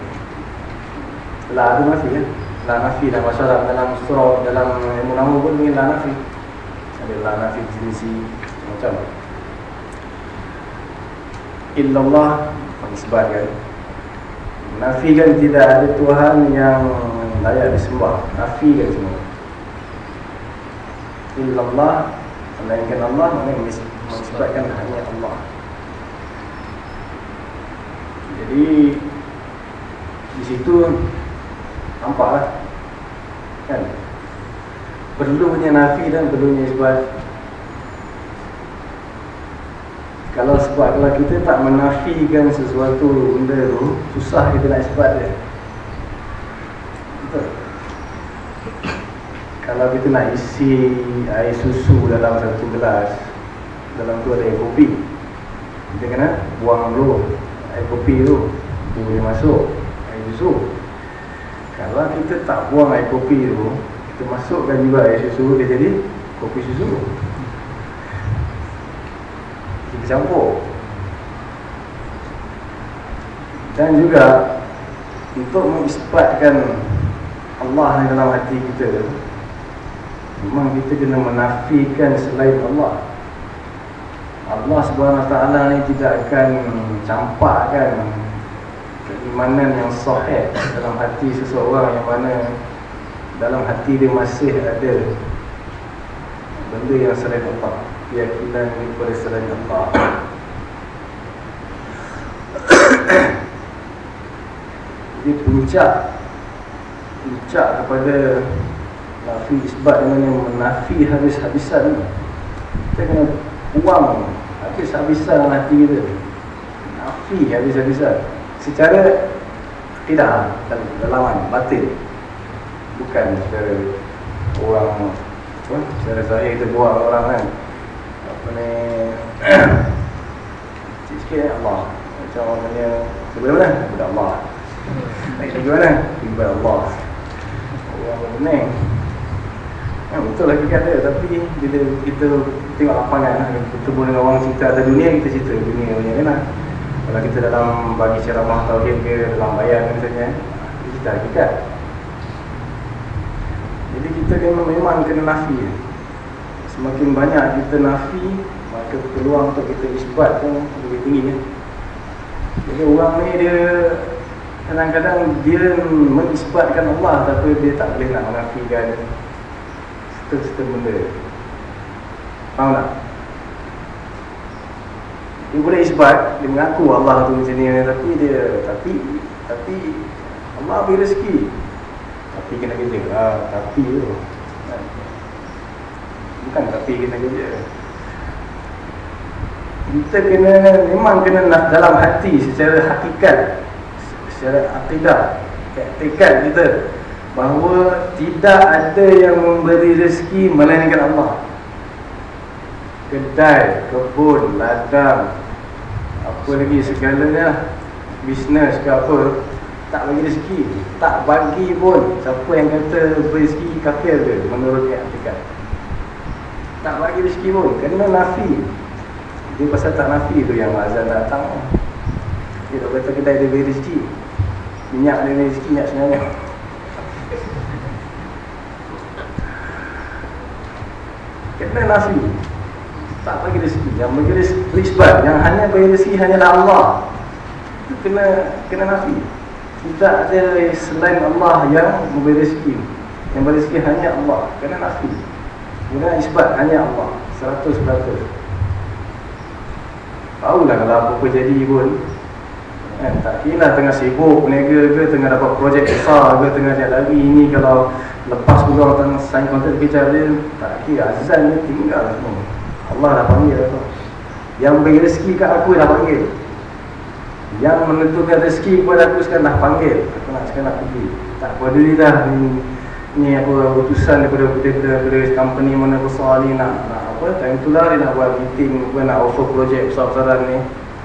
La tu nafi kan? La nafi dalam Arab Dalam surah Dalam ilmu nama pun dengan la nafi Ada la nafi jinsi Macam. Illallah Mengisbatkan Nafikan tidak ada Tuhan yang layak disembah. Nafikan semua. Illallah Melainkan Allah mengisb- mengisbatkan hanya Allah. Jadi Di situ Nampaklah Kan Perlunya nafi dan perlunya isbat Kalau sebab kalau kita tak menafikan sesuatu benda tu Susah kita nak isbat dia Betul Kalau kita nak isi air susu dalam satu gelas Dalam tu ada air kopi. Kita kena buang dulu air kopi tu Tu boleh masuk air susu. Kalau kita tak buang air kopi tu Kita masukkan juga air susu Dia jadi kopi susu. Kita campur. Dan juga Untuk mengisbatkan Allah dalam hati kita Memang kita kena menafikan selain Allah. Allah SWT ni tidak akan campakkan keimanan yang sahih dalam hati seseorang yang mana dalam hati dia masih ada benda yang selain Allah keyakinan kepada selain Allah. Jadi puncak Puncak kepada Nafi isbat dengan yang menafi habis-habisan. Kita kena buang Habis-habisan hati kita. Nafi habis-habisan. Secara Tidak Dalaman Batin. Bukan secara Orang apa, Secara saya kita buat orang kan. Apa ni? Sikit-sikit Allah. Macam orang tanya Sebelah mana? Sebelah Allah. Lagi mana? Tiba Allah. Orang bening Ya, betul lah kita ada. Tapi bila kita tengok lapangan lah, Bertemu dengan orang cerita atas dunia Kita cerita dunia punya kan lah. Kalau kita dalam bagi ceramah tauhid ke Dalam bayang misalnya Kita cerita hakikat. Jadi kita kena memang kena nafi. Semakin banyak kita nafi Maka peluang untuk kita isbat pun lebih tinggi kan. Jadi orang ni dia Kadang-kadang dia mengisbatkan Allah Tapi dia tak boleh nak menafikan Serta-serta benda. Faham tak? Dia boleh isbat Dia mengaku Allah tu macam ni Tapi dia Tapi Tapi Allah beri rezeki. Tapi kena kerja. Ah, Tapi tu. Bukan tapi kena kerja. Kita kena Memang kena dalam hati Secara hakikat secara akidah tekad kita bahawa tidak ada yang memberi rezeki melainkan Allah. Kedai, kebun, ladang apa lagi segalanya bisnes ke apa tak bagi rezeki. Tak bagi pun siapa yang kata beri rezeki kafir ke menurut tekad tak bagi rezeki pun kena nafi. Dia pasal tak nafi tu yang azan datang. Dia tak kata kedai dia beri rezeki. Minyak dia ni rezeki minyak sebenarnya Kena nasi. Tak bagi rezeki. Yang bagi rezeki Yang hanya bagi rezeki Hanyalah Allah. Itu kena Kena nasi. Tidak ada Selain Allah Yang memberi rezeki. Yang beri rezeki Hanya Allah. Kena nasi. Kena isbat Hanya Allah. Seratus peratus. Tahulah kalau apa-apa jadi pun. Kan? Tak kira lah tengah sibuk berniaga ke Tengah dapat projek besar ke Tengah dia lagi. Ini kalau lepas peluang tengah sign kontrak kejar dia Tak kira azan dia tinggal semua. Allah dah panggil tu. Yang bagi rezeki kat aku dah panggil. Yang menentukan rezeki kepada aku sekarang dah panggil. Aku nak sekarang nak pergi. Tak peduli dah. Ni, ni apa utusan daripada, daripada, daripada company mana besar ni nak, nak apa. Time tu lah dia nak buat meeting Apa nak offer projek besar-besaran ni.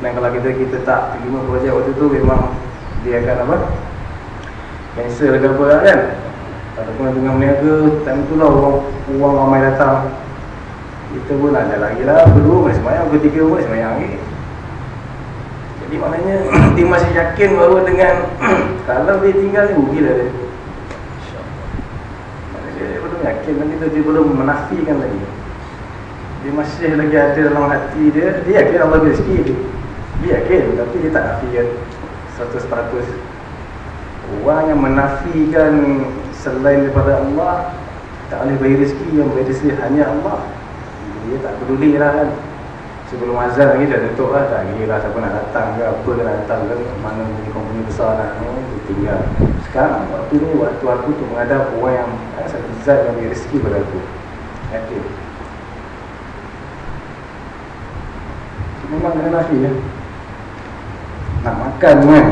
Dan kalau kita kita tak terima projek waktu tu memang dia akan apa? Cancel ke apa kan? Ataupun dengan meniaga time tu lah orang, orang ramai datang. Kita pun ada lagi lah berdua boleh semayang ketiga boleh semayang lagi. Jadi maknanya dia masih yakin bahawa dengan kalau dia tinggal ni rugi lah dia maknanya dia belum yakin nanti tu dia belum menafikan lagi. Dia masih lagi ada dalam hati dia dia yakin Allah rezeki dia. Dia yakin tapi dia tak nafikan. 100% Orang yang menafikan selain daripada Allah Tak boleh bagi rezeki yang bagi rezeki hanya Allah. Dia tak peduli lah kan. Sebelum azan lagi dah tutup lah Tak kira lah siapa nak datang ke apa ke nak datang ke Mana punya company besar nak ni tinggal. Sekarang waktu ni waktu aku tu menghadap orang yang eh, Satu zat yang bagi rezeki pada aku. Yakin Memang kena nafi ya? Nak makan kan?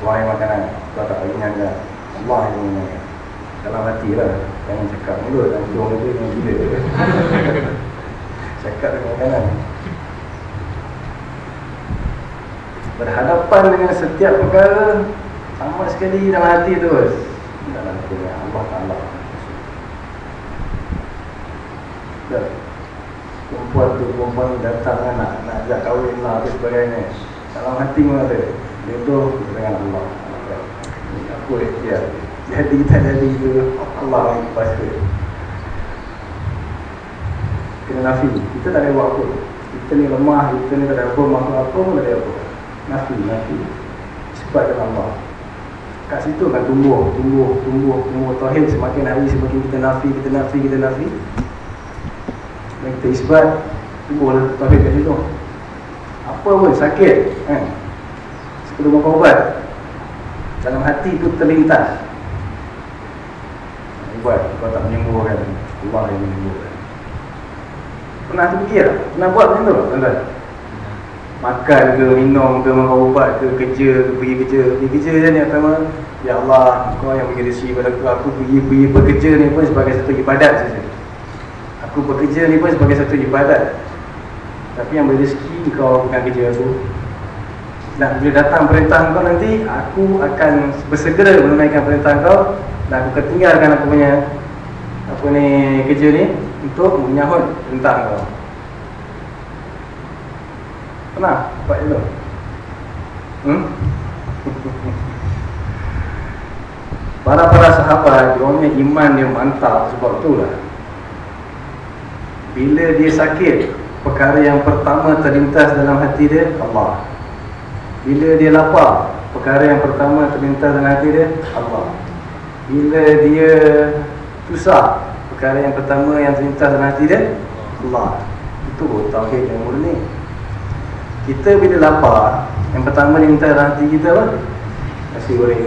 Yang makanan Kau tak ingat kan Allah yang mengingat Dalam hati lah. Jangan cakap mulut Dan hidung itu yang gila. Cakap dengan makanan Berhadapan dengan setiap perkara Sama sekali dalam hati tu. Dalam hati Allah Ta'ala. Perempuan tu perempuan datang kan nak nak ajak kahwin lah dan sebagainya. Dalam hati pun ada. Dia tu dengan Allah aku ya jadi tak jadi itu Allah yang pasti kena nafi. Kita tak ada buat apa. Kita ni lemah kita ni tak ada apa makhluk apa pun tak ada apa. Nafi nafi. Sebab dengan Allah kat situ kan tumbuh tumbuh tumbuh tumbuh. Tauhid semakin hari semakin kita nafi kita nafi kita nafi. Dan kita isbat Tumbuhlah tauhid kat situ. Apa pun sakit kan? Sebelum makan ubat Dalam hati tu terlintas. Ubat kau tak menyembuhkan. Allah yang menyembuhkan. Pernah terfikir tak? Pernah buat macam tu tuan-tuan? Makan ke, minum ke, makan ubat ke, kerja ke, pergi kerja. Pergi kerja je ni pertama Ya Allah, kau yang bagi rezeki pada aku. Aku pergi-pergi bekerja ni pun sebagai satu ibadat saja. Aku bekerja ni pun sebagai satu ibadat. Tapi yang beri rezeki kau bukan kerja aku Dan bila datang perintah kau nanti Aku akan bersegera menunaikan perintah kau Dan aku akan tinggalkan aku punya Apa ni kerja ni Untuk menyahut perintah kau Pernah buat itu? Hmm? Para-para sahabat, dia punya iman dia mantap sebab itulah bila dia sakit Perkara yang pertama terlintas dalam hati dia Allah Bila dia lapar Perkara yang pertama terlintas dalam hati dia Allah. Bila dia susah Perkara yang pertama yang terlintas dalam hati dia Allah. Itu tauhid yang murni. Kita bila lapar Yang pertama terlintas dalam hati kita apa? Nasi goreng.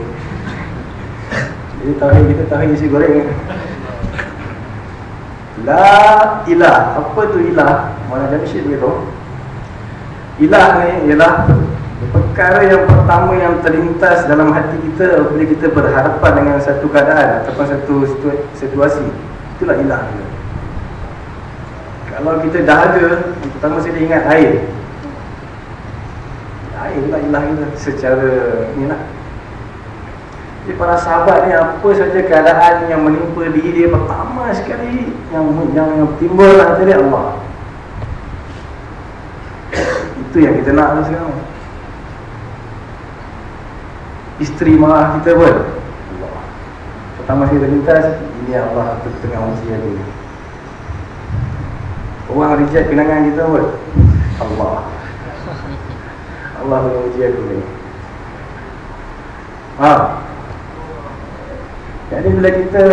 Jadi tauhid kita tauhid nasi goreng. La ilah. Apa tu ilah? Mana jadi syed begitu? Ilah ni ialah Perkara yang pertama yang terlintas dalam hati kita Bila kita berhadapan dengan satu keadaan Ataupun satu situasi Itulah ilah Kalau kita dahaga Pertama sekali ingat air Air lah ilah kita Secara ni lah jadi para sahabat ni apa saja keadaan yang menimpa diri dia pertama sekali yang yang, yang timbul lah Allah. Itu yang kita nak sekarang. Isteri marah kita pun Allah. Pertama sekali terlintas ini Allah tu tengah uji aku. Orang reject kenangan kita pun Allah. Allah tengah uji aku ni. Ha, jadi bila kita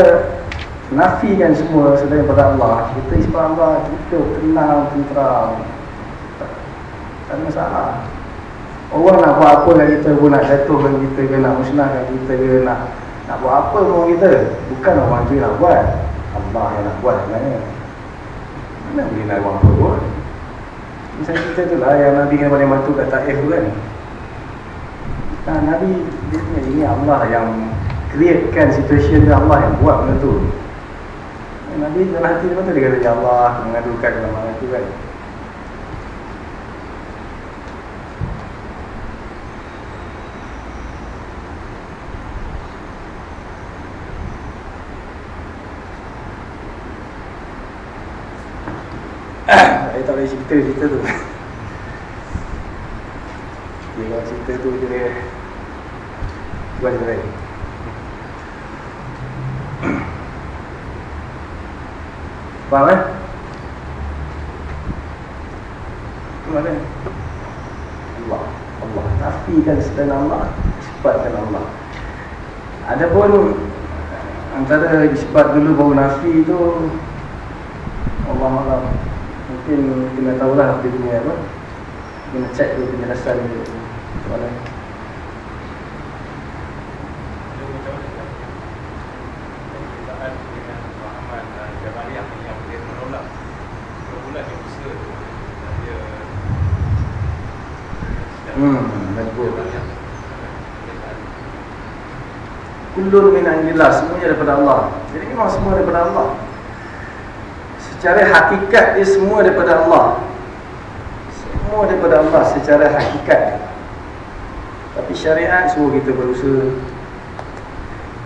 nafikan semua selain pada Allah, kita isbah Allah, kita tenang, tenteram. Tak ada masalah. Orang nak buat apa dengan kita pun nak jatuhkan kita ke, nak musnahkan kita ke, nak nak buat apa pun kita. Bukan orang tu nak buat. Allah yang nak buat sebenarnya. Mana boleh nak buat apa pun. Misalnya kita tu lah yang Nabi kena paling mantu kat Taif tu kan. Nah, Nabi dia ini Allah yang createkan situasi yang Allah yang buat benda tu Nabi dalam hati dia betul dia kata Ya Allah mengadukan dalam hati tu kan Saya tak boleh cerita cerita tu. Dia cerita tu dia. Buat dia lain. Faham eh? Mana? Allah. Allah Nafikan selain Allah Isbatkan Allah. Adapun Antara isbat dulu baru nafi tu Allah Allah Mungkin kena tahulah Dia punya apa Kena check dia Macam mana Hmm, betul. Kullun min indillah, semuanya daripada Allah. Jadi memang semua daripada Allah. Secara hakikat dia semua daripada Allah. Semua daripada Allah secara hakikat. Tapi syariat suruh kita berusaha.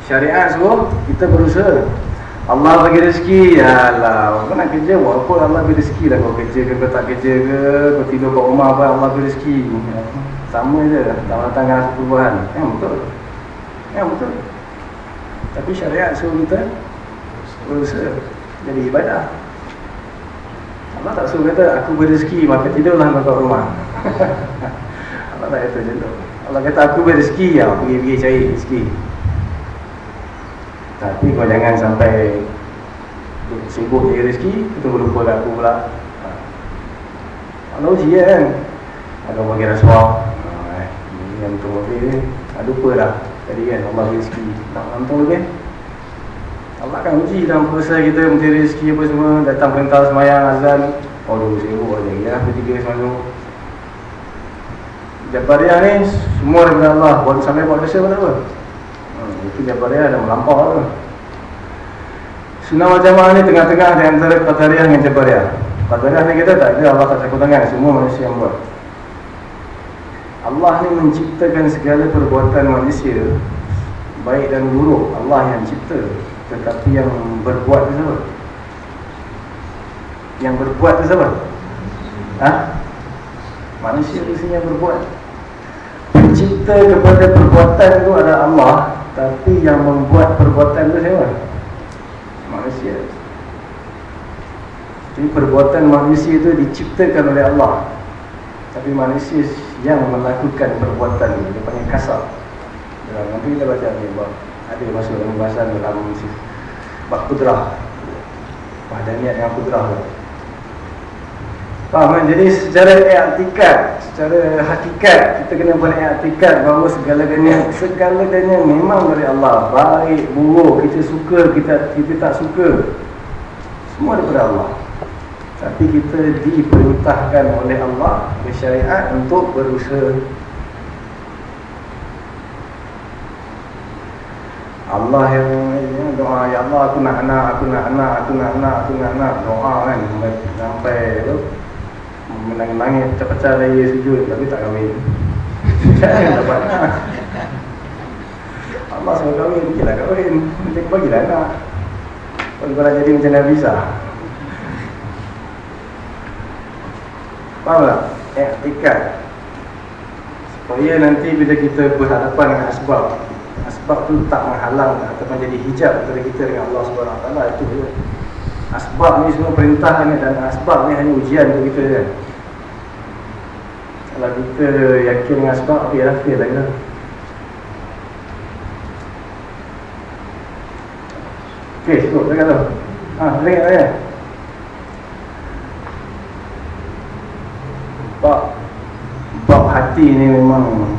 Syariat suruh kita berusaha. Allah bagi rezeki Alah Kau nak kerja apa Allah bagi rezeki lah Kau kerja ke kau tak kerja ke Kau tidur kat rumah apa Allah bagi rezeki Sama je Tak datangkan satu perubahan Ya betul Ya betul Tapi syariat suruh kita Berusaha Jadi ibadah Allah tak suruh kata Aku beri rezeki Maka tidurlah kau kat rumah. Allah tak kata macam tu. Allah kata aku beri rezeki ya, Pergi-pergi cari rezeki. Tapi kau jangan sampai sibuk cari rezeki, kita lupa aku pula. Kalau uji ya kan. Ada bagi rasuah. Ha, eh. Ini yang untung lebih ni. Ha, Lupa dah. Jadi kan Allah rezeki. Nak untung lebih Allah akan uji dalam proses kita Mencari rezeki apa semua Datang perintah semayang azan. Oh dulu sibuk aja ya Bertiga semalam Jabariah ni Semua daripada Allah. Buat sampai buat dosa pun apa? Hmm, Itu Jabariah dah melampau lah. Sunnah jamaah ni tengah-tengah di antara Qadariyah dengan Jabariyah Qadariyah ni kita tak ada Allah tak cakup tangan. Semua manusia yang buat. Allah ni menciptakan segala perbuatan manusia Baik dan buruk. Allah yang cipta Tetapi yang berbuat tu siapa? Yang berbuat tu siapa? Ha? Manusia di sini yang berbuat Pencipta kepada perbuatan tu adalah Allah Tapi yang membuat perbuatan tu siapa? manusia Jadi perbuatan manusia itu diciptakan oleh Allah Tapi manusia yang melakukan perbuatan itu Dia panggil kasar dalam, Nanti kita baca ni Ada masuk dalam bahasa dalam Bak kudrah Pahdaniat yang kudrah Faham kan? Jadi secara i'tikad Secara hakikat Kita kena buat i'tikad Bahawa segala-galanya Segala-galanya memang dari Allah. Baik, buruk, kita suka Kita kita tak suka. Semua daripada Allah. Tapi kita diperintahkan oleh Allah Bersyariat untuk berusaha Allah yang doa Ya Allah aku nak anak, aku nak anak, aku nak anak, aku nak anak Doa kan sampai tu. Menangis pecah-pecah raya sujud tapi tak kahwin. Dapat Allah suruh kahwin pergilah kahwin. Nanti bagilah anak kalau kau jadi macam Nabi Isa. Faham tak? iktikat supaya nanti bila kita berhadapan dengan asbab asbab tu tak menghalang ataupun jadi hijab antara kita dengan Allah SWT itu je asbab ni semua perintah ni dan asbab ni hanya ujian untuk kita kan? Kalau kita yakin dengan sebab Okey lah fail lagi lah. Okey cukup. Dengar tu dengar tak ya Bab Bab hati ni memang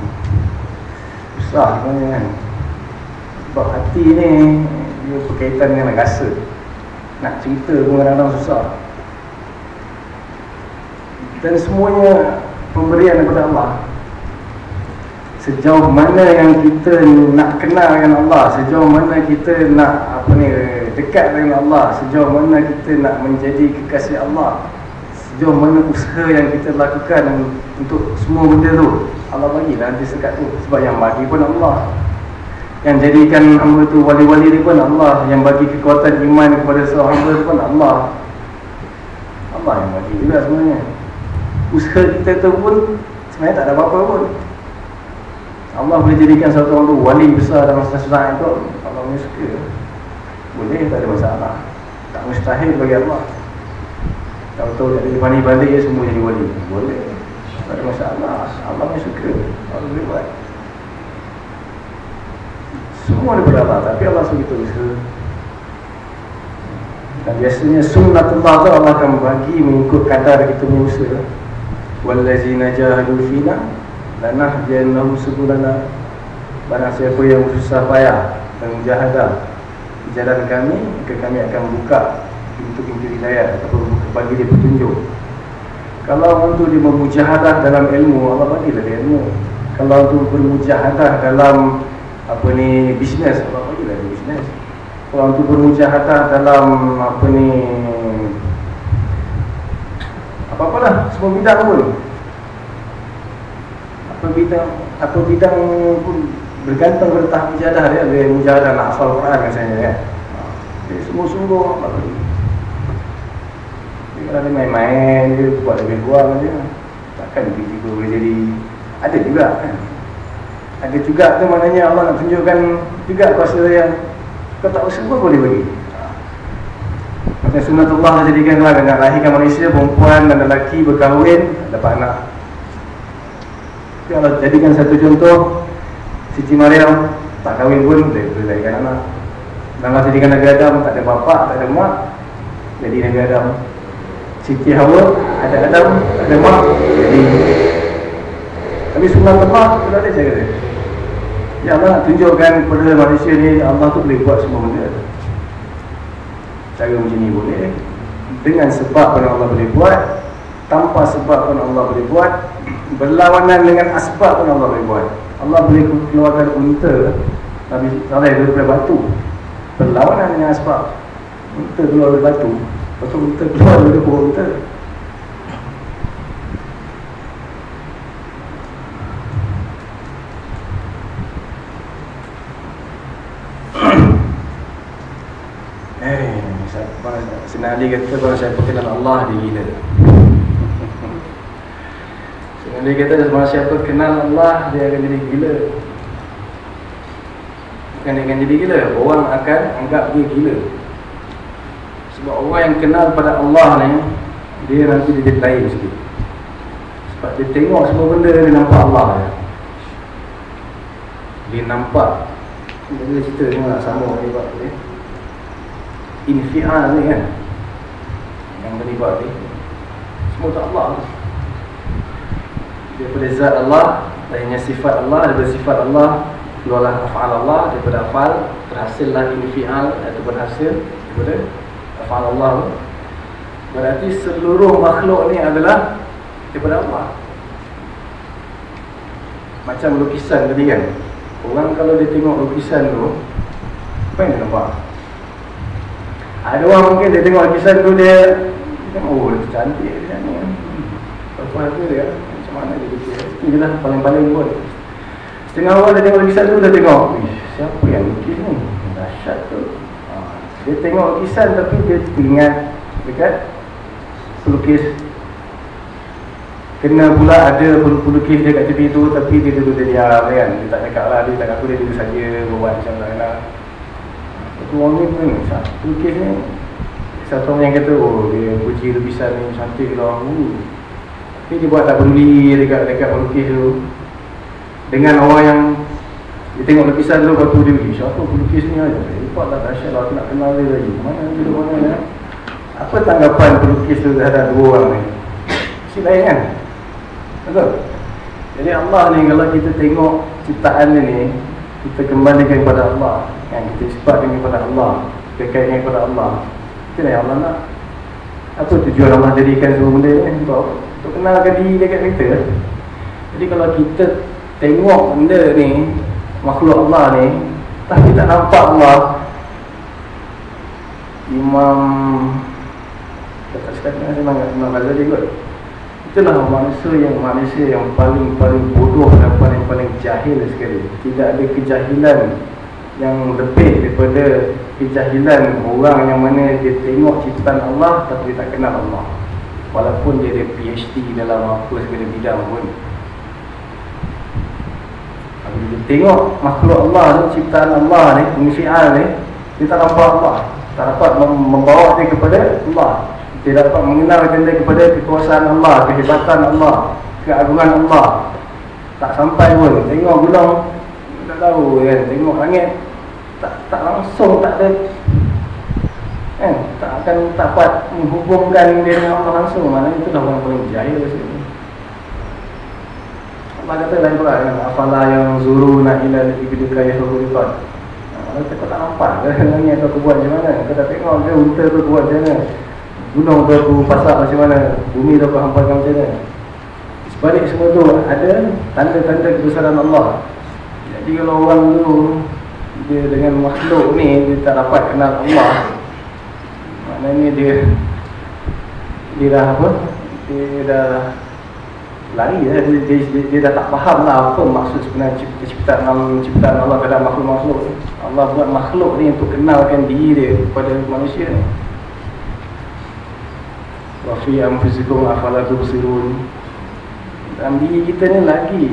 Susah sebenarnya kan Bab hati ni Dia berkaitan dengan rasa. Nak cerita pun kadang-kadang susah. Dan semuanya pemberian daripada Allah. Sejauh mana yang kita nak kenal dengan Allah Sejauh mana kita nak apa ni dekat dengan Allah Sejauh mana kita nak menjadi kekasih Allah Sejauh mana usaha yang kita lakukan untuk semua benda tu Allah bagilah nanti sekat tu. Sebab yang bagi pun Allah Yang jadikan hamba tu wali-wali dia pun Allah Yang bagi kekuatan iman kepada seorang hamba pun Allah. Allah yang bagi juga sebenarnya. Usaha kita tu pun sebenarnya tak ada apa-apa pun. Allah boleh jadikan satu orang tu wali besar dalam susah-susah itu Allah punya suka. Boleh tak ada masalah. Tak mustahil bagi Allah. Kalau tahu tak ada ya semua jadi wali. Boleh. Tak ada masalah. Allah punya suka. Allah boleh buat semua daripada Allah tapi Allah suka kita usaha dan biasanya sunnatullah tu Allah akan bagi mengikut kadar kita punya usaha Wallazina jahadu fina Lanahdiyannahum subulana. Barang siapa yang susah payah Dan mujahadah Di jalan kami Maka kami akan buka Pintu-pintu hidayah Ataupun bagi dia petunjuk. Kalau untuk dia bermujahadah dalam ilmu Allah bagilah dia ilmu. Kalau untuk bermujahadah dalam Apa ni Bisnes bagilah dia bisnes Kalau untuk bermujahadah dalam Apa ni apa-apalah semua bidang pun. Apa bidang apa bidang pun bergantung pada tahap mujahadah dia. Ada mujahadah nak hafal Quran misalnya kan? Dia sungguh-sungguh dia kalau dia main-main dia buat lebih kurang je takkan tiba-tiba boleh jadi ada juga kan ada juga tu maknanya Allah nak tunjukkan juga kuasa yang kau tak usaha pun boleh bagi. Maka sunatullah jadikan lah dengan lahirkan manusia Perempuan dan lelaki berkahwin Dapat anak. Tapi Allah jadikan satu contoh Siti Maryam Tak kahwin pun Dia boleh lahirkan anak. Dan Allah jadikan Nabi Adam Tak ada bapa, tak ada mak Jadi Nabi Adam Siti Hawa Ada Adam Tak ada mak Jadi Tapi Allah tu tak ada cara dia. Ya Allah nak tunjukkan kepada manusia ni Allah tu boleh buat semua benda. Cara macam ni boleh. Dengan sebab pun Allah boleh buat, tanpa sebab pun Allah boleh buat, berlawanan dengan asbab pun Allah boleh buat. Allah boleh keluarkan unta Nabi Saleh daripada batu. Berlawanan dengan asbab. Unta keluar dari batu. Lepas tu unta keluar dari pohon unta. Eh, Senali kata kalau saya kenal Allah dia gila. Senali kata kalau siapa kenal Allah dia akan jadi gila. Bukan dia akan jadi gila Orang akan anggap dia gila. Sebab orang yang kenal pada Allah ni Dia nanti dia jadi sikit. Sebab dia tengok semua benda dia nampak Allah dia, dia nampak. Dia cerita ni lah sama dia buat dia infial ni kan yang terlibat ni semua tak Allah daripada zat Allah darinya sifat Allah daripada sifat Allah keluarlah af'al Allah daripada af'al berhasillah infial atau berhasil daripada af'al Allah berarti seluruh makhluk ni adalah daripada Allah. Macam lukisan tadi kan orang kalau dia tengok lukisan tu apa yang dia nampak? Ada orang mungkin dia tengok lukisan tu dia Oh, dia cantik dia ni Apa harga dia? Macam mana dia lukis Ini lah paling-paling pun Setengah orang dia tengok lukisan tu Dia tengok Siapa yang lukis ni? Dahsyat tu. Ha. Dia tengok lukisan tapi dia ingat Dekat Pelukis. Kena pula ada pelukis dia kat tepi tu Tapi dia duduk dia diam kan Dia tak cakap lah Dia tak aku dia duduk saja Buat macam lah. Satu orang ni pun Lukis ni Satu orang yang kata Oh dia puji lukisan ni Cantik lah. Tapi dia buat tak peduli Dekat dekat pelukis tu. Dengan orang yang Dia tengok lukisan tu Lepas tu dia pergi Siapa pelukis ni aja? Lepas tak? Dahsyat lah Aku nak kenal dia lagi. Mana dia mana ya? Apa tanggapan pelukis tu Terhadap dua orang ni? Mesti lain kan? Betul? Jadi Allah ni Kalau kita tengok Ciptaan dia ni Kita kembalikan kepada Allah yang kita sifatkan kepada Allah Kekaitkan kepada Allah Itulah yang Allah nak. Apa tujuan Allah jadikan semua benda ni Untuk, untuk kenalkan diri dekat kita Jadi kalau kita Tengok benda ni Makhluk Allah ni Tapi tak nampak Allah. Imam Tak cakap Imam Imam Ghazali kot. Itulah manusia yang manusia yang paling-paling bodoh dan paling-paling jahil sekali. Tidak ada kejahilan yang lebih daripada kejahilan orang yang mana dia tengok ciptaan Allah tapi dia tak kenal Allah. Walaupun dia ada PhD dalam apa segala bidang pun. Kalau dia tengok makhluk Allah ni ciptaan Allah ni pengisyaan ni dia tak nampak Allah. Tak dapat membawa dia kepada Allah. Dia dapat mengenalkan dia kepada kekuasaan Allah kehebatan Allah keagungan Allah. Tak sampai pun tengok gunung tak tahu kan tengok langit tak tak langsung tak ada kan? Tak akan dapat menghubungkan dia dengan Allah langsung. Mana itu dah orang paling jaya sini. Allah kata lain pula kan? Afala yang zuru nak ila lebih kaya suruh Kalau kita tak nampak. Ke langit tu aku buat macam mana? Kita tengok ke unta tu buat macam mana? Gunung tu aku pasak macam mana? Bumi tu aku hampakan macam mana? Sebalik semua tu ada tanda-tanda kebesaran Allah. Jadi kalau orang tu dia dengan makhluk ni dia tak dapat kenal Allah. Maknanya dia dia dah apa? Dia dah lari lah. dia, dia, dia, dia dah tak faham lah apa maksud sebenarnya ciptaan ciptaan Allah kepada makhluk-makhluk Allah buat makhluk ni untuk kenalkan diri dia kepada manusia ni wa fi anfusikum afala tubsirun dan diri kita ni lagi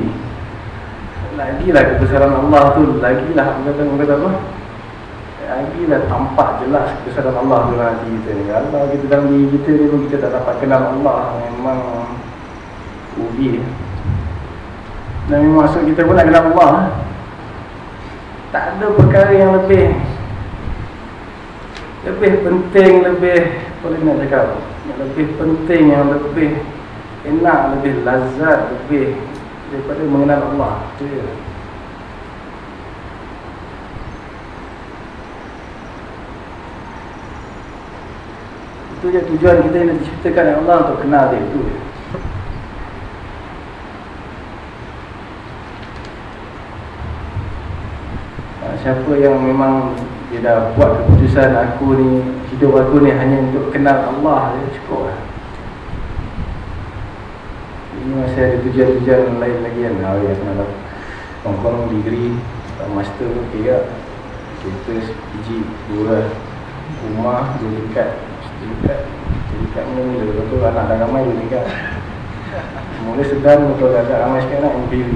Lagilah kebesaran Allah tu Lagilah kata, kata apa? Lagilah tampak jelas kebesaran Allah tu nanti kita ni. Kalau kita dalam diri kita ni pun kita tak dapat kenal Allah Memang Ubi Dan memang maksud kita pun nak kenal Allah Tak ada perkara yang lebih Lebih penting, lebih Boleh nak cakap? Yang lebih penting, yang lebih Enak, lebih lazat, lebih daripada mengenal Allah. Itu dia. Itu je tujuan kita yang diciptakan oleh Allah untuk kenal dia itu. Je. Ha, siapa yang memang dia dah buat keputusan aku ni hidup aku ni hanya untuk kenal Allah dia cukup lah. Ini masih ada tujuan-tujuan lain lagi kan. Nah, ya, kena tahu Kongkong degree Master tu kira Kereta biji Dua Rumah Dua tingkat. Dua tingkat. Dua tingkat mula-mula Lepas tu anak dah ramai Dua tingkat. Mula sedang Betul dah ramai sekarang nak MPV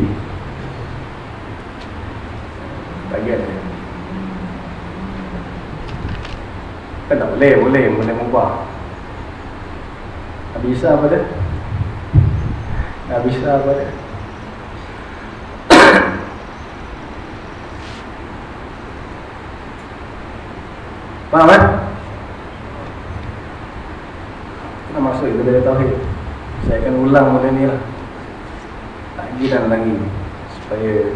Bagian dia Kan tak boleh Boleh. Boleh mubah Habis apa dia Dah bisa apa dia? Faham kan? Kita masuk itu dari Tauhid? Saya akan ulang benda ni lah. Lagi dan lagi. Supaya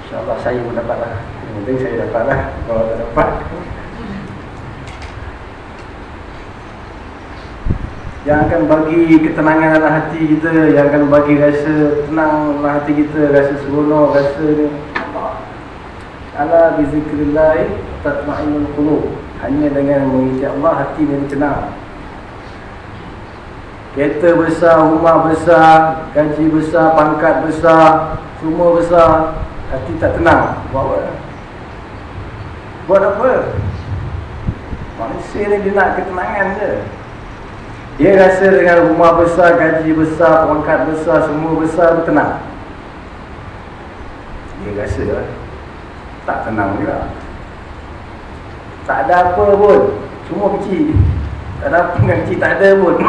InsyaAllah saya pun dapat lah. Yang penting saya dapat lah. Kalau tak dapat Yang akan bagi ketenangan dalam hati kita Yang akan bagi rasa tenang dalam hati kita Rasa seronok, rasa ni. Ala bizikrillah tatma'innul qulub. Hanya dengan mengikuti Allah hati menjadi tenang Kereta besar, rumah besar, gaji besar, pangkat besar Semua besar Hati tak tenang. Buat apa? Buat apa? Manusia ni dia nak ketenangan je dia rasa dengan rumah besar, gaji besar, pangkat besar, semua besar, dia tenang. Dia rasa lah. Tak tenang juga. Tak ada apa pun. Semua kecil. Tak ada apa dengan kecil, tak ada pun.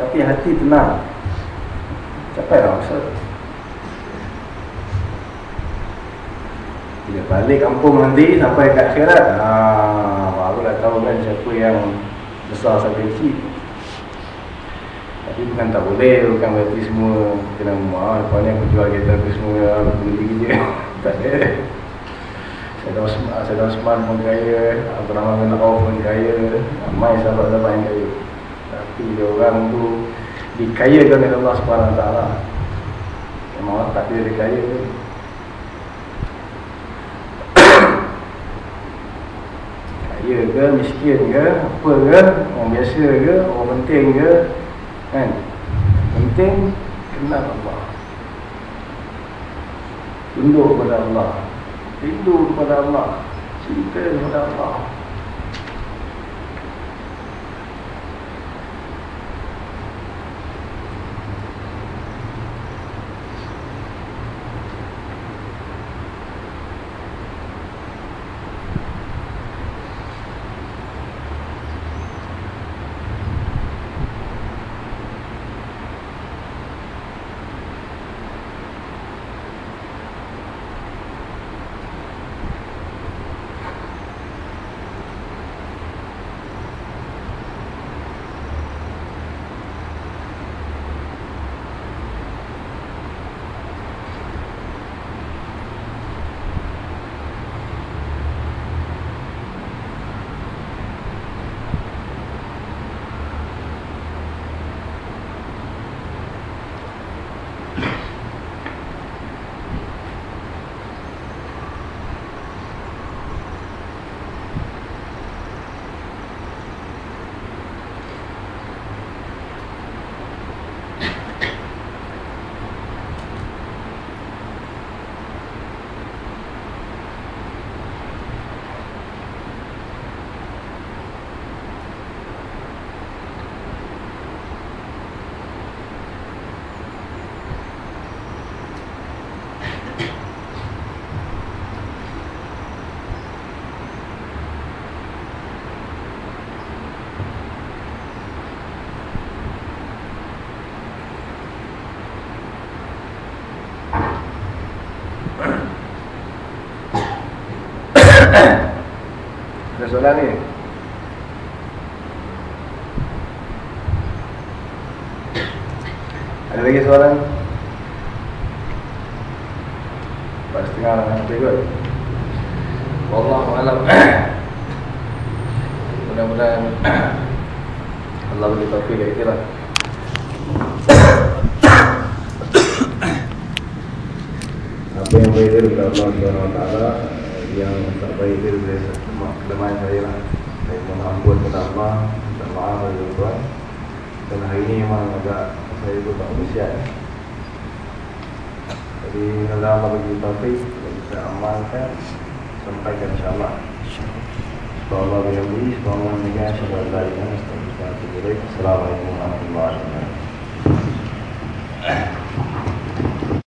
Tapi hati tenang. Capai lah maksud. Bila balik kampung nanti sampai kat akhirat. Haa Barulah tahu kan siapa yang besar sampai kecil Tapi bukan tak boleh Bukan berarti semua kena rumah Lepas ni aku jual kereta aku semua Aku beli kerja Tak ada. Dah Osman, dah Osman pun kaya. Abdul Rahman bin Auf pun kaya. Ramai sahabat-sahabat yang kaya. Tapi dia orang tu Dikayakan oleh Allah SWT Memang tak dia kaya kaya ke, miskin ke, apa ke, orang biasa ke, orang penting ke kan? Penting kenal Allah. Tunduk kepada Allah. Rindu kepada Allah. Cinta kepada Allah soalan ni Ada lagi soalan? taufik dan kita amalkan sampai ke insyaallah. Semoga Allah berkati, semoga Allah menjaga saudara-saudara Semoga Assalamualaikum warahmatullahi wabarakatuh.